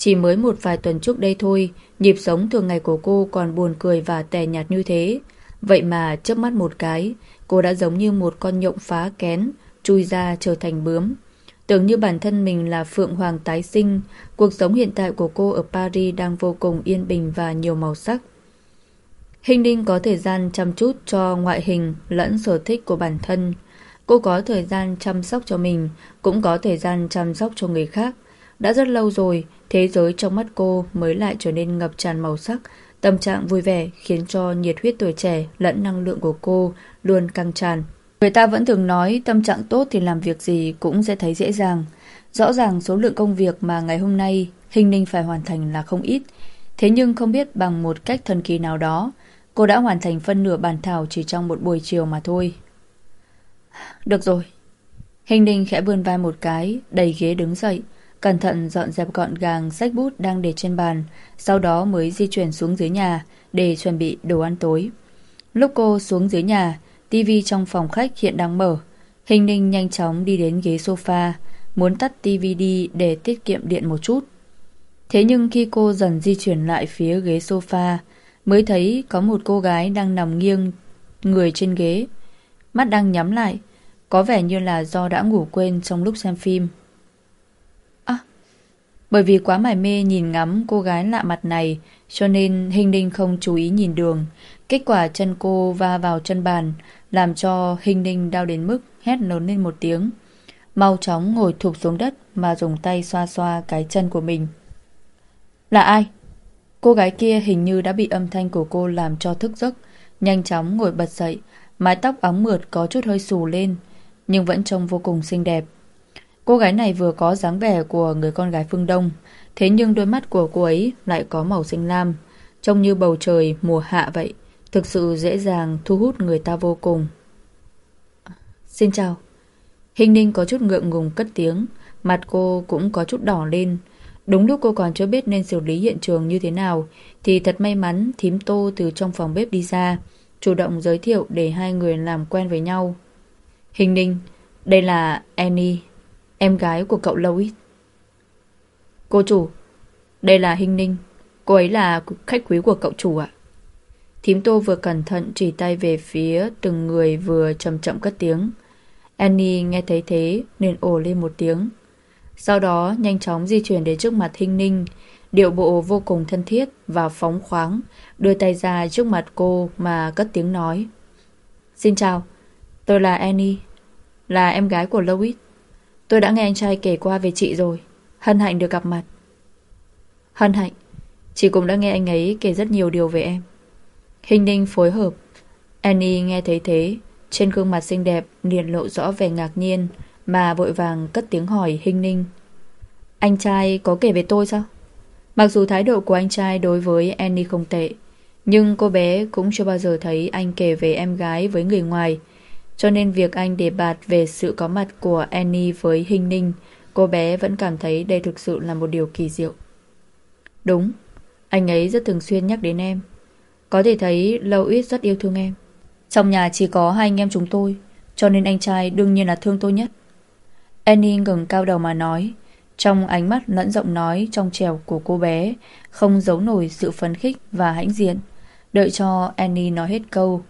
[SPEAKER 1] chỉ mới một vài tuần trước đây thôi, nhịp sống thường ngày của cô còn buồn cười và tè nhạt như thế. Vậy mà chớp mắt một cái, cô đã giống như một con nhộng phá kén, chui ra trở thành bướm. Tưởng như bản thân mình là Phượng Hoàng tái sinh, cuộc sống hiện tại của cô ở Paris đang vô cùng yên bình và nhiều màu sắc. Hình Đinh có thời gian chăm chút cho ngoại hình lẫn sở thích của bản thân. Cô có thời gian chăm sóc cho mình, cũng có thời gian chăm sóc cho người khác. Đã rất lâu rồi, thế giới trong mắt cô mới lại trở nên ngập tràn màu sắc, tâm trạng vui vẻ khiến cho nhiệt huyết tuổi trẻ lẫn năng lượng của cô luôn căng tràn. Người ta vẫn thường nói tâm trạng tốt thì làm việc gì cũng sẽ thấy dễ dàng. Rõ ràng số lượng công việc mà ngày hôm nay Hình Ninh phải hoàn thành là không ít. Thế nhưng không biết bằng một cách thần kỳ nào đó, cô đã hoàn thành phân nửa bản thảo chỉ trong một buổi chiều mà thôi. Được rồi. Hình Ninh khẽ vươn vai một cái, đầy ghế đứng dậy, cẩn thận dọn dẹp gọn gàng sách bút đang để trên bàn, sau đó mới di chuyển xuống dưới nhà để chuẩn bị đồ ăn tối. Lúc cô xuống dưới nhà, tivi trong phòng khách hiện đang mở. Hình Ninh nhanh chóng đi đến ghế sofa, muốn tắt tivi đi để tiết kiệm điện một chút. Thế nhưng khi cô dần di chuyển lại phía ghế sofa, mới thấy có một cô gái đang nằm nghiêng người trên ghế. Mắt đang nhắm lại, có vẻ như là do đã ngủ quên trong lúc xem phim. À, bởi vì quá mải mê nhìn ngắm cô gái lạ mặt này, cho nên Hình Ninh không chú ý nhìn đường. Kết quả chân cô va vào chân bàn, làm cho Hình Ninh đau đến mức hét lớn lên một tiếng. Mau chóng ngồi thụp xuống đất mà dùng tay xoa xoa cái chân của mình. Là ai? Cô gái kia hình như đã bị âm thanh của cô làm cho thức giấc, nhanh chóng ngồi bật dậy, mái tóc óng mượt có chút hơi xù lên, nhưng vẫn trông vô cùng xinh đẹp. Cô gái này vừa có dáng vẻ của người con gái phương Đông, thế nhưng đôi mắt của cô ấy lại có màu xanh lam, trông như bầu trời mùa hạ vậy, thực sự dễ dàng thu hút người ta vô cùng. Xin chào. Hình ninh có chút ngượng ngùng cất tiếng, mặt cô cũng có chút đỏ lên, Đúng lúc cô còn chưa biết nên xử lý hiện trường như thế nào Thì thật may mắn thím tô từ trong phòng bếp đi ra Chủ động giới thiệu để hai người làm quen với nhau. Hình ninh Đây là Annie Em gái của cậu Louis. Cô chủ Đây là Hình ninh Cô ấy là khách quý của cậu chủ ạ. Thím tô vừa cẩn thận chỉ tay về phía từng người vừa chậm chậm cất tiếng. Annie nghe thấy thế nên ồ lên một tiếng. Sau đó nhanh chóng di chuyển đến trước mặt hình Ninh, điệu bộ vô cùng thân thiết và phóng khoáng, đưa tay ra trước mặt cô mà cất tiếng nói. Xin chào, tôi là Annie, là em gái của Louis. Tôi đã nghe anh trai kể qua về chị rồi, hân hạnh được gặp mặt. Hân hạnh, chị cũng đã nghe anh ấy kể rất nhiều điều về em. Hình ninh phối hợp, Annie nghe thấy thế, trên gương mặt xinh đẹp liền lộ rõ vẻ ngạc nhiên, mà vội vàng cất tiếng hỏi Hình Ninh. Anh trai có kể về tôi sao? Mặc dù thái độ của anh trai đối với Annie không tệ, nhưng cô bé cũng chưa bao giờ thấy anh kể về em gái với người ngoài. Cho nên việc anh đề bạt về sự có mặt của Annie với Hình Ninh, cô bé vẫn cảm thấy đây thực sự là một điều kỳ diệu. Đúng, anh ấy rất thường xuyên nhắc đến em. Có thể thấy Lâu Ít rất yêu thương em. Trong nhà chỉ có hai anh em chúng tôi, cho nên anh trai đương nhiên là thương tôi nhất. Annie ngừng cao đầu mà nói trong ánh mắt lẫn giọng nói trong trèo của cô bé Không giấu nổi sự phấn khích và hãnh diện Đợi cho Annie nói hết câu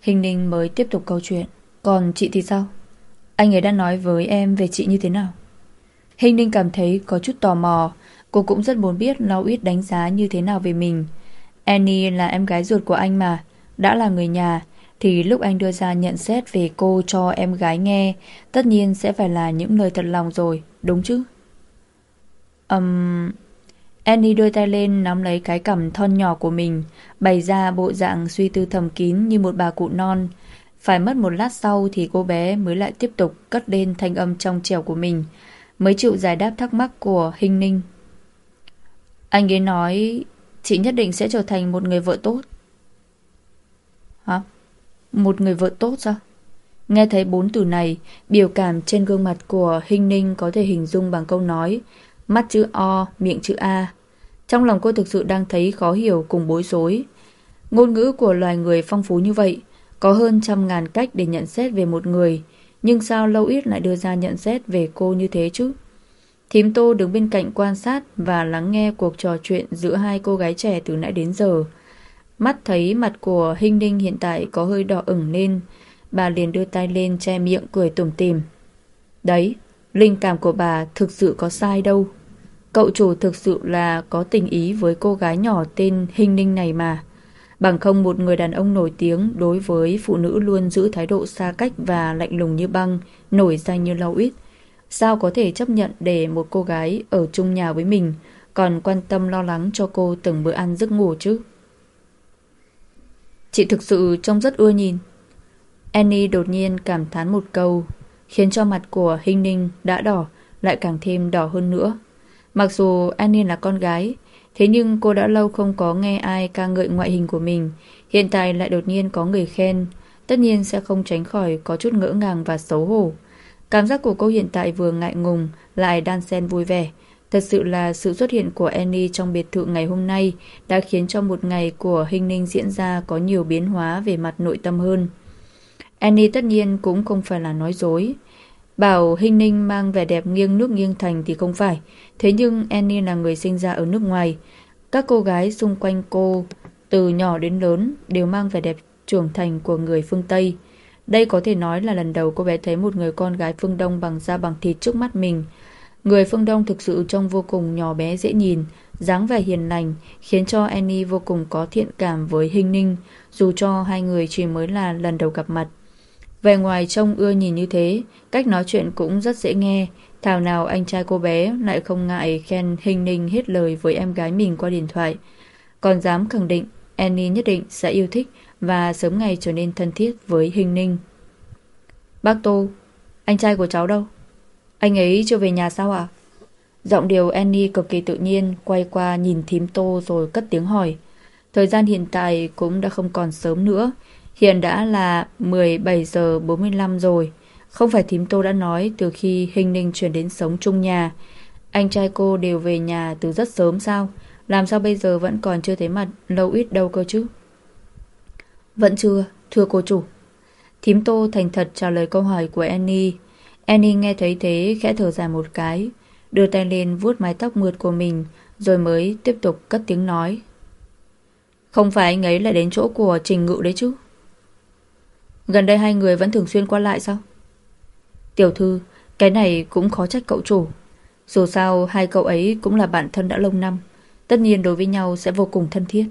[SPEAKER 1] Hình ninh mới tiếp tục câu chuyện Còn chị thì sao? Anh ấy đã nói với em về chị như thế nào? Hình ninh cảm thấy có chút tò mò Cô cũng rất muốn biết Lau Ít đánh giá như thế nào về mình Annie là em gái ruột của anh mà Đã là người nhà thì lúc anh đưa ra nhận xét về cô cho em gái nghe, tất nhiên sẽ phải là những lời thật lòng rồi, đúng chứ? Um, Annie đưa tay lên nắm lấy cái cằm thon nhỏ của mình, bày ra bộ dạng suy tư thầm kín như một bà cụ non. Phải mất một lát sau thì cô bé mới lại tiếp tục cất lên thanh âm trong trèo của mình, mới chịu giải đáp thắc mắc của Hình Ninh. Anh ấy nói chị nhất định sẽ trở thành một người vợ tốt. Hả? Một người vợ tốt sao? Nghe thấy bốn từ này, biểu cảm trên gương mặt của Hình Ninh có thể hình dung bằng câu nói mắt chữ O, miệng chữ A. Trong lòng cô thực sự đang thấy khó hiểu cùng bối rối. Ngôn ngữ của loài người phong phú như vậy, có hơn trăm ngàn cách để nhận xét về một người, nhưng sao lâu ít lại đưa ra nhận xét về cô như thế chứ? Thím Tô đứng bên cạnh quan sát và lắng nghe cuộc trò chuyện giữa hai cô gái trẻ từ nãy đến giờ. Mắt thấy mặt của Hinh Ninh hiện tại có hơi đỏ ửng lên, bà liền đưa tay lên che miệng cười tủm tìm. Đấy, linh cảm của bà thực sự có sai đâu. Cậu chủ thực sự là có tình ý với cô gái nhỏ tên hình Ninh này mà. Bằng không một người đàn ông nổi tiếng đối với phụ nữ luôn giữ thái độ xa cách và lạnh lùng như băng, nổi danh như lau ít. Sao có thể chấp nhận để một cô gái ở chung nhà với mình còn quan tâm lo lắng cho cô từng bữa ăn giấc ngủ chứ? Chị thực sự trông rất ưa nhìn. Annie đột nhiên cảm thán một câu, khiến cho mặt của Hinh Ninh đã đỏ, lại càng thêm đỏ hơn nữa. Mặc dù Annie là con gái, thế nhưng cô đã lâu không có nghe ai ca ngợi ngoại hình của mình, hiện tại lại đột nhiên có người khen, tất nhiên sẽ không tránh khỏi có chút ngỡ ngàng và xấu hổ. Cảm giác của cô hiện tại vừa ngại ngùng, lại đan xen vui vẻ. Thật sự là sự xuất hiện của Annie trong biệt thự ngày hôm nay đã khiến cho một ngày của Hình Ninh diễn ra có nhiều biến hóa về mặt nội tâm hơn. Annie tất nhiên cũng không phải là nói dối. Bảo Hình Ninh mang vẻ đẹp nghiêng nước nghiêng thành thì không phải. Thế nhưng Annie là người sinh ra ở nước ngoài. Các cô gái xung quanh cô, từ nhỏ đến lớn, đều mang vẻ đẹp trưởng thành của người phương Tây. Đây có thể nói là lần đầu cô bé thấy một người con gái phương Đông bằng da bằng thịt trước mắt mình. Người phương Đông thực sự trông vô cùng nhỏ bé dễ nhìn, dáng vẻ hiền lành, khiến cho Annie vô cùng có thiện cảm với Hình Ninh, dù cho hai người chỉ mới là lần đầu gặp mặt. Về ngoài trông ưa nhìn như thế, cách nói chuyện cũng rất dễ nghe. Thảo nào anh trai cô bé lại không ngại khen Hình Ninh hết lời với em gái mình qua điện thoại. Còn dám khẳng định Annie nhất định sẽ yêu thích và sớm ngày trở nên thân thiết với Hình Ninh. Bác Tô, anh trai của cháu đâu? Anh ấy chưa về nhà sao ạ? Giọng điều Annie cực kỳ tự nhiên quay qua nhìn thím Tô rồi cất tiếng hỏi. Thời gian hiện tại cũng đã không còn sớm nữa. Hiện đã là 17 giờ 45 rồi. Không phải thím Tô đã nói từ khi Hình Ninh chuyển đến sống chung nhà. Anh trai cô đều về nhà từ rất sớm sao? Làm sao bây giờ vẫn còn chưa thấy mặt lâu ít đâu cơ chứ? Vẫn chưa, thưa cô chủ. Thím Tô thành thật trả lời câu hỏi của Annie. Annie nghe thấy thế khẽ thở dài một cái, đưa tay lên vuốt mái tóc mượt của mình, rồi mới tiếp tục cất tiếng nói. Không phải anh ấy lại đến chỗ của Trình Ngự đấy chứ? Gần đây hai người vẫn thường xuyên qua lại sao? Tiểu thư, cái này cũng khó trách cậu chủ. Dù sao hai cậu ấy cũng là bạn thân đã lâu năm, tất nhiên đối với nhau sẽ vô cùng thân thiết.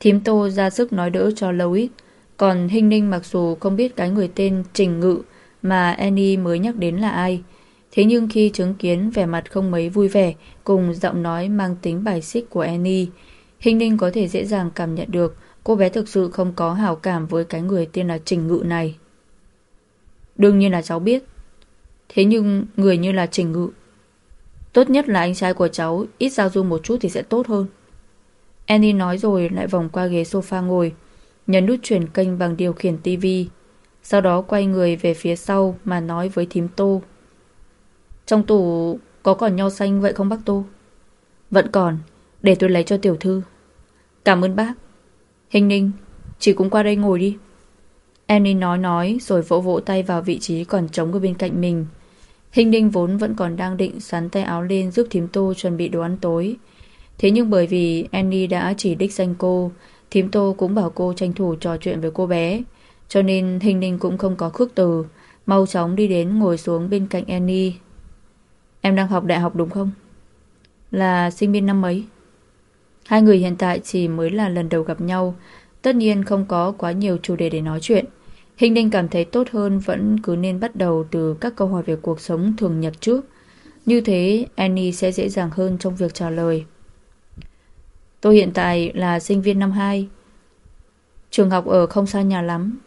[SPEAKER 1] Thím Tô ra sức nói đỡ cho Louis, còn Hinh Ninh mặc dù không biết cái người tên Trình Ngự mà Annie mới nhắc đến là ai, thế nhưng khi chứng kiến vẻ mặt không mấy vui vẻ cùng giọng nói mang tính bài xích của Annie, Hinh Ninh có thể dễ dàng cảm nhận được cô bé thực sự không có hảo cảm với cái người tên là Trình Ngự này. Đương nhiên là cháu biết. Thế nhưng người như là Trình Ngự Tốt nhất là anh trai của cháu ít giao du một chút thì sẽ tốt hơn. Annie nói rồi lại vòng qua ghế sofa ngồi, nhấn nút chuyển kênh bằng điều khiển tivi. Sau đó quay người về phía sau mà nói với thím Tô. Trong tủ có còn nho xanh vậy không bác Tô? Vẫn còn, để tôi lấy cho tiểu thư. Cảm ơn bác. Hình ninh, chị cũng qua đây ngồi đi. Annie nói nói rồi vỗ vỗ tay vào vị trí còn trống ở bên cạnh mình. Hình ninh vốn vẫn còn đang định sắn tay áo lên giúp thím Tô chuẩn bị đồ ăn tối. Thế nhưng bởi vì Annie đã chỉ đích danh cô, thím Tô cũng bảo cô tranh thủ trò chuyện với cô bé. Cho nên Hình Ninh cũng không có khước từ, mau chóng đi đến ngồi xuống bên cạnh Annie. Em đang học đại học đúng không? Là sinh viên năm mấy? Hai người hiện tại chỉ mới là lần đầu gặp nhau, tất nhiên không có quá nhiều chủ đề để nói chuyện. Hình Ninh cảm thấy tốt hơn vẫn cứ nên bắt đầu từ các câu hỏi về cuộc sống thường nhật trước. Như thế Annie sẽ dễ dàng hơn trong việc trả lời. Tôi hiện tại là sinh viên năm 2. Trường học ở không xa nhà lắm.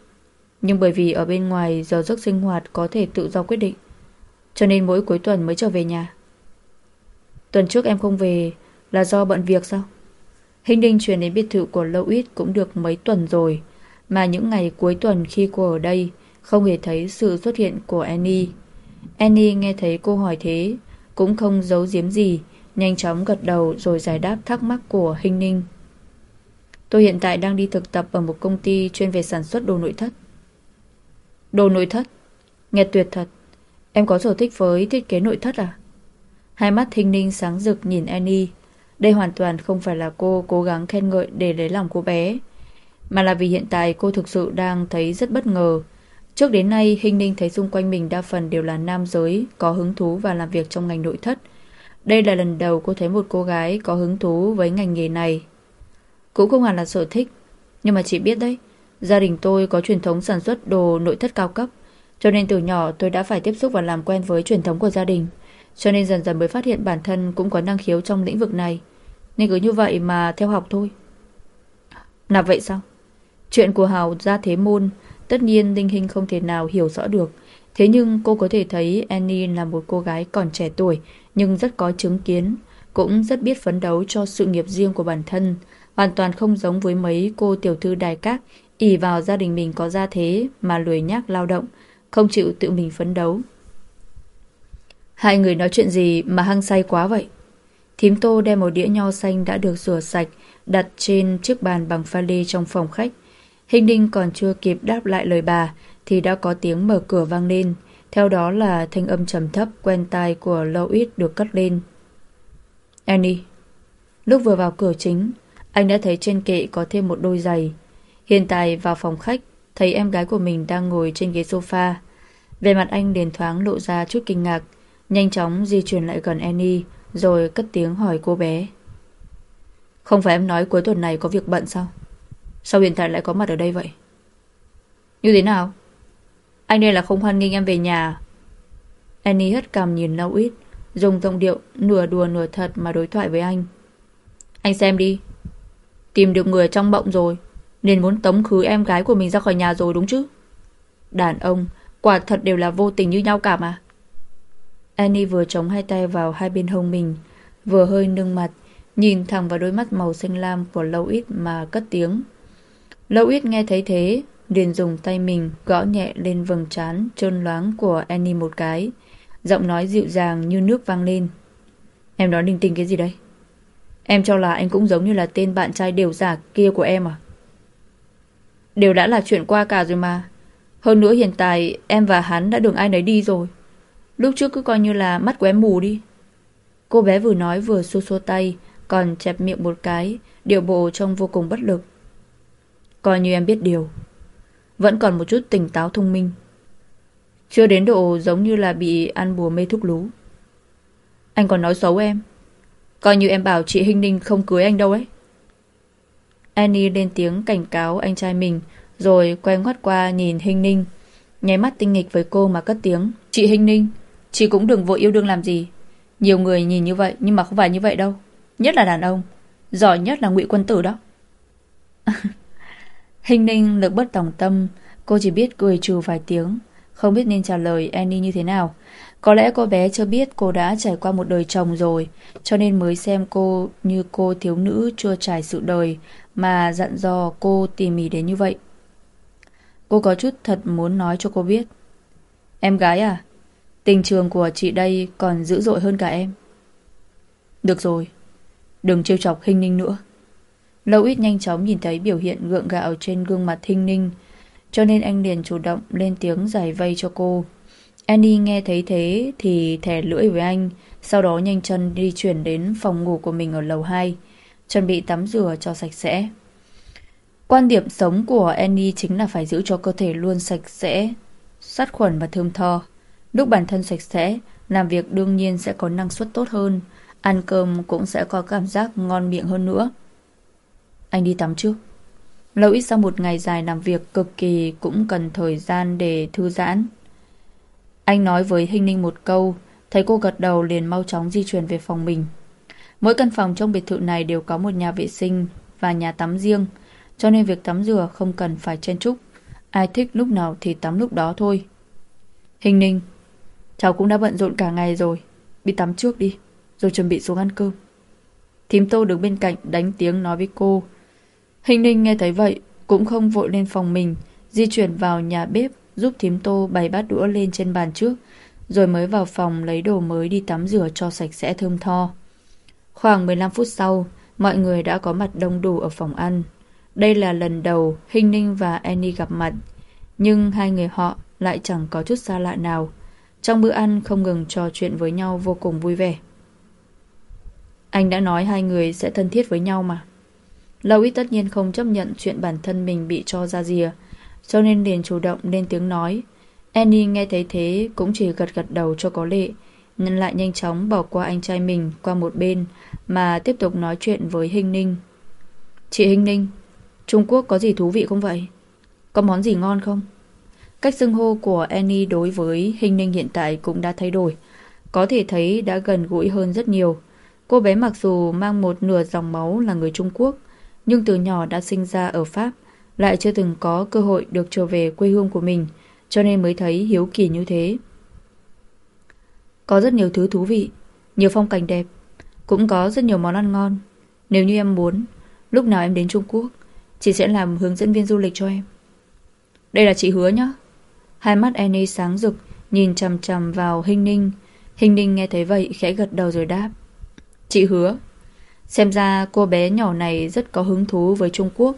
[SPEAKER 1] Nhưng bởi vì ở bên ngoài giờ giấc sinh hoạt có thể tự do quyết định. Cho nên mỗi cuối tuần mới trở về nhà. Tuần trước em không về là do bận việc sao? Hình Đình chuyển đến biệt thự của Louis cũng được mấy tuần rồi. Mà những ngày cuối tuần khi cô ở đây, không hề thấy sự xuất hiện của Annie. Annie nghe thấy cô hỏi thế, cũng không giấu giếm gì, Nhanh chóng gật đầu rồi giải đáp thắc mắc của Hình Ninh Tôi hiện tại đang đi thực tập ở một công ty chuyên về sản xuất đồ nội thất Đồ nội thất? Nghe tuyệt thật Em có sở thích với thiết kế nội thất à? Hai mắt Hình Ninh sáng rực nhìn Annie đây hoàn toàn không phải là cô cố gắng khen ngợi để lấy lòng cô bé Mà là vì hiện tại cô thực sự đang thấy rất bất ngờ Trước đến nay Hình Ninh thấy xung quanh mình đa phần đều là nam giới Có hứng thú và làm việc trong ngành nội thất đây là lần đầu cô thấy một cô gái có hứng thú với ngành nghề này. Cũng không hẳn là sở thích, Nhưng mà chị biết đấy, gia đình tôi có truyền thống sản xuất đồ nội thất cao cấp, cho nên từ nhỏ tôi đã phải tiếp xúc và làm quen với truyền thống của gia đình. Cho nên dần dần mới phát hiện bản thân cũng có năng khiếu trong lĩnh vực này. Nên cứ như vậy mà theo học thôi. Là vậy sao? Chuyện của Hào ra thế môn, tất nhiên Đinh Hinh không thể nào hiểu rõ được. Thế nhưng cô có thể thấy Annie là một cô gái còn trẻ tuổi, nhưng rất có chứng kiến, cũng rất biết phấn đấu cho sự nghiệp riêng của bản thân, hoàn toàn không giống với mấy cô tiểu thư đài các, ỉ vào gia đình mình có gia thế mà lười nhác lao động, không chịu tự mình phấn đấu. Hai người nói chuyện gì mà hăng say quá vậy? Thím Tô đem một đĩa nho xanh đã được rửa sạch, đặt trên chiếc bàn bằng pha lê trong phòng khách. Hình ninh còn chưa kịp đáp lại lời bà, thì đã có tiếng mở cửa vang lên. Theo đó là thanh âm trầm thấp quen tai của Louis được cất lên. Annie. Lúc vừa vào cửa chính, anh đã thấy trên kệ có thêm một đôi giày. Hiện tại vào phòng khách, thấy em gái của mình đang ngồi trên ghế sofa. Về mặt anh đền thoáng lộ ra chút kinh ngạc, nhanh chóng di chuyển lại gần Annie, rồi cất tiếng hỏi cô bé. Không phải em nói cuối tuần này có việc bận sao? Sao hiện tại lại có mặt ở đây vậy? Như thế nào? Anh đây là không hoan nghênh em về nhà Annie hất cằm nhìn Lâu ít Dùng giọng điệu nửa đùa nửa thật mà đối thoại với anh Anh xem đi Tìm được người trong bọng rồi Nên muốn tống khứ em gái của mình ra khỏi nhà rồi đúng chứ Đàn ông Quả thật đều là vô tình như nhau cả mà Annie vừa chống hai tay vào hai bên hông mình, Vừa hơi nâng mặt, Nhìn thẳng vào đôi mắt màu xanh lam của Lâu ít mà cất tiếng Lâu ít nghe thấy thế, liền dùng tay mình gõ nhẹ lên vầng trán trơn loáng của Annie một cái. Giọng nói dịu dàng như nước vang lên. Em nói linh tinh cái gì đây? Em cho là anh cũng giống như là tên bạn trai đều giả kia của em à? Đều đã là chuyện qua cả rồi mà. Hơn nữa hiện tại em và hắn đã đường ai nấy đi rồi. Lúc trước cứ coi như là mắt của em mù đi. Cô bé vừa nói vừa xô xô tay, còn chẹp miệng một cái, điệu bộ trông vô cùng bất lực. Coi như em biết điều. Vẫn còn một chút tỉnh táo thông minh Chưa đến độ giống như là bị ăn bùa mê thúc lú Anh còn nói xấu em Coi như em bảo chị Hinh Ninh không cưới anh đâu ấy Annie lên tiếng cảnh cáo anh trai mình Rồi quay ngoắt qua nhìn Hinh Ninh Nháy mắt tinh nghịch với cô mà cất tiếng Chị Hinh Ninh Chị cũng đừng vội yêu đương làm gì. Nhiều người nhìn như vậy nhưng mà không phải như vậy đâu. Nhất là đàn ông. Giỏi nhất là ngụy quân tử đó. (laughs) Hình ninh lực bất tòng tâm, cô chỉ biết cười trừ vài tiếng, không biết nên trả lời Annie như thế nào. Có lẽ cô bé chưa biết cô đã trải qua một đời chồng rồi, cho nên mới xem cô như cô thiếu nữ chưa trải sự đời mà dặn dò cô tỉ mỉ đến như vậy. Cô có chút thật muốn nói cho cô biết. Em gái à, tình trường của chị đây còn dữ dội hơn cả em. Được rồi, đừng trêu chọc hình ninh nữa. Lâu ít nhanh chóng nhìn thấy biểu hiện gượng gạo trên gương mặt thinh ninh, cho nên anh liền chủ động lên tiếng giải vây cho cô. Annie nghe thấy thế thì thẻ lưỡi với anh, sau đó nhanh chân đi chuyển đến phòng ngủ của mình ở lầu 2, chuẩn bị tắm rửa cho sạch sẽ. Quan điểm sống của Annie chính là phải giữ cho cơ thể luôn sạch sẽ, sát khuẩn và thơm tho. Lúc bản thân sạch sẽ, làm việc đương nhiên sẽ có năng suất tốt hơn, ăn cơm cũng sẽ có cảm giác ngon miệng hơn nữa. Anh đi tắm trước Lâu ít sau một ngày dài làm việc cực kỳ cũng cần thời gian để thư giãn. Anh nói với Hình Ninh một câu, thấy cô gật đầu liền mau chóng di chuyển về phòng mình. Mỗi căn phòng trong biệt thự này đều có một nhà vệ sinh và nhà tắm riêng, cho nên việc tắm rửa không cần phải chen chúc. Ai thích lúc nào thì tắm lúc đó thôi. Hình Ninh, cháu cũng đã bận rộn cả ngày rồi, đi tắm trước đi, rồi chuẩn bị xuống ăn cơm. Thím Tô đứng bên cạnh đánh tiếng nói với cô, Hình ninh nghe thấy vậy, cũng không vội lên phòng mình, di chuyển vào nhà bếp giúp thím tô bày bát đũa lên trên bàn trước, rồi mới vào phòng lấy đồ mới đi tắm rửa cho sạch sẽ thơm tho. Khoảng 15 phút sau, mọi người đã có mặt đông đủ ở phòng ăn. Đây là lần đầu Hình Ninh và Annie gặp mặt, nhưng hai người họ lại chẳng có chút xa lạ nào. Trong bữa ăn không ngừng trò chuyện với nhau vô cùng vui vẻ. Anh đã nói hai người sẽ thân thiết với nhau mà. Lâu ít tất nhiên không chấp nhận chuyện bản thân mình bị cho ra rìa, cho nên liền chủ động lên tiếng nói. Annie nghe thấy thế cũng chỉ gật gật đầu cho có lệ, nhưng lại nhanh chóng bỏ qua anh trai mình qua một bên mà tiếp tục nói chuyện với Hình Ninh. Chị Hình Ninh, Trung Quốc có gì thú vị không vậy? Có món gì ngon không? Cách xưng hô của Annie đối với hình ninh hiện tại cũng đã thay đổi. Có thể thấy đã gần gũi hơn rất nhiều. Cô bé mặc dù mang một nửa dòng máu là người Trung Quốc, nhưng từ nhỏ đã sinh ra ở Pháp, lại chưa từng có cơ hội được trở về quê hương của mình, cho nên mới thấy hiếu kỳ như thế. Có rất nhiều thứ thú vị, nhiều phong cảnh đẹp, cũng có rất nhiều món ăn ngon. Nếu như em muốn, lúc nào em đến Trung Quốc, chị sẽ làm hướng dẫn viên du lịch cho em. Đây là chị hứa nhé Hai mắt Annie sáng rực, nhìn chằm chằm vào Hình Ninh. Hình Ninh nghe thấy vậy khẽ gật đầu rồi đáp. Chị hứa. Xem ra cô bé nhỏ này rất có hứng thú với Trung Quốc.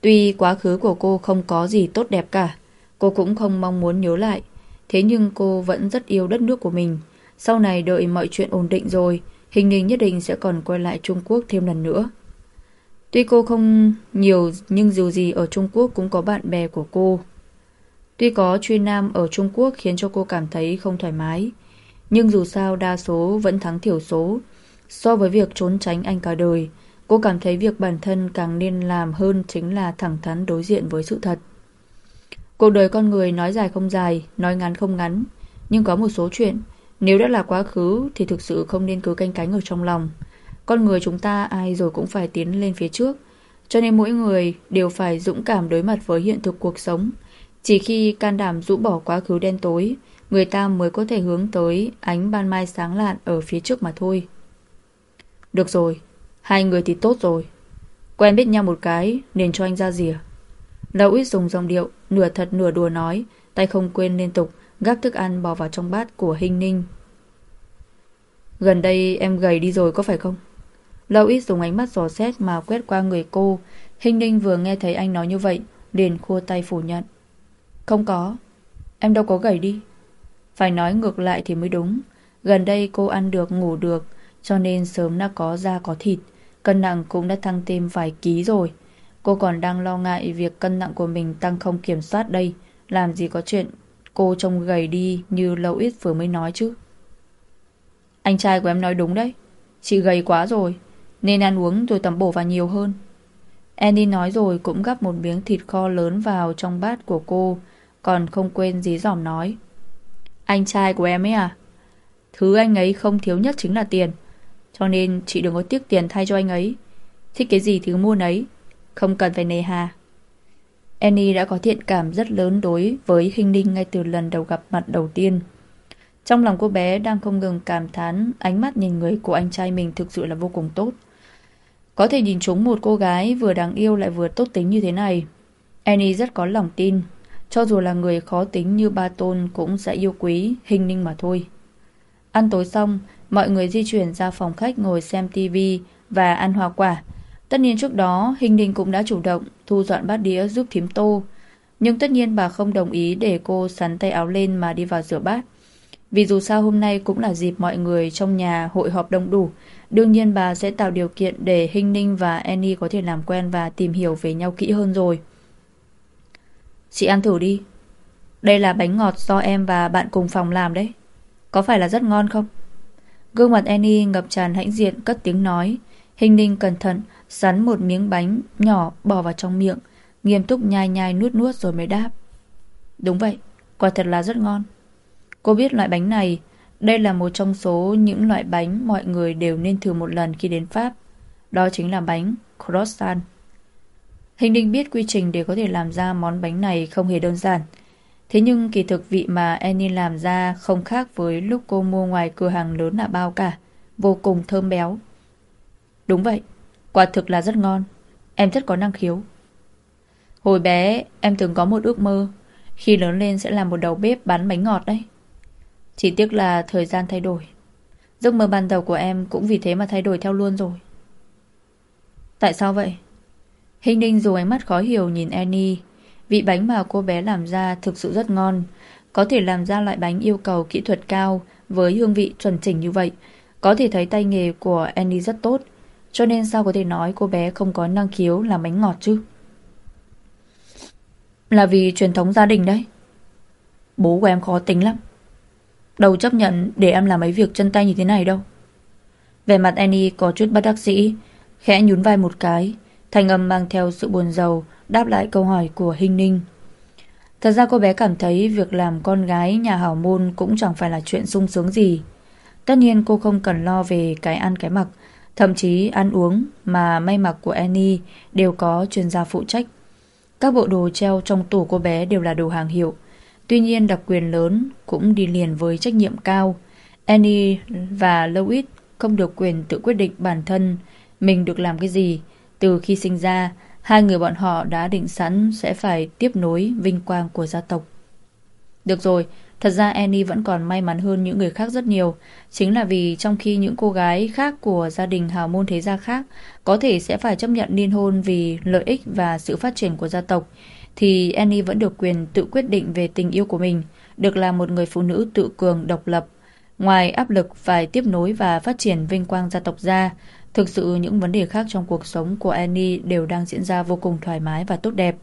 [SPEAKER 1] Tuy quá khứ của cô không có gì tốt đẹp cả, cô cũng không mong muốn nhớ lại. Thế nhưng cô vẫn rất yêu đất nước của mình. Sau này đợi mọi chuyện ổn định rồi, Hình Ninh nhất định sẽ còn quay lại Trung Quốc thêm lần nữa. Tuy cô không nhiều nhưng dù gì ở Trung Quốc cũng có bạn bè của cô. Tuy có truy nam ở Trung Quốc khiến cho cô cảm thấy không thoải mái, nhưng dù sao đa số vẫn thắng thiểu số. So với việc trốn tránh anh cả đời, cô cảm thấy việc bản thân càng nên làm hơn chính là thẳng thắn đối diện với sự thật. Cuộc đời con người nói dài không dài, nói ngắn không ngắn, nhưng có một số chuyện, nếu đã là quá khứ thì thực sự không nên cứ canh cánh ở trong lòng. Con người chúng ta ai rồi cũng phải tiến lên phía trước, cho nên mỗi người đều phải dũng cảm đối mặt với hiện thực cuộc sống. Chỉ khi can đảm rũ bỏ quá khứ đen tối, người ta mới có thể hướng tới ánh ban mai sáng lạn ở phía trước mà thôi. Được rồi, hai người thì tốt rồi. Quen biết nhau một cái nên cho anh ra rìa. Lão ít dùng dòng điệu, nửa thật nửa đùa nói, tay không quên liên tục gắp thức ăn bỏ vào trong bát của Hình Ninh. Gần đây em gầy đi rồi có phải không? Lão ít dùng ánh mắt dò xét mà quét qua người cô. Hình Ninh vừa nghe thấy anh nói như vậy, liền khua tay phủ nhận. Không có, em đâu có gầy đi. Phải nói ngược lại thì mới đúng. Gần đây cô ăn được ngủ được, cho nên sớm đã có da có thịt. Cân nặng cũng đã tăng thêm vài ký rồi. Cô còn đang lo ngại việc cân nặng của mình tăng không kiểm soát đây. Làm gì có chuyện cô trông gầy đi như lâu ít vừa mới nói chứ. Anh trai của em nói đúng đấy. Chị gầy quá rồi, nên ăn uống rồi tầm bổ vào nhiều hơn. Annie nói rồi cũng gắp một miếng thịt kho lớn vào trong bát của cô, còn không quên dí dỏm nói. Anh trai của em ấy à? Thứ anh ấy không thiếu nhất chính là tiền. Cho nên chị đừng có tiếc tiền thay cho anh ấy. Thích cái gì thì mua nấy. Không cần phải nề hà. Annie đã có thiện cảm rất lớn đối với Hình Ninh ngay từ lần đầu gặp mặt đầu tiên. Trong lòng cô bé đang không ngừng cảm thán ánh mắt nhìn người của anh trai mình thực sự là vô cùng tốt. Có thể nhìn trúng một cô gái vừa đáng yêu lại vừa tốt tính như thế này. Annie rất có lòng tin. Cho dù là người khó tính như ba tôn cũng sẽ yêu quý Hình Ninh mà thôi. Ăn tối xong, mọi người di chuyển ra phòng khách ngồi xem tivi và ăn hoa quả. Tất nhiên trước đó, Hình Ninh cũng đã chủ động thu dọn bát đĩa giúp thím tô. Nhưng tất nhiên bà không đồng ý để cô sắn tay áo lên mà đi vào rửa bát. Vì dù sao hôm nay cũng là dịp mọi người trong nhà hội họp đông đủ. Đương nhiên bà sẽ tạo điều kiện để Hình Ninh và Annie có thể làm quen và tìm hiểu về nhau kỹ hơn rồi. Chị ăn thử đi. Đây là bánh ngọt do em và bạn cùng phòng làm đấy. Có phải là rất ngon không? Gương mặt Annie ngập tràn hãnh diện cất tiếng nói. Hình ninh cẩn thận sắn một miếng bánh nhỏ bỏ vào trong miệng, nghiêm túc nhai nhai nuốt nuốt rồi mới đáp. Đúng vậy, quả thật là rất ngon. Cô biết loại bánh này, đây là một trong số những loại bánh mọi người đều nên thử một lần khi đến Pháp. Đó chính là bánh croissant. Hình ninh biết quy trình để có thể làm ra món bánh này không hề đơn giản. Thế nhưng kỳ thực vị mà Annie làm ra không khác với lúc cô mua ngoài cửa hàng lớn là bao cả. Vô cùng thơm béo. Đúng vậy, quả thực là rất ngon. Em rất có năng khiếu. Hồi bé, em từng có một ước mơ. Khi lớn lên sẽ làm một đầu bếp bán bánh ngọt đấy. Chỉ tiếc là thời gian thay đổi. Giấc mơ ban đầu của em cũng vì thế mà thay đổi theo luôn rồi. Tại sao vậy? Hình ninh dùng ánh mắt khó hiểu nhìn Annie. Vị bánh mà cô bé làm ra thực sự rất ngon. Có thể làm ra loại bánh yêu cầu kỹ thuật cao với hương vị chuẩn chỉnh như vậy. Có thể thấy tay nghề của Annie rất tốt. Cho nên sao có thể nói cô bé không có năng khiếu làm bánh ngọt chứ? Là vì truyền thống gia đình đấy. Bố của em khó tính lắm. Đâu chấp nhận để em làm mấy việc chân tay như thế này đâu. Về mặt Annie có chút bất đắc dĩ, khẽ nhún vai một cái, Thành âm mang theo sự buồn rầu Đáp lại câu hỏi của Hinh Ninh. Thật ra cô bé cảm thấy Việc làm con gái nhà hảo môn Cũng chẳng phải là chuyện sung sướng gì. Tất nhiên cô không cần lo về cái ăn cái mặc, Thậm chí ăn uống Mà may mặc của Annie Đều có chuyên gia phụ trách. Các bộ đồ treo trong tủ cô bé đều là đồ hàng hiệu. Tuy nhiên đặc quyền lớn Cũng đi liền với trách nhiệm cao. Annie và Louis không được quyền tự quyết định bản thân mình được làm cái gì. Từ khi sinh ra, hai người bọn họ đã định sẵn sẽ phải tiếp nối vinh quang của gia tộc. Được rồi, thật ra Annie vẫn còn may mắn hơn những người khác rất nhiều. Chính là vì trong khi những cô gái khác của gia đình hào môn thế gia khác có thể sẽ phải chấp nhận liên hôn vì lợi ích và sự phát triển của gia tộc, thì Annie vẫn được quyền tự quyết định về tình yêu của mình, được là một người phụ nữ tự cường, độc lập, Ngoài áp lực phải tiếp nối và phát triển vinh quang gia tộc ra, thực sự những vấn đề khác trong cuộc sống của Annie đều đang diễn ra vô cùng thoải mái và tốt đẹp.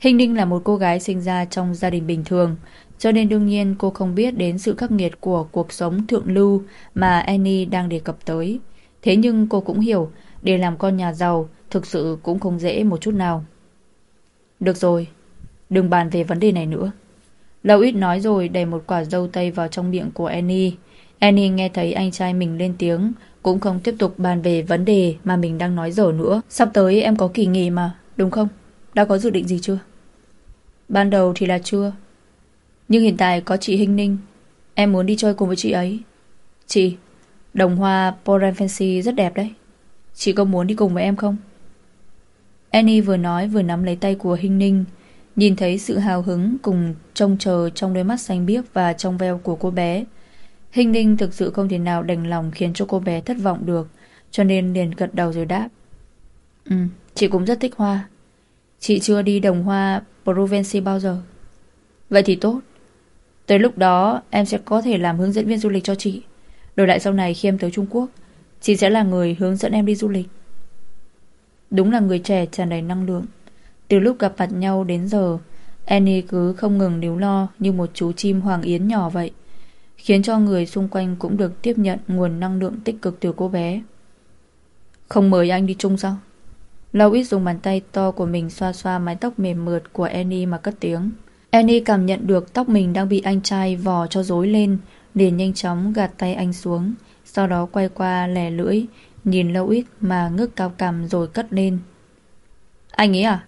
[SPEAKER 1] Hình Ninh là một cô gái sinh ra trong gia đình bình thường, cho nên đương nhiên cô không biết đến sự khắc nghiệt của cuộc sống thượng lưu mà Annie đang đề cập tới. Thế nhưng cô cũng hiểu, để làm con nhà giàu thực sự cũng không dễ một chút nào. Được rồi, đừng bàn về vấn đề này nữa. Lâu ít nói rồi đẩy một quả dâu tây vào trong miệng của Annie. Annie nghe thấy anh trai mình lên tiếng, cũng không tiếp tục bàn về vấn đề mà mình đang nói dở nữa. Sắp tới em có kỳ nghỉ mà, đúng không? Đã có dự định gì chưa? Ban đầu thì là chưa. Nhưng hiện tại có chị Hinh Ninh. Em muốn đi chơi cùng với chị ấy. Chị, đồng hoa Poren Fancy rất đẹp đấy. Chị có muốn đi cùng với em không? Annie vừa nói vừa nắm lấy tay của Hinh Ninh. Nhìn thấy sự hào hứng cùng trông chờ trong đôi mắt xanh biếc và trong veo của cô bé. Hình ninh thực sự không thể nào đành lòng khiến cho cô bé thất vọng được, cho nên liền gật đầu rồi đáp. Ừ, chị cũng rất thích hoa. Chị chưa đi đồng hoa Provence bao giờ. Vậy thì tốt. Tới lúc đó em sẽ có thể làm hướng dẫn viên du lịch cho chị. Đổi lại sau này khi em tới Trung Quốc, chị sẽ là người hướng dẫn em đi du lịch. Đúng là người trẻ tràn đầy năng lượng. Từ lúc gặp mặt nhau đến giờ Annie cứ không ngừng níu lo Như một chú chim hoàng yến nhỏ vậy Khiến cho người xung quanh cũng được tiếp nhận Nguồn năng lượng tích cực từ cô bé. Không mời anh đi chung sao? Louis dùng bàn tay to của mình Xoa xoa mái tóc mềm mượt của Annie mà cất tiếng. Annie cảm nhận được tóc mình đang bị anh trai vò cho rối lên, liền nhanh chóng gạt tay anh xuống, Sau đó quay qua lè lưỡi, Nhìn Louis mà ngước cao cằm rồi cất lên. Anh ấy à?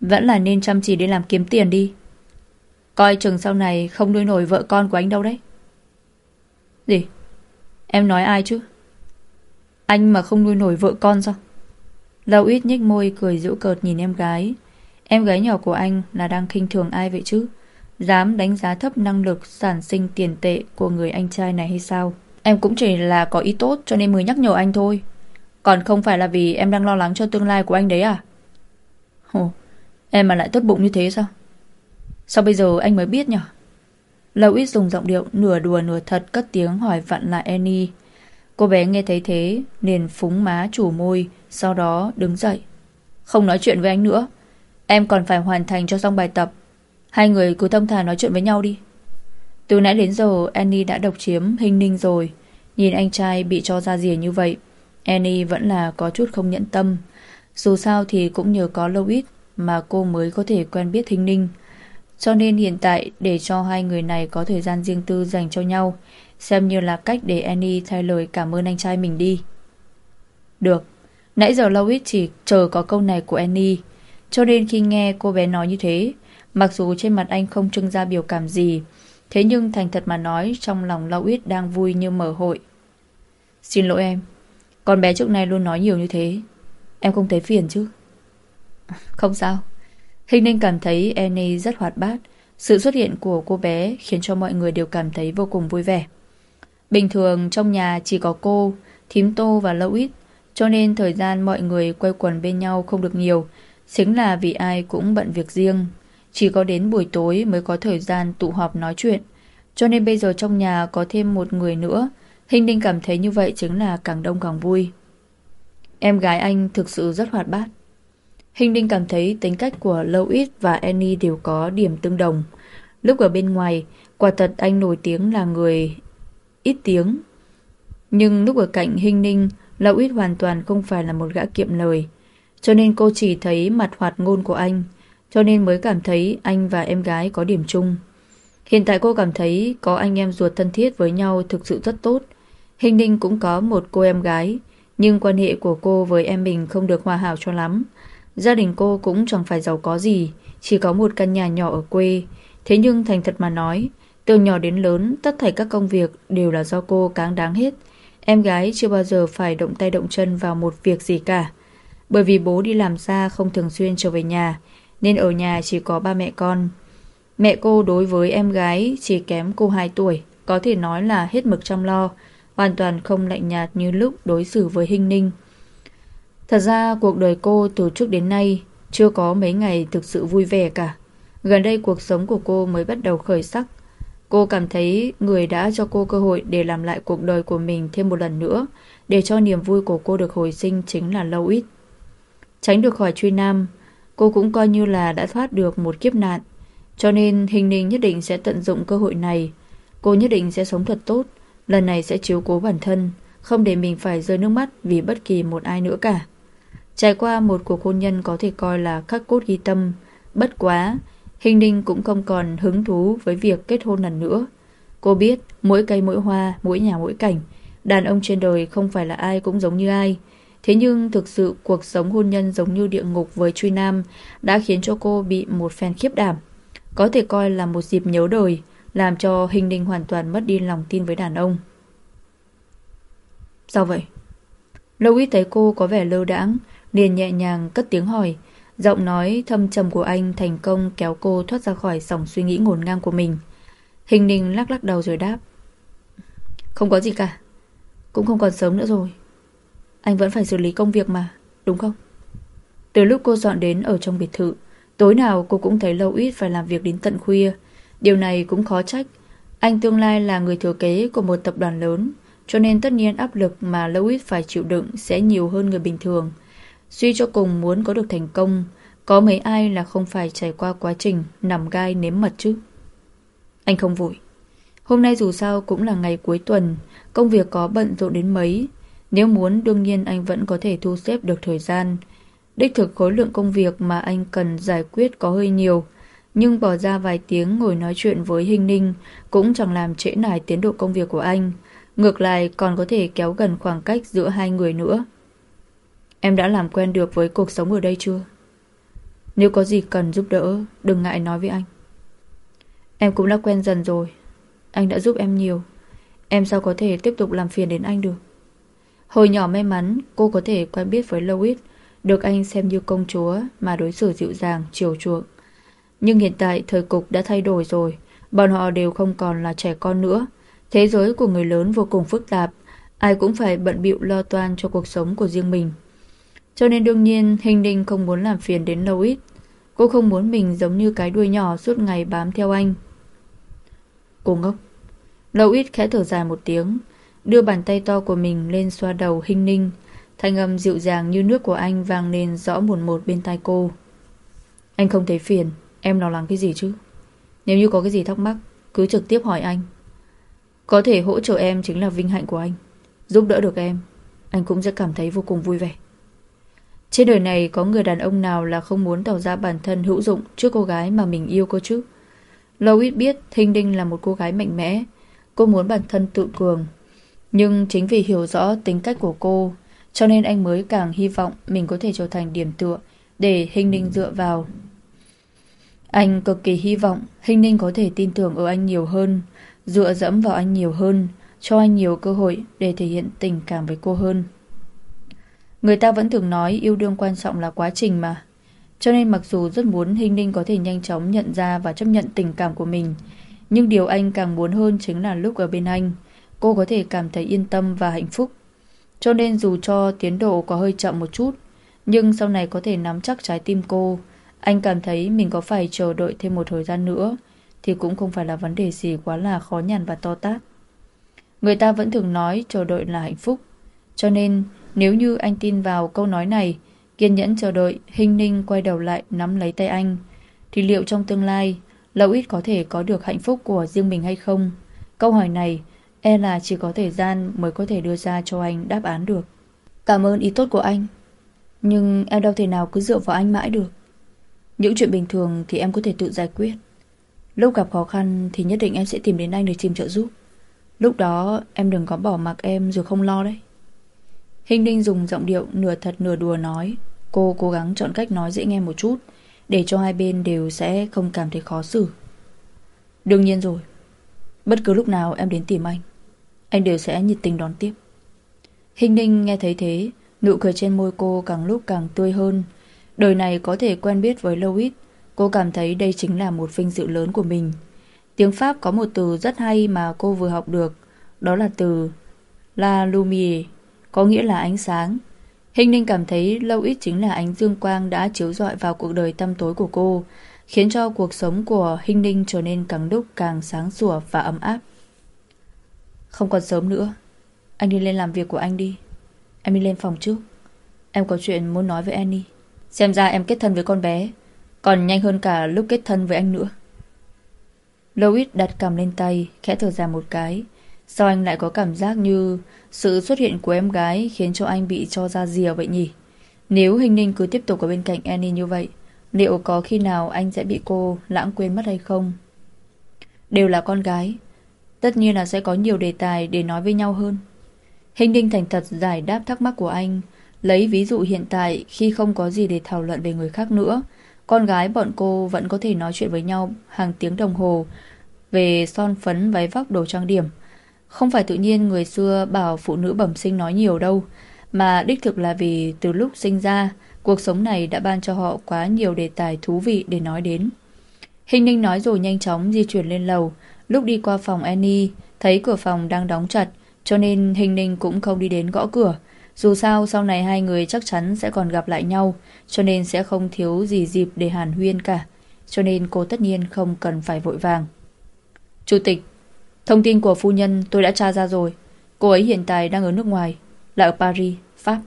[SPEAKER 1] Vẫn là nên chăm chỉ đi làm kiếm tiền đi. Coi chừng sau này không nuôi nổi vợ con của anh đâu đấy. Gì? Em nói ai chứ? Anh mà không nuôi nổi vợ con sao? Lâu ít nhếch môi cười giễu cợt nhìn em gái Em gái nhỏ của anh là đang khinh thường ai vậy chứ? Dám đánh giá thấp năng lực sản sinh tiền tệ của người anh trai này hay sao? Em cũng chỉ là có ý tốt cho nên mới nhắc nhở anh thôi Còn không phải là vì em đang lo lắng cho tương lai của anh đấy à? Ồ, Em mà lại tốt bụng như thế sao Sao bây giờ anh mới biết nhỉ Lâu ít dùng giọng điệu nửa đùa nửa thật cất tiếng hỏi vặn lại Annie. Cô bé nghe thấy thế, liền phúng má chủ môi, Sau đó đứng dậy. Không nói chuyện với anh nữa. Em còn phải hoàn thành cho xong bài tập. Hai người cứ thông thả nói chuyện với nhau đi. Từ nãy đến giờ, Annie đã độc chiếm hình ninh rồi. Nhìn anh trai bị cho ra rìa như vậy, Annie vẫn là có chút không nhẫn tâm. Dù sao thì cũng nhờ có lâu ít mà cô mới có thể quen biết hình Ninh. Cho nên hiện tại để cho hai người này có thời gian riêng tư dành cho nhau, xem như là cách để Annie thay lời cảm ơn anh trai mình đi. Được, nãy giờ Lois chỉ chờ có câu này của Annie, cho nên khi nghe cô bé nói như thế, mặc dù trên mặt anh không trưng ra biểu cảm gì, thế nhưng thành thật mà nói trong lòng Lois đang vui như mở hội. Xin lỗi em, con bé trước nay luôn nói nhiều như thế, em không thấy phiền chứ? Không sao Hình ninh cảm thấy Annie rất hoạt bát. Sự xuất hiện của cô bé Khiến cho mọi người đều cảm thấy vô cùng vui vẻ. Bình thường trong nhà chỉ có cô, Thím Tô và Lâu Ít, Cho nên thời gian mọi người quay quần bên nhau không được nhiều, Chính là vì ai cũng bận việc riêng. Chỉ có đến buổi tối mới có thời gian tụ họp nói chuyện. Cho nên bây giờ trong nhà có thêm một người nữa. Hình ninh cảm thấy như vậy chính là càng đông càng vui. Em gái anh thực sự rất hoạt bát. Hình Đinh cảm thấy tính cách của Louis và Annie đều có điểm tương đồng. Lúc ở bên ngoài, quả thật anh nổi tiếng là người ít tiếng. Nhưng lúc ở cạnh Hình Ninh, Louis hoàn toàn không phải là một gã kiệm lời. Cho nên cô chỉ thấy mặt hoạt ngôn của anh Cho nên mới cảm thấy anh và em gái có điểm chung Hiện tại cô cảm thấy có anh em ruột thân thiết với nhau thực sự rất tốt Hình Ninh cũng có một cô em gái Nhưng quan hệ của cô với em mình không được hòa hảo cho lắm Gia đình cô cũng chẳng phải giàu có gì, Chỉ có một căn nhà nhỏ ở quê. Thế nhưng thành thật mà nói, Từ nhỏ đến lớn, Tất thảy các công việc đều là do cô cáng đáng hết. Em gái chưa bao giờ phải động tay động chân vào một việc gì cả. Bởi vì bố đi làm xa không thường xuyên trở về nhà, Nên ở nhà chỉ có ba mẹ con. Mẹ cô đối với em gái chỉ kém cô 2 tuổi, Có thể nói là hết mực chăm lo, Hoàn toàn không lạnh nhạt như lúc đối xử với Hinh Ninh. Thật ra cuộc đời cô từ trước đến nay Chưa có mấy ngày thực sự vui vẻ cả Gần đây cuộc sống của cô mới bắt đầu khởi sắc Cô cảm thấy người đã cho cô cơ hội để làm lại cuộc đời của mình thêm một lần nữa, để cho niềm vui của cô được hồi sinh chính là lâu ít. Tránh được khỏi truy nam, cô cũng coi như là đã thoát được một kiếp nạn, cho nên hình ninh nhất định sẽ tận dụng cơ hội này. Cô nhất định sẽ sống thật tốt, lần này sẽ chiếu cố bản thân, không để mình phải rơi nước mắt vì bất kỳ một ai nữa cả. Trải qua một cuộc hôn nhân có thể coi là khắc cốt ghi tâm, bất quá, Hình ninh cũng không còn hứng thú với việc kết hôn lần nữa. Cô biết mỗi cây mỗi hoa, mỗi nhà mỗi cảnh, đàn ông trên đời không phải là ai cũng giống như ai. Thế nhưng thực sự cuộc sống hôn nhân giống như địa ngục với Truy Nam đã khiến cho cô bị một phen khiếp đảm. Có thể coi là một dịp nhớ đời, làm cho hình ninh hoàn toàn mất đi lòng tin với đàn ông. Sao vậy? Lâu ít thấy cô có vẻ lơ đãng, liền nhẹ nhàng cất tiếng hỏi, Giọng nói thâm trầm của anh thành công kéo cô thoát ra khỏi dòng suy nghĩ ngổn ngang của mình. Hình ninh lắc lắc đầu rồi đáp. Không có gì cả. Cũng không còn sớm nữa rồi. Anh vẫn phải xử lý công việc mà, đúng không? Từ lúc cô dọn đến ở trong biệt thự, tối nào cô cũng thấy lâu ít phải làm việc đến tận khuya. Điều này cũng khó trách. Anh tương lai là người thừa kế của một tập đoàn lớn, cho nên tất nhiên áp lực mà lâu ít phải chịu đựng sẽ nhiều hơn người bình thường. Suy cho cùng muốn có được thành công, có mấy ai là không phải trải qua quá trình nằm gai nếm mật chứ? Anh không vội. Hôm nay dù sao cũng là ngày cuối tuần, công việc có bận rộn đến mấy. Nếu muốn đương nhiên anh vẫn có thể thu xếp được thời gian. Đích thực khối lượng công việc mà anh cần giải quyết có hơi nhiều, nhưng bỏ ra vài tiếng ngồi nói chuyện với Hình Ninh cũng chẳng làm trễ nải tiến độ công việc của anh. Ngược lại còn có thể kéo gần khoảng cách giữa hai người nữa. Em đã làm quen được với cuộc sống ở đây chưa? Nếu có gì cần giúp đỡ Đừng ngại nói với anh. Em cũng đã quen dần rồi. Anh đã giúp em nhiều. Em sao có thể tiếp tục làm phiền đến anh được? Hồi nhỏ may mắn Cô có thể quen biết với Louis Được anh xem như công chúa Mà đối xử dịu dàng, chiều chuộng. Nhưng hiện tại thời cục đã thay đổi rồi Bọn họ đều không còn là trẻ con nữa. Thế giới của người lớn vô cùng phức tạp Ai cũng phải bận bịu lo toan cho cuộc sống của riêng mình cho nên đương nhiên Hình Ninh không muốn làm phiền đến lâu ít Cô không muốn mình giống như cái đuôi nhỏ Suốt ngày bám theo anh. Cô ngốc. Lâu ít khẽ thở dài một tiếng, Đưa bàn tay to của mình lên xoa đầu Hình Ninh. Thanh âm dịu dàng như nước của anh Vang lên rõ một một bên tai cô. Anh không thấy phiền, Em lo lắng cái gì chứ? Nếu như có cái gì thắc mắc, Cứ trực tiếp hỏi anh. Có thể hỗ trợ em chính là vinh hạnh của anh. Giúp đỡ được em, Anh cũng sẽ cảm thấy vô cùng vui vẻ trên đời này có người đàn ông nào là không muốn tỏ ra bản thân hữu dụng trước cô gái mà mình yêu cô chứ? Lois biết Thinh Đinh là một cô gái mạnh mẽ. Cô muốn bản thân tự cường. Nhưng chính vì hiểu rõ tính cách của cô, cho nên anh mới càng hy vọng mình có thể trở thành điểm tựa để Hình Ninh dựa vào. Anh cực kỳ hy vọng Hình Ninh có thể tin tưởng ở anh nhiều hơn, dựa dẫm vào anh nhiều hơn, cho anh nhiều cơ hội để thể hiện tình cảm với cô hơn. Người ta vẫn thường nói yêu đương quan trọng là quá trình mà. Cho nên mặc dù rất muốn Hình Ninh có thể nhanh chóng nhận ra và chấp nhận tình cảm của mình, nhưng điều anh càng muốn hơn chính là lúc ở bên anh, cô có thể cảm thấy yên tâm và hạnh phúc. Cho nên dù cho tiến độ có hơi chậm một chút, nhưng sau này có thể nắm chắc trái tim cô, anh cảm thấy mình có phải chờ đợi thêm một thời gian nữa, thì cũng không phải là vấn đề gì quá là khó nhằn và to tát. Người ta vẫn thường nói chờ đợi là hạnh phúc, cho nên nếu như anh tin vào câu nói này, kiên nhẫn chờ đợi, hình ninh quay đầu lại nắm lấy tay anh, thì liệu trong tương lai, Lâu ít có thể có được hạnh phúc của riêng mình hay không? Câu hỏi này, e là chỉ có thời gian mới có thể đưa ra cho anh đáp án được. Cảm ơn ý tốt của anh. Nhưng em đâu thể nào cứ dựa vào anh mãi được. Những chuyện bình thường thì em có thể tự giải quyết. Lúc gặp khó khăn thì nhất định em sẽ tìm đến anh để tìm trợ giúp. Lúc đó em đừng có bỏ mặc em rồi không lo đấy. Hình Ninh dùng giọng điệu nửa thật nửa đùa nói. Cô cố gắng chọn cách nói dễ nghe một chút để cho hai bên đều sẽ không cảm thấy khó xử. Đương nhiên rồi. Bất cứ lúc nào em đến tìm anh, anh đều sẽ nhiệt tình đón tiếp. Hình Ninh nghe thấy thế, nụ cười trên môi cô càng lúc càng tươi hơn. Đời này có thể quen biết với Louis, cô cảm thấy đây chính là một vinh dự lớn của mình. Tiếng Pháp có một từ rất hay mà cô vừa học được, đó là từ La Lumière, có nghĩa là ánh sáng. Hình Ninh cảm thấy lâu ít chính là ánh dương quang đã chiếu rọi vào cuộc đời tăm tối của cô, khiến cho cuộc sống của Hình Ninh trở nên càng lúc càng sáng sủa và ấm áp. Không còn sớm nữa, anh đi lên làm việc của anh đi. Em đi lên phòng trước. Em có chuyện muốn nói với Annie. Xem ra em kết thân với con bé, còn nhanh hơn cả lúc kết thân với anh nữa. Louis đặt cầm lên tay, khẽ thở dài một cái. Sao anh lại có cảm giác như sự xuất hiện của em gái khiến cho anh bị cho ra rìa vậy nhỉ? Nếu hình ninh cứ tiếp tục ở bên cạnh Annie như vậy, liệu có khi nào anh sẽ bị cô lãng quên mất hay không? Đều là con gái. Tất nhiên là sẽ có nhiều đề tài để nói với nhau hơn. Hình ninh thành thật giải đáp thắc mắc của anh, lấy ví dụ hiện tại khi không có gì để thảo luận về người khác nữa. Con gái bọn cô vẫn có thể nói chuyện với nhau hàng tiếng đồng hồ về son phấn váy vóc đồ trang điểm. Không phải tự nhiên người xưa bảo phụ nữ bẩm sinh nói nhiều đâu, mà đích thực là vì từ lúc sinh ra, cuộc sống này đã ban cho họ quá nhiều đề tài thú vị để nói đến. Hình ninh nói rồi nhanh chóng di chuyển lên lầu, lúc đi qua phòng Annie, thấy cửa phòng đang đóng chặt, cho nên Hình ninh cũng không đi đến gõ cửa. Dù sao sau này hai người chắc chắn sẽ còn gặp lại nhau, cho nên sẽ không thiếu gì dịp để hàn huyên cả. Cho nên cô tất nhiên không cần phải vội vàng. Chủ tịch, thông tin của phu nhân tôi đã tra ra rồi. Cô ấy hiện tại đang ở nước ngoài, là ở Paris, Pháp.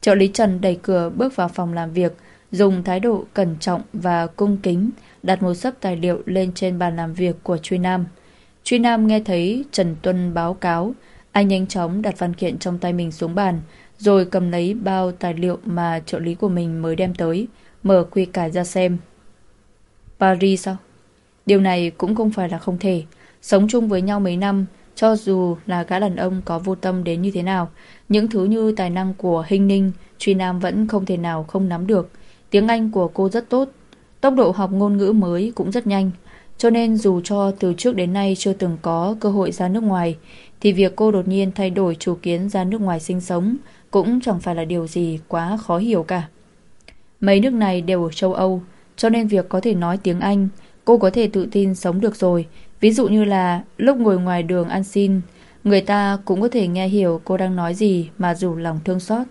[SPEAKER 1] Trợ lý Trần đẩy cửa bước vào phòng làm việc, dùng thái độ cẩn trọng và cung kính đặt một sấp tài liệu lên trên bàn làm việc của Truy Nam. Truy Nam nghe thấy Trần Tuân báo cáo, anh nhanh chóng đặt văn kiện trong tay mình xuống bàn, rồi cầm lấy bao tài liệu mà trợ lý của mình mới đem tới, mở quy cải ra xem. Paris sao? Điều này cũng không phải là không thể. Sống chung với nhau mấy năm, cho dù là gã đàn ông có vô tâm đến như thế nào, những thứ như tài năng của Hình Ninh, Truy Nam vẫn không thể nào không nắm được. Tiếng Anh của cô rất tốt, tốc độ học ngôn ngữ mới cũng rất nhanh. Cho nên dù cho từ trước đến nay chưa từng có cơ hội ra nước ngoài, thì việc cô đột nhiên thay đổi chủ kiến ra nước ngoài sinh sống cũng chẳng phải là điều gì quá khó hiểu cả. Mấy nước này đều ở châu Âu, cho nên việc có thể nói tiếng Anh, cô có thể tự tin sống được rồi. Ví dụ như là lúc ngồi ngoài đường ăn xin, người ta cũng có thể nghe hiểu cô đang nói gì mà dù lòng thương xót.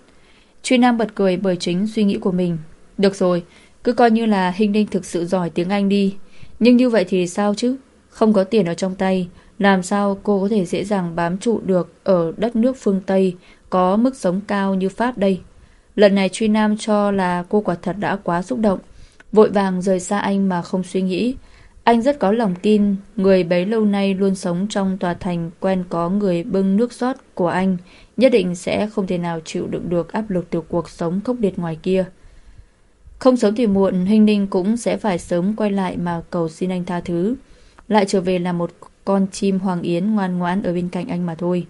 [SPEAKER 1] Truy Nam bật cười bởi chính suy nghĩ của mình. Được rồi, cứ coi như là Hinh Ninh thực sự giỏi tiếng Anh đi. Nhưng như vậy thì sao chứ? Không có tiền ở trong tay, làm sao cô có thể dễ dàng bám trụ được ở đất nước phương Tây có mức sống cao như Pháp đây? Lần này Truy Nam cho là cô quả thật đã quá xúc động. Vội vàng rời xa anh mà không suy nghĩ. Anh rất có lòng tin, người bấy lâu nay luôn sống trong tòa thành quen có người bưng nước rót của anh, nhất định sẽ không thể nào chịu đựng được áp lực từ cuộc sống khốc liệt ngoài kia. Không sớm thì muộn, Hình Ninh cũng sẽ phải sớm quay lại mà cầu xin anh tha thứ. Lại trở về là một con chim hoàng yến ngoan ngoãn ở bên cạnh anh mà thôi.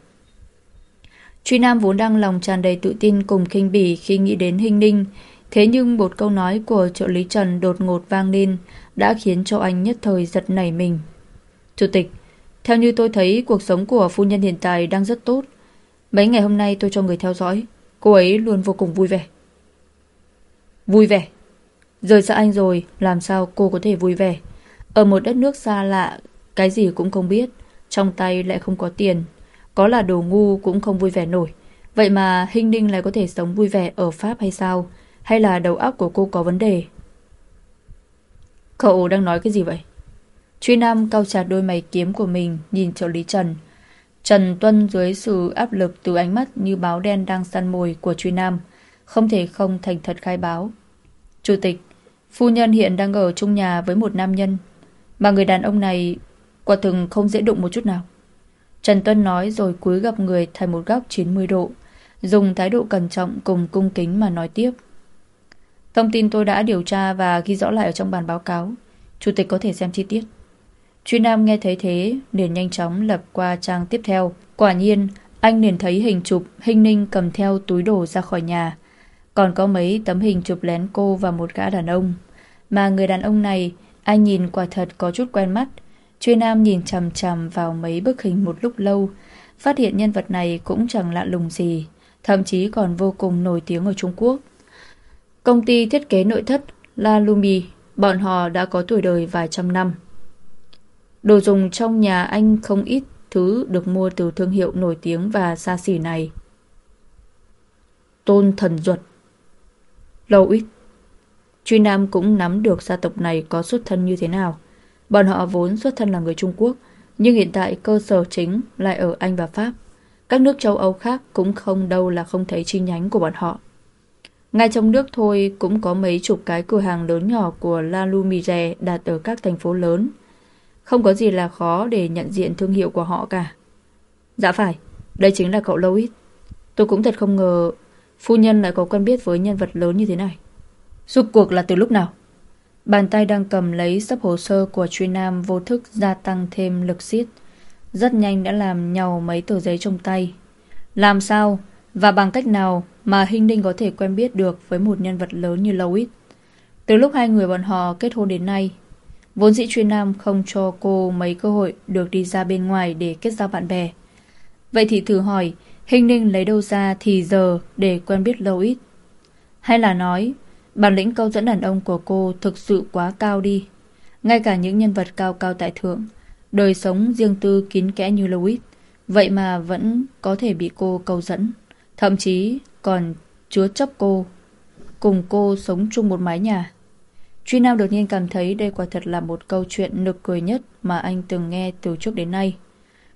[SPEAKER 1] Truy Nam vốn đang lòng tràn đầy tự tin cùng khinh bỉ khi nghĩ đến Hình Ninh, thế nhưng một câu nói của trợ lý Trần đột ngột vang lên đã khiến cho anh nhất thời giật nảy mình. Chủ tịch, theo như tôi thấy cuộc sống của phu nhân hiện tại đang rất tốt. Mấy ngày hôm nay tôi cho người theo dõi, cô ấy luôn vô cùng vui vẻ. Vui vẻ? Rời xa anh rồi, làm sao cô có thể vui vẻ? Ở một đất nước xa lạ, cái gì cũng không biết, trong tay lại không có tiền, có là đồ ngu cũng không vui vẻ nổi. Vậy mà Hinh Ninh lại có thể sống vui vẻ ở Pháp hay sao? Hay là đầu óc của cô có vấn đề? Cậu đang nói cái gì vậy? Truy Nam cao chặt đôi mày kiếm của mình nhìn trợ lý Trần. Trần tuân dưới sự áp lực từ ánh mắt như báo đen đang săn mồi của Truy Nam. Không thể không thành thật khai báo. Chủ tịch, phu nhân hiện đang ở chung nhà với một nam nhân. Mà người đàn ông này quả thực không dễ đụng một chút nào. Trần Tuân nói rồi cúi gặp người thành một góc 90 độ. dùng thái độ cẩn trọng cùng cung kính mà nói tiếp. Thông tin tôi đã điều tra và ghi rõ lại ở trong bản báo cáo. Chủ tịch có thể xem chi tiết. Truy Nam nghe thấy thế, liền nhanh chóng lập qua trang tiếp theo. Quả nhiên, anh liền thấy hình chụp Hình Ninh cầm theo túi đồ ra khỏi nhà. Còn có mấy tấm hình chụp lén cô và một gã đàn ông. Mà người đàn ông này, anh nhìn quả thật có chút quen mắt. Truy Nam nhìn chằm chằm vào mấy bức hình một lúc lâu, phát hiện nhân vật này cũng chẳng lạ lùng gì, thậm chí còn vô cùng nổi tiếng ở Trung Quốc. Công ty thiết kế nội thất La Lumi, bọn họ đã có tuổi đời vài trăm năm. Đồ dùng trong nhà anh không ít thứ được mua từ thương hiệu nổi tiếng và xa xỉ này. Tôn thần duật Lâu ít Truy Nam cũng nắm được gia tộc này có xuất thân như thế nào. Bọn họ vốn xuất thân là người Trung Quốc, nhưng hiện tại cơ sở chính lại ở Anh và Pháp. Các nước châu Âu khác cũng không đâu là không thấy chi nhánh của bọn họ. Ngay trong nước thôi cũng có mấy chục cái cửa hàng lớn nhỏ của La Lumire đặt ở các thành phố lớn. Không có gì là khó để nhận diện thương hiệu của họ cả. Dạ phải, đây chính là cậu Louis. Tôi cũng thật không ngờ phu nhân lại có quen biết với nhân vật lớn như thế này. Suốt cuộc là từ lúc nào? Bàn tay đang cầm lấy sắp hồ sơ của truy nam vô thức gia tăng thêm lực siết. Rất nhanh đã làm nhau mấy tờ giấy trong tay. Làm sao và bằng cách nào mà Hinh Ninh có thể quen biết được với một nhân vật lớn như Louis? Từ lúc hai người bọn họ kết hôn đến nay, vốn dĩ chuyên nam không cho cô mấy cơ hội được đi ra bên ngoài để kết giao bạn bè. Vậy thì thử hỏi, Hinh Ninh lấy đâu ra thì giờ để quen biết Louis? Hay là nói Bản lĩnh câu dẫn đàn ông của cô thực sự quá cao đi. Ngay cả những nhân vật cao cao tại thượng, đời sống riêng tư kín kẽ như Louis, vậy mà vẫn có thể bị cô câu dẫn. Thậm chí còn chứa chấp cô, cùng cô sống chung một mái nhà. Truy Nam đột nhiên cảm thấy đây quả thật là một câu chuyện nực cười nhất mà anh từng nghe từ trước đến nay.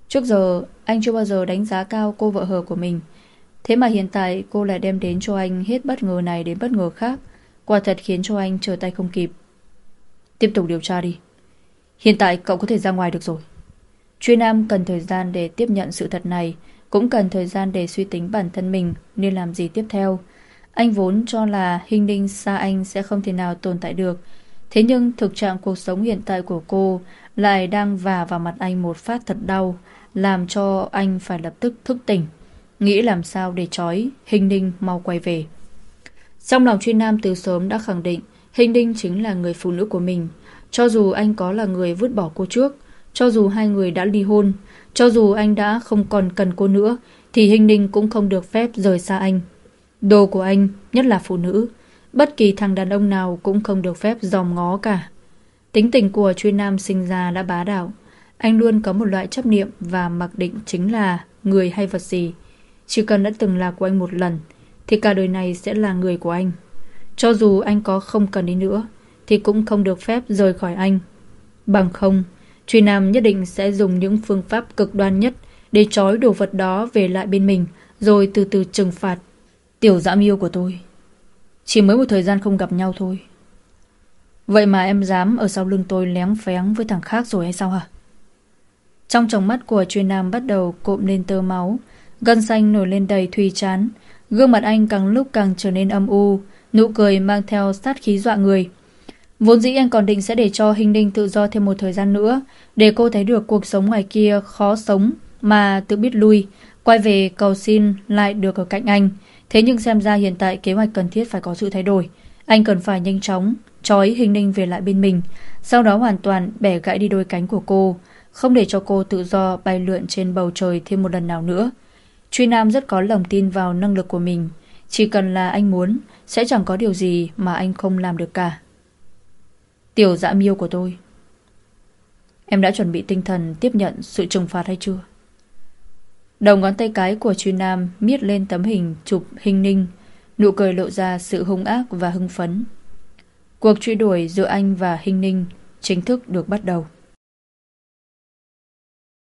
[SPEAKER 1] Trước giờ, anh chưa bao giờ đánh giá cao cô vợ hờ của mình. Thế mà hiện tại cô lại đem đến cho anh hết bất ngờ này đến bất ngờ khác. Quả thật khiến cho anh trở tay không kịp Tiếp tục điều tra đi Hiện tại cậu có thể ra ngoài được rồi Truy Nam cần thời gian để tiếp nhận sự thật này cũng cần thời gian để suy tính bản thân mình Nên làm gì tiếp theo? Anh vốn cho là hình đinh xa anh sẽ không thể nào tồn tại được. Thế nhưng thực trạng cuộc sống hiện tại của cô Lại đang vả vào mặt anh một phát thật đau Làm cho anh phải lập tức thức tỉnh. Nghĩ làm sao để trói Hình ninh mau quay về. Trong lòng truy nam từ sớm đã khẳng định Hình Đinh chính là người phụ nữ của mình. Cho dù anh có là người vứt bỏ cô trước, cho dù hai người đã ly hôn, cho dù anh đã không còn cần cô nữa, thì Hình Ninh cũng không được phép rời xa anh. Đồ của anh, nhất là phụ nữ, bất kỳ thằng đàn ông nào cũng không được phép dòm ngó cả. Tính tình của truy nam sinh ra đã bá đạo. Anh luôn có một loại chấp niệm và mặc định chính là người hay vật gì. Chỉ cần đã từng là của anh một lần, thì cả đời này sẽ là người của anh. Cho dù anh có không cần đi nữa, thì cũng không được phép rời khỏi anh. Bằng không, Truy Nam nhất định sẽ dùng những phương pháp cực đoan nhất để trói đồ vật đó về lại bên mình, rồi từ từ trừng phạt. Tiểu dã miêu của tôi. Chỉ mới một thời gian không gặp nhau thôi. Vậy mà em dám ở sau lưng tôi lén phén với thằng khác rồi hay sao hả? Trong tròng mắt của Truy Nam bắt đầu cộm lên tơ máu, gân xanh nổi lên đầy thùy chán, Gương mặt anh càng lúc càng trở nên âm u, nụ cười mang theo sát khí dọa người. Vốn dĩ anh còn định sẽ để cho Hình Đinh tự do thêm một thời gian nữa, để cô thấy được cuộc sống ngoài kia khó sống mà tự biết lui, quay về cầu xin lại được ở cạnh anh. Thế nhưng xem ra hiện tại kế hoạch cần thiết phải có sự thay đổi. Anh cần phải nhanh chóng trói Hình Ninh về lại bên mình, sau đó hoàn toàn bẻ gãy đi đôi cánh của cô, không để cho cô tự do bay lượn trên bầu trời thêm một lần nào nữa. Truy Nam rất có lòng tin vào năng lực của mình. Chỉ cần là anh muốn, sẽ chẳng có điều gì mà anh không làm được cả. Tiểu dạ miêu của tôi. Em đã chuẩn bị tinh thần tiếp nhận sự trừng phạt hay chưa? Đầu ngón tay cái của Truy Nam miết lên tấm hình chụp hình ninh, nụ cười lộ ra sự hung ác và hưng phấn. Cuộc truy đuổi giữa anh và hình ninh chính thức được bắt đầu.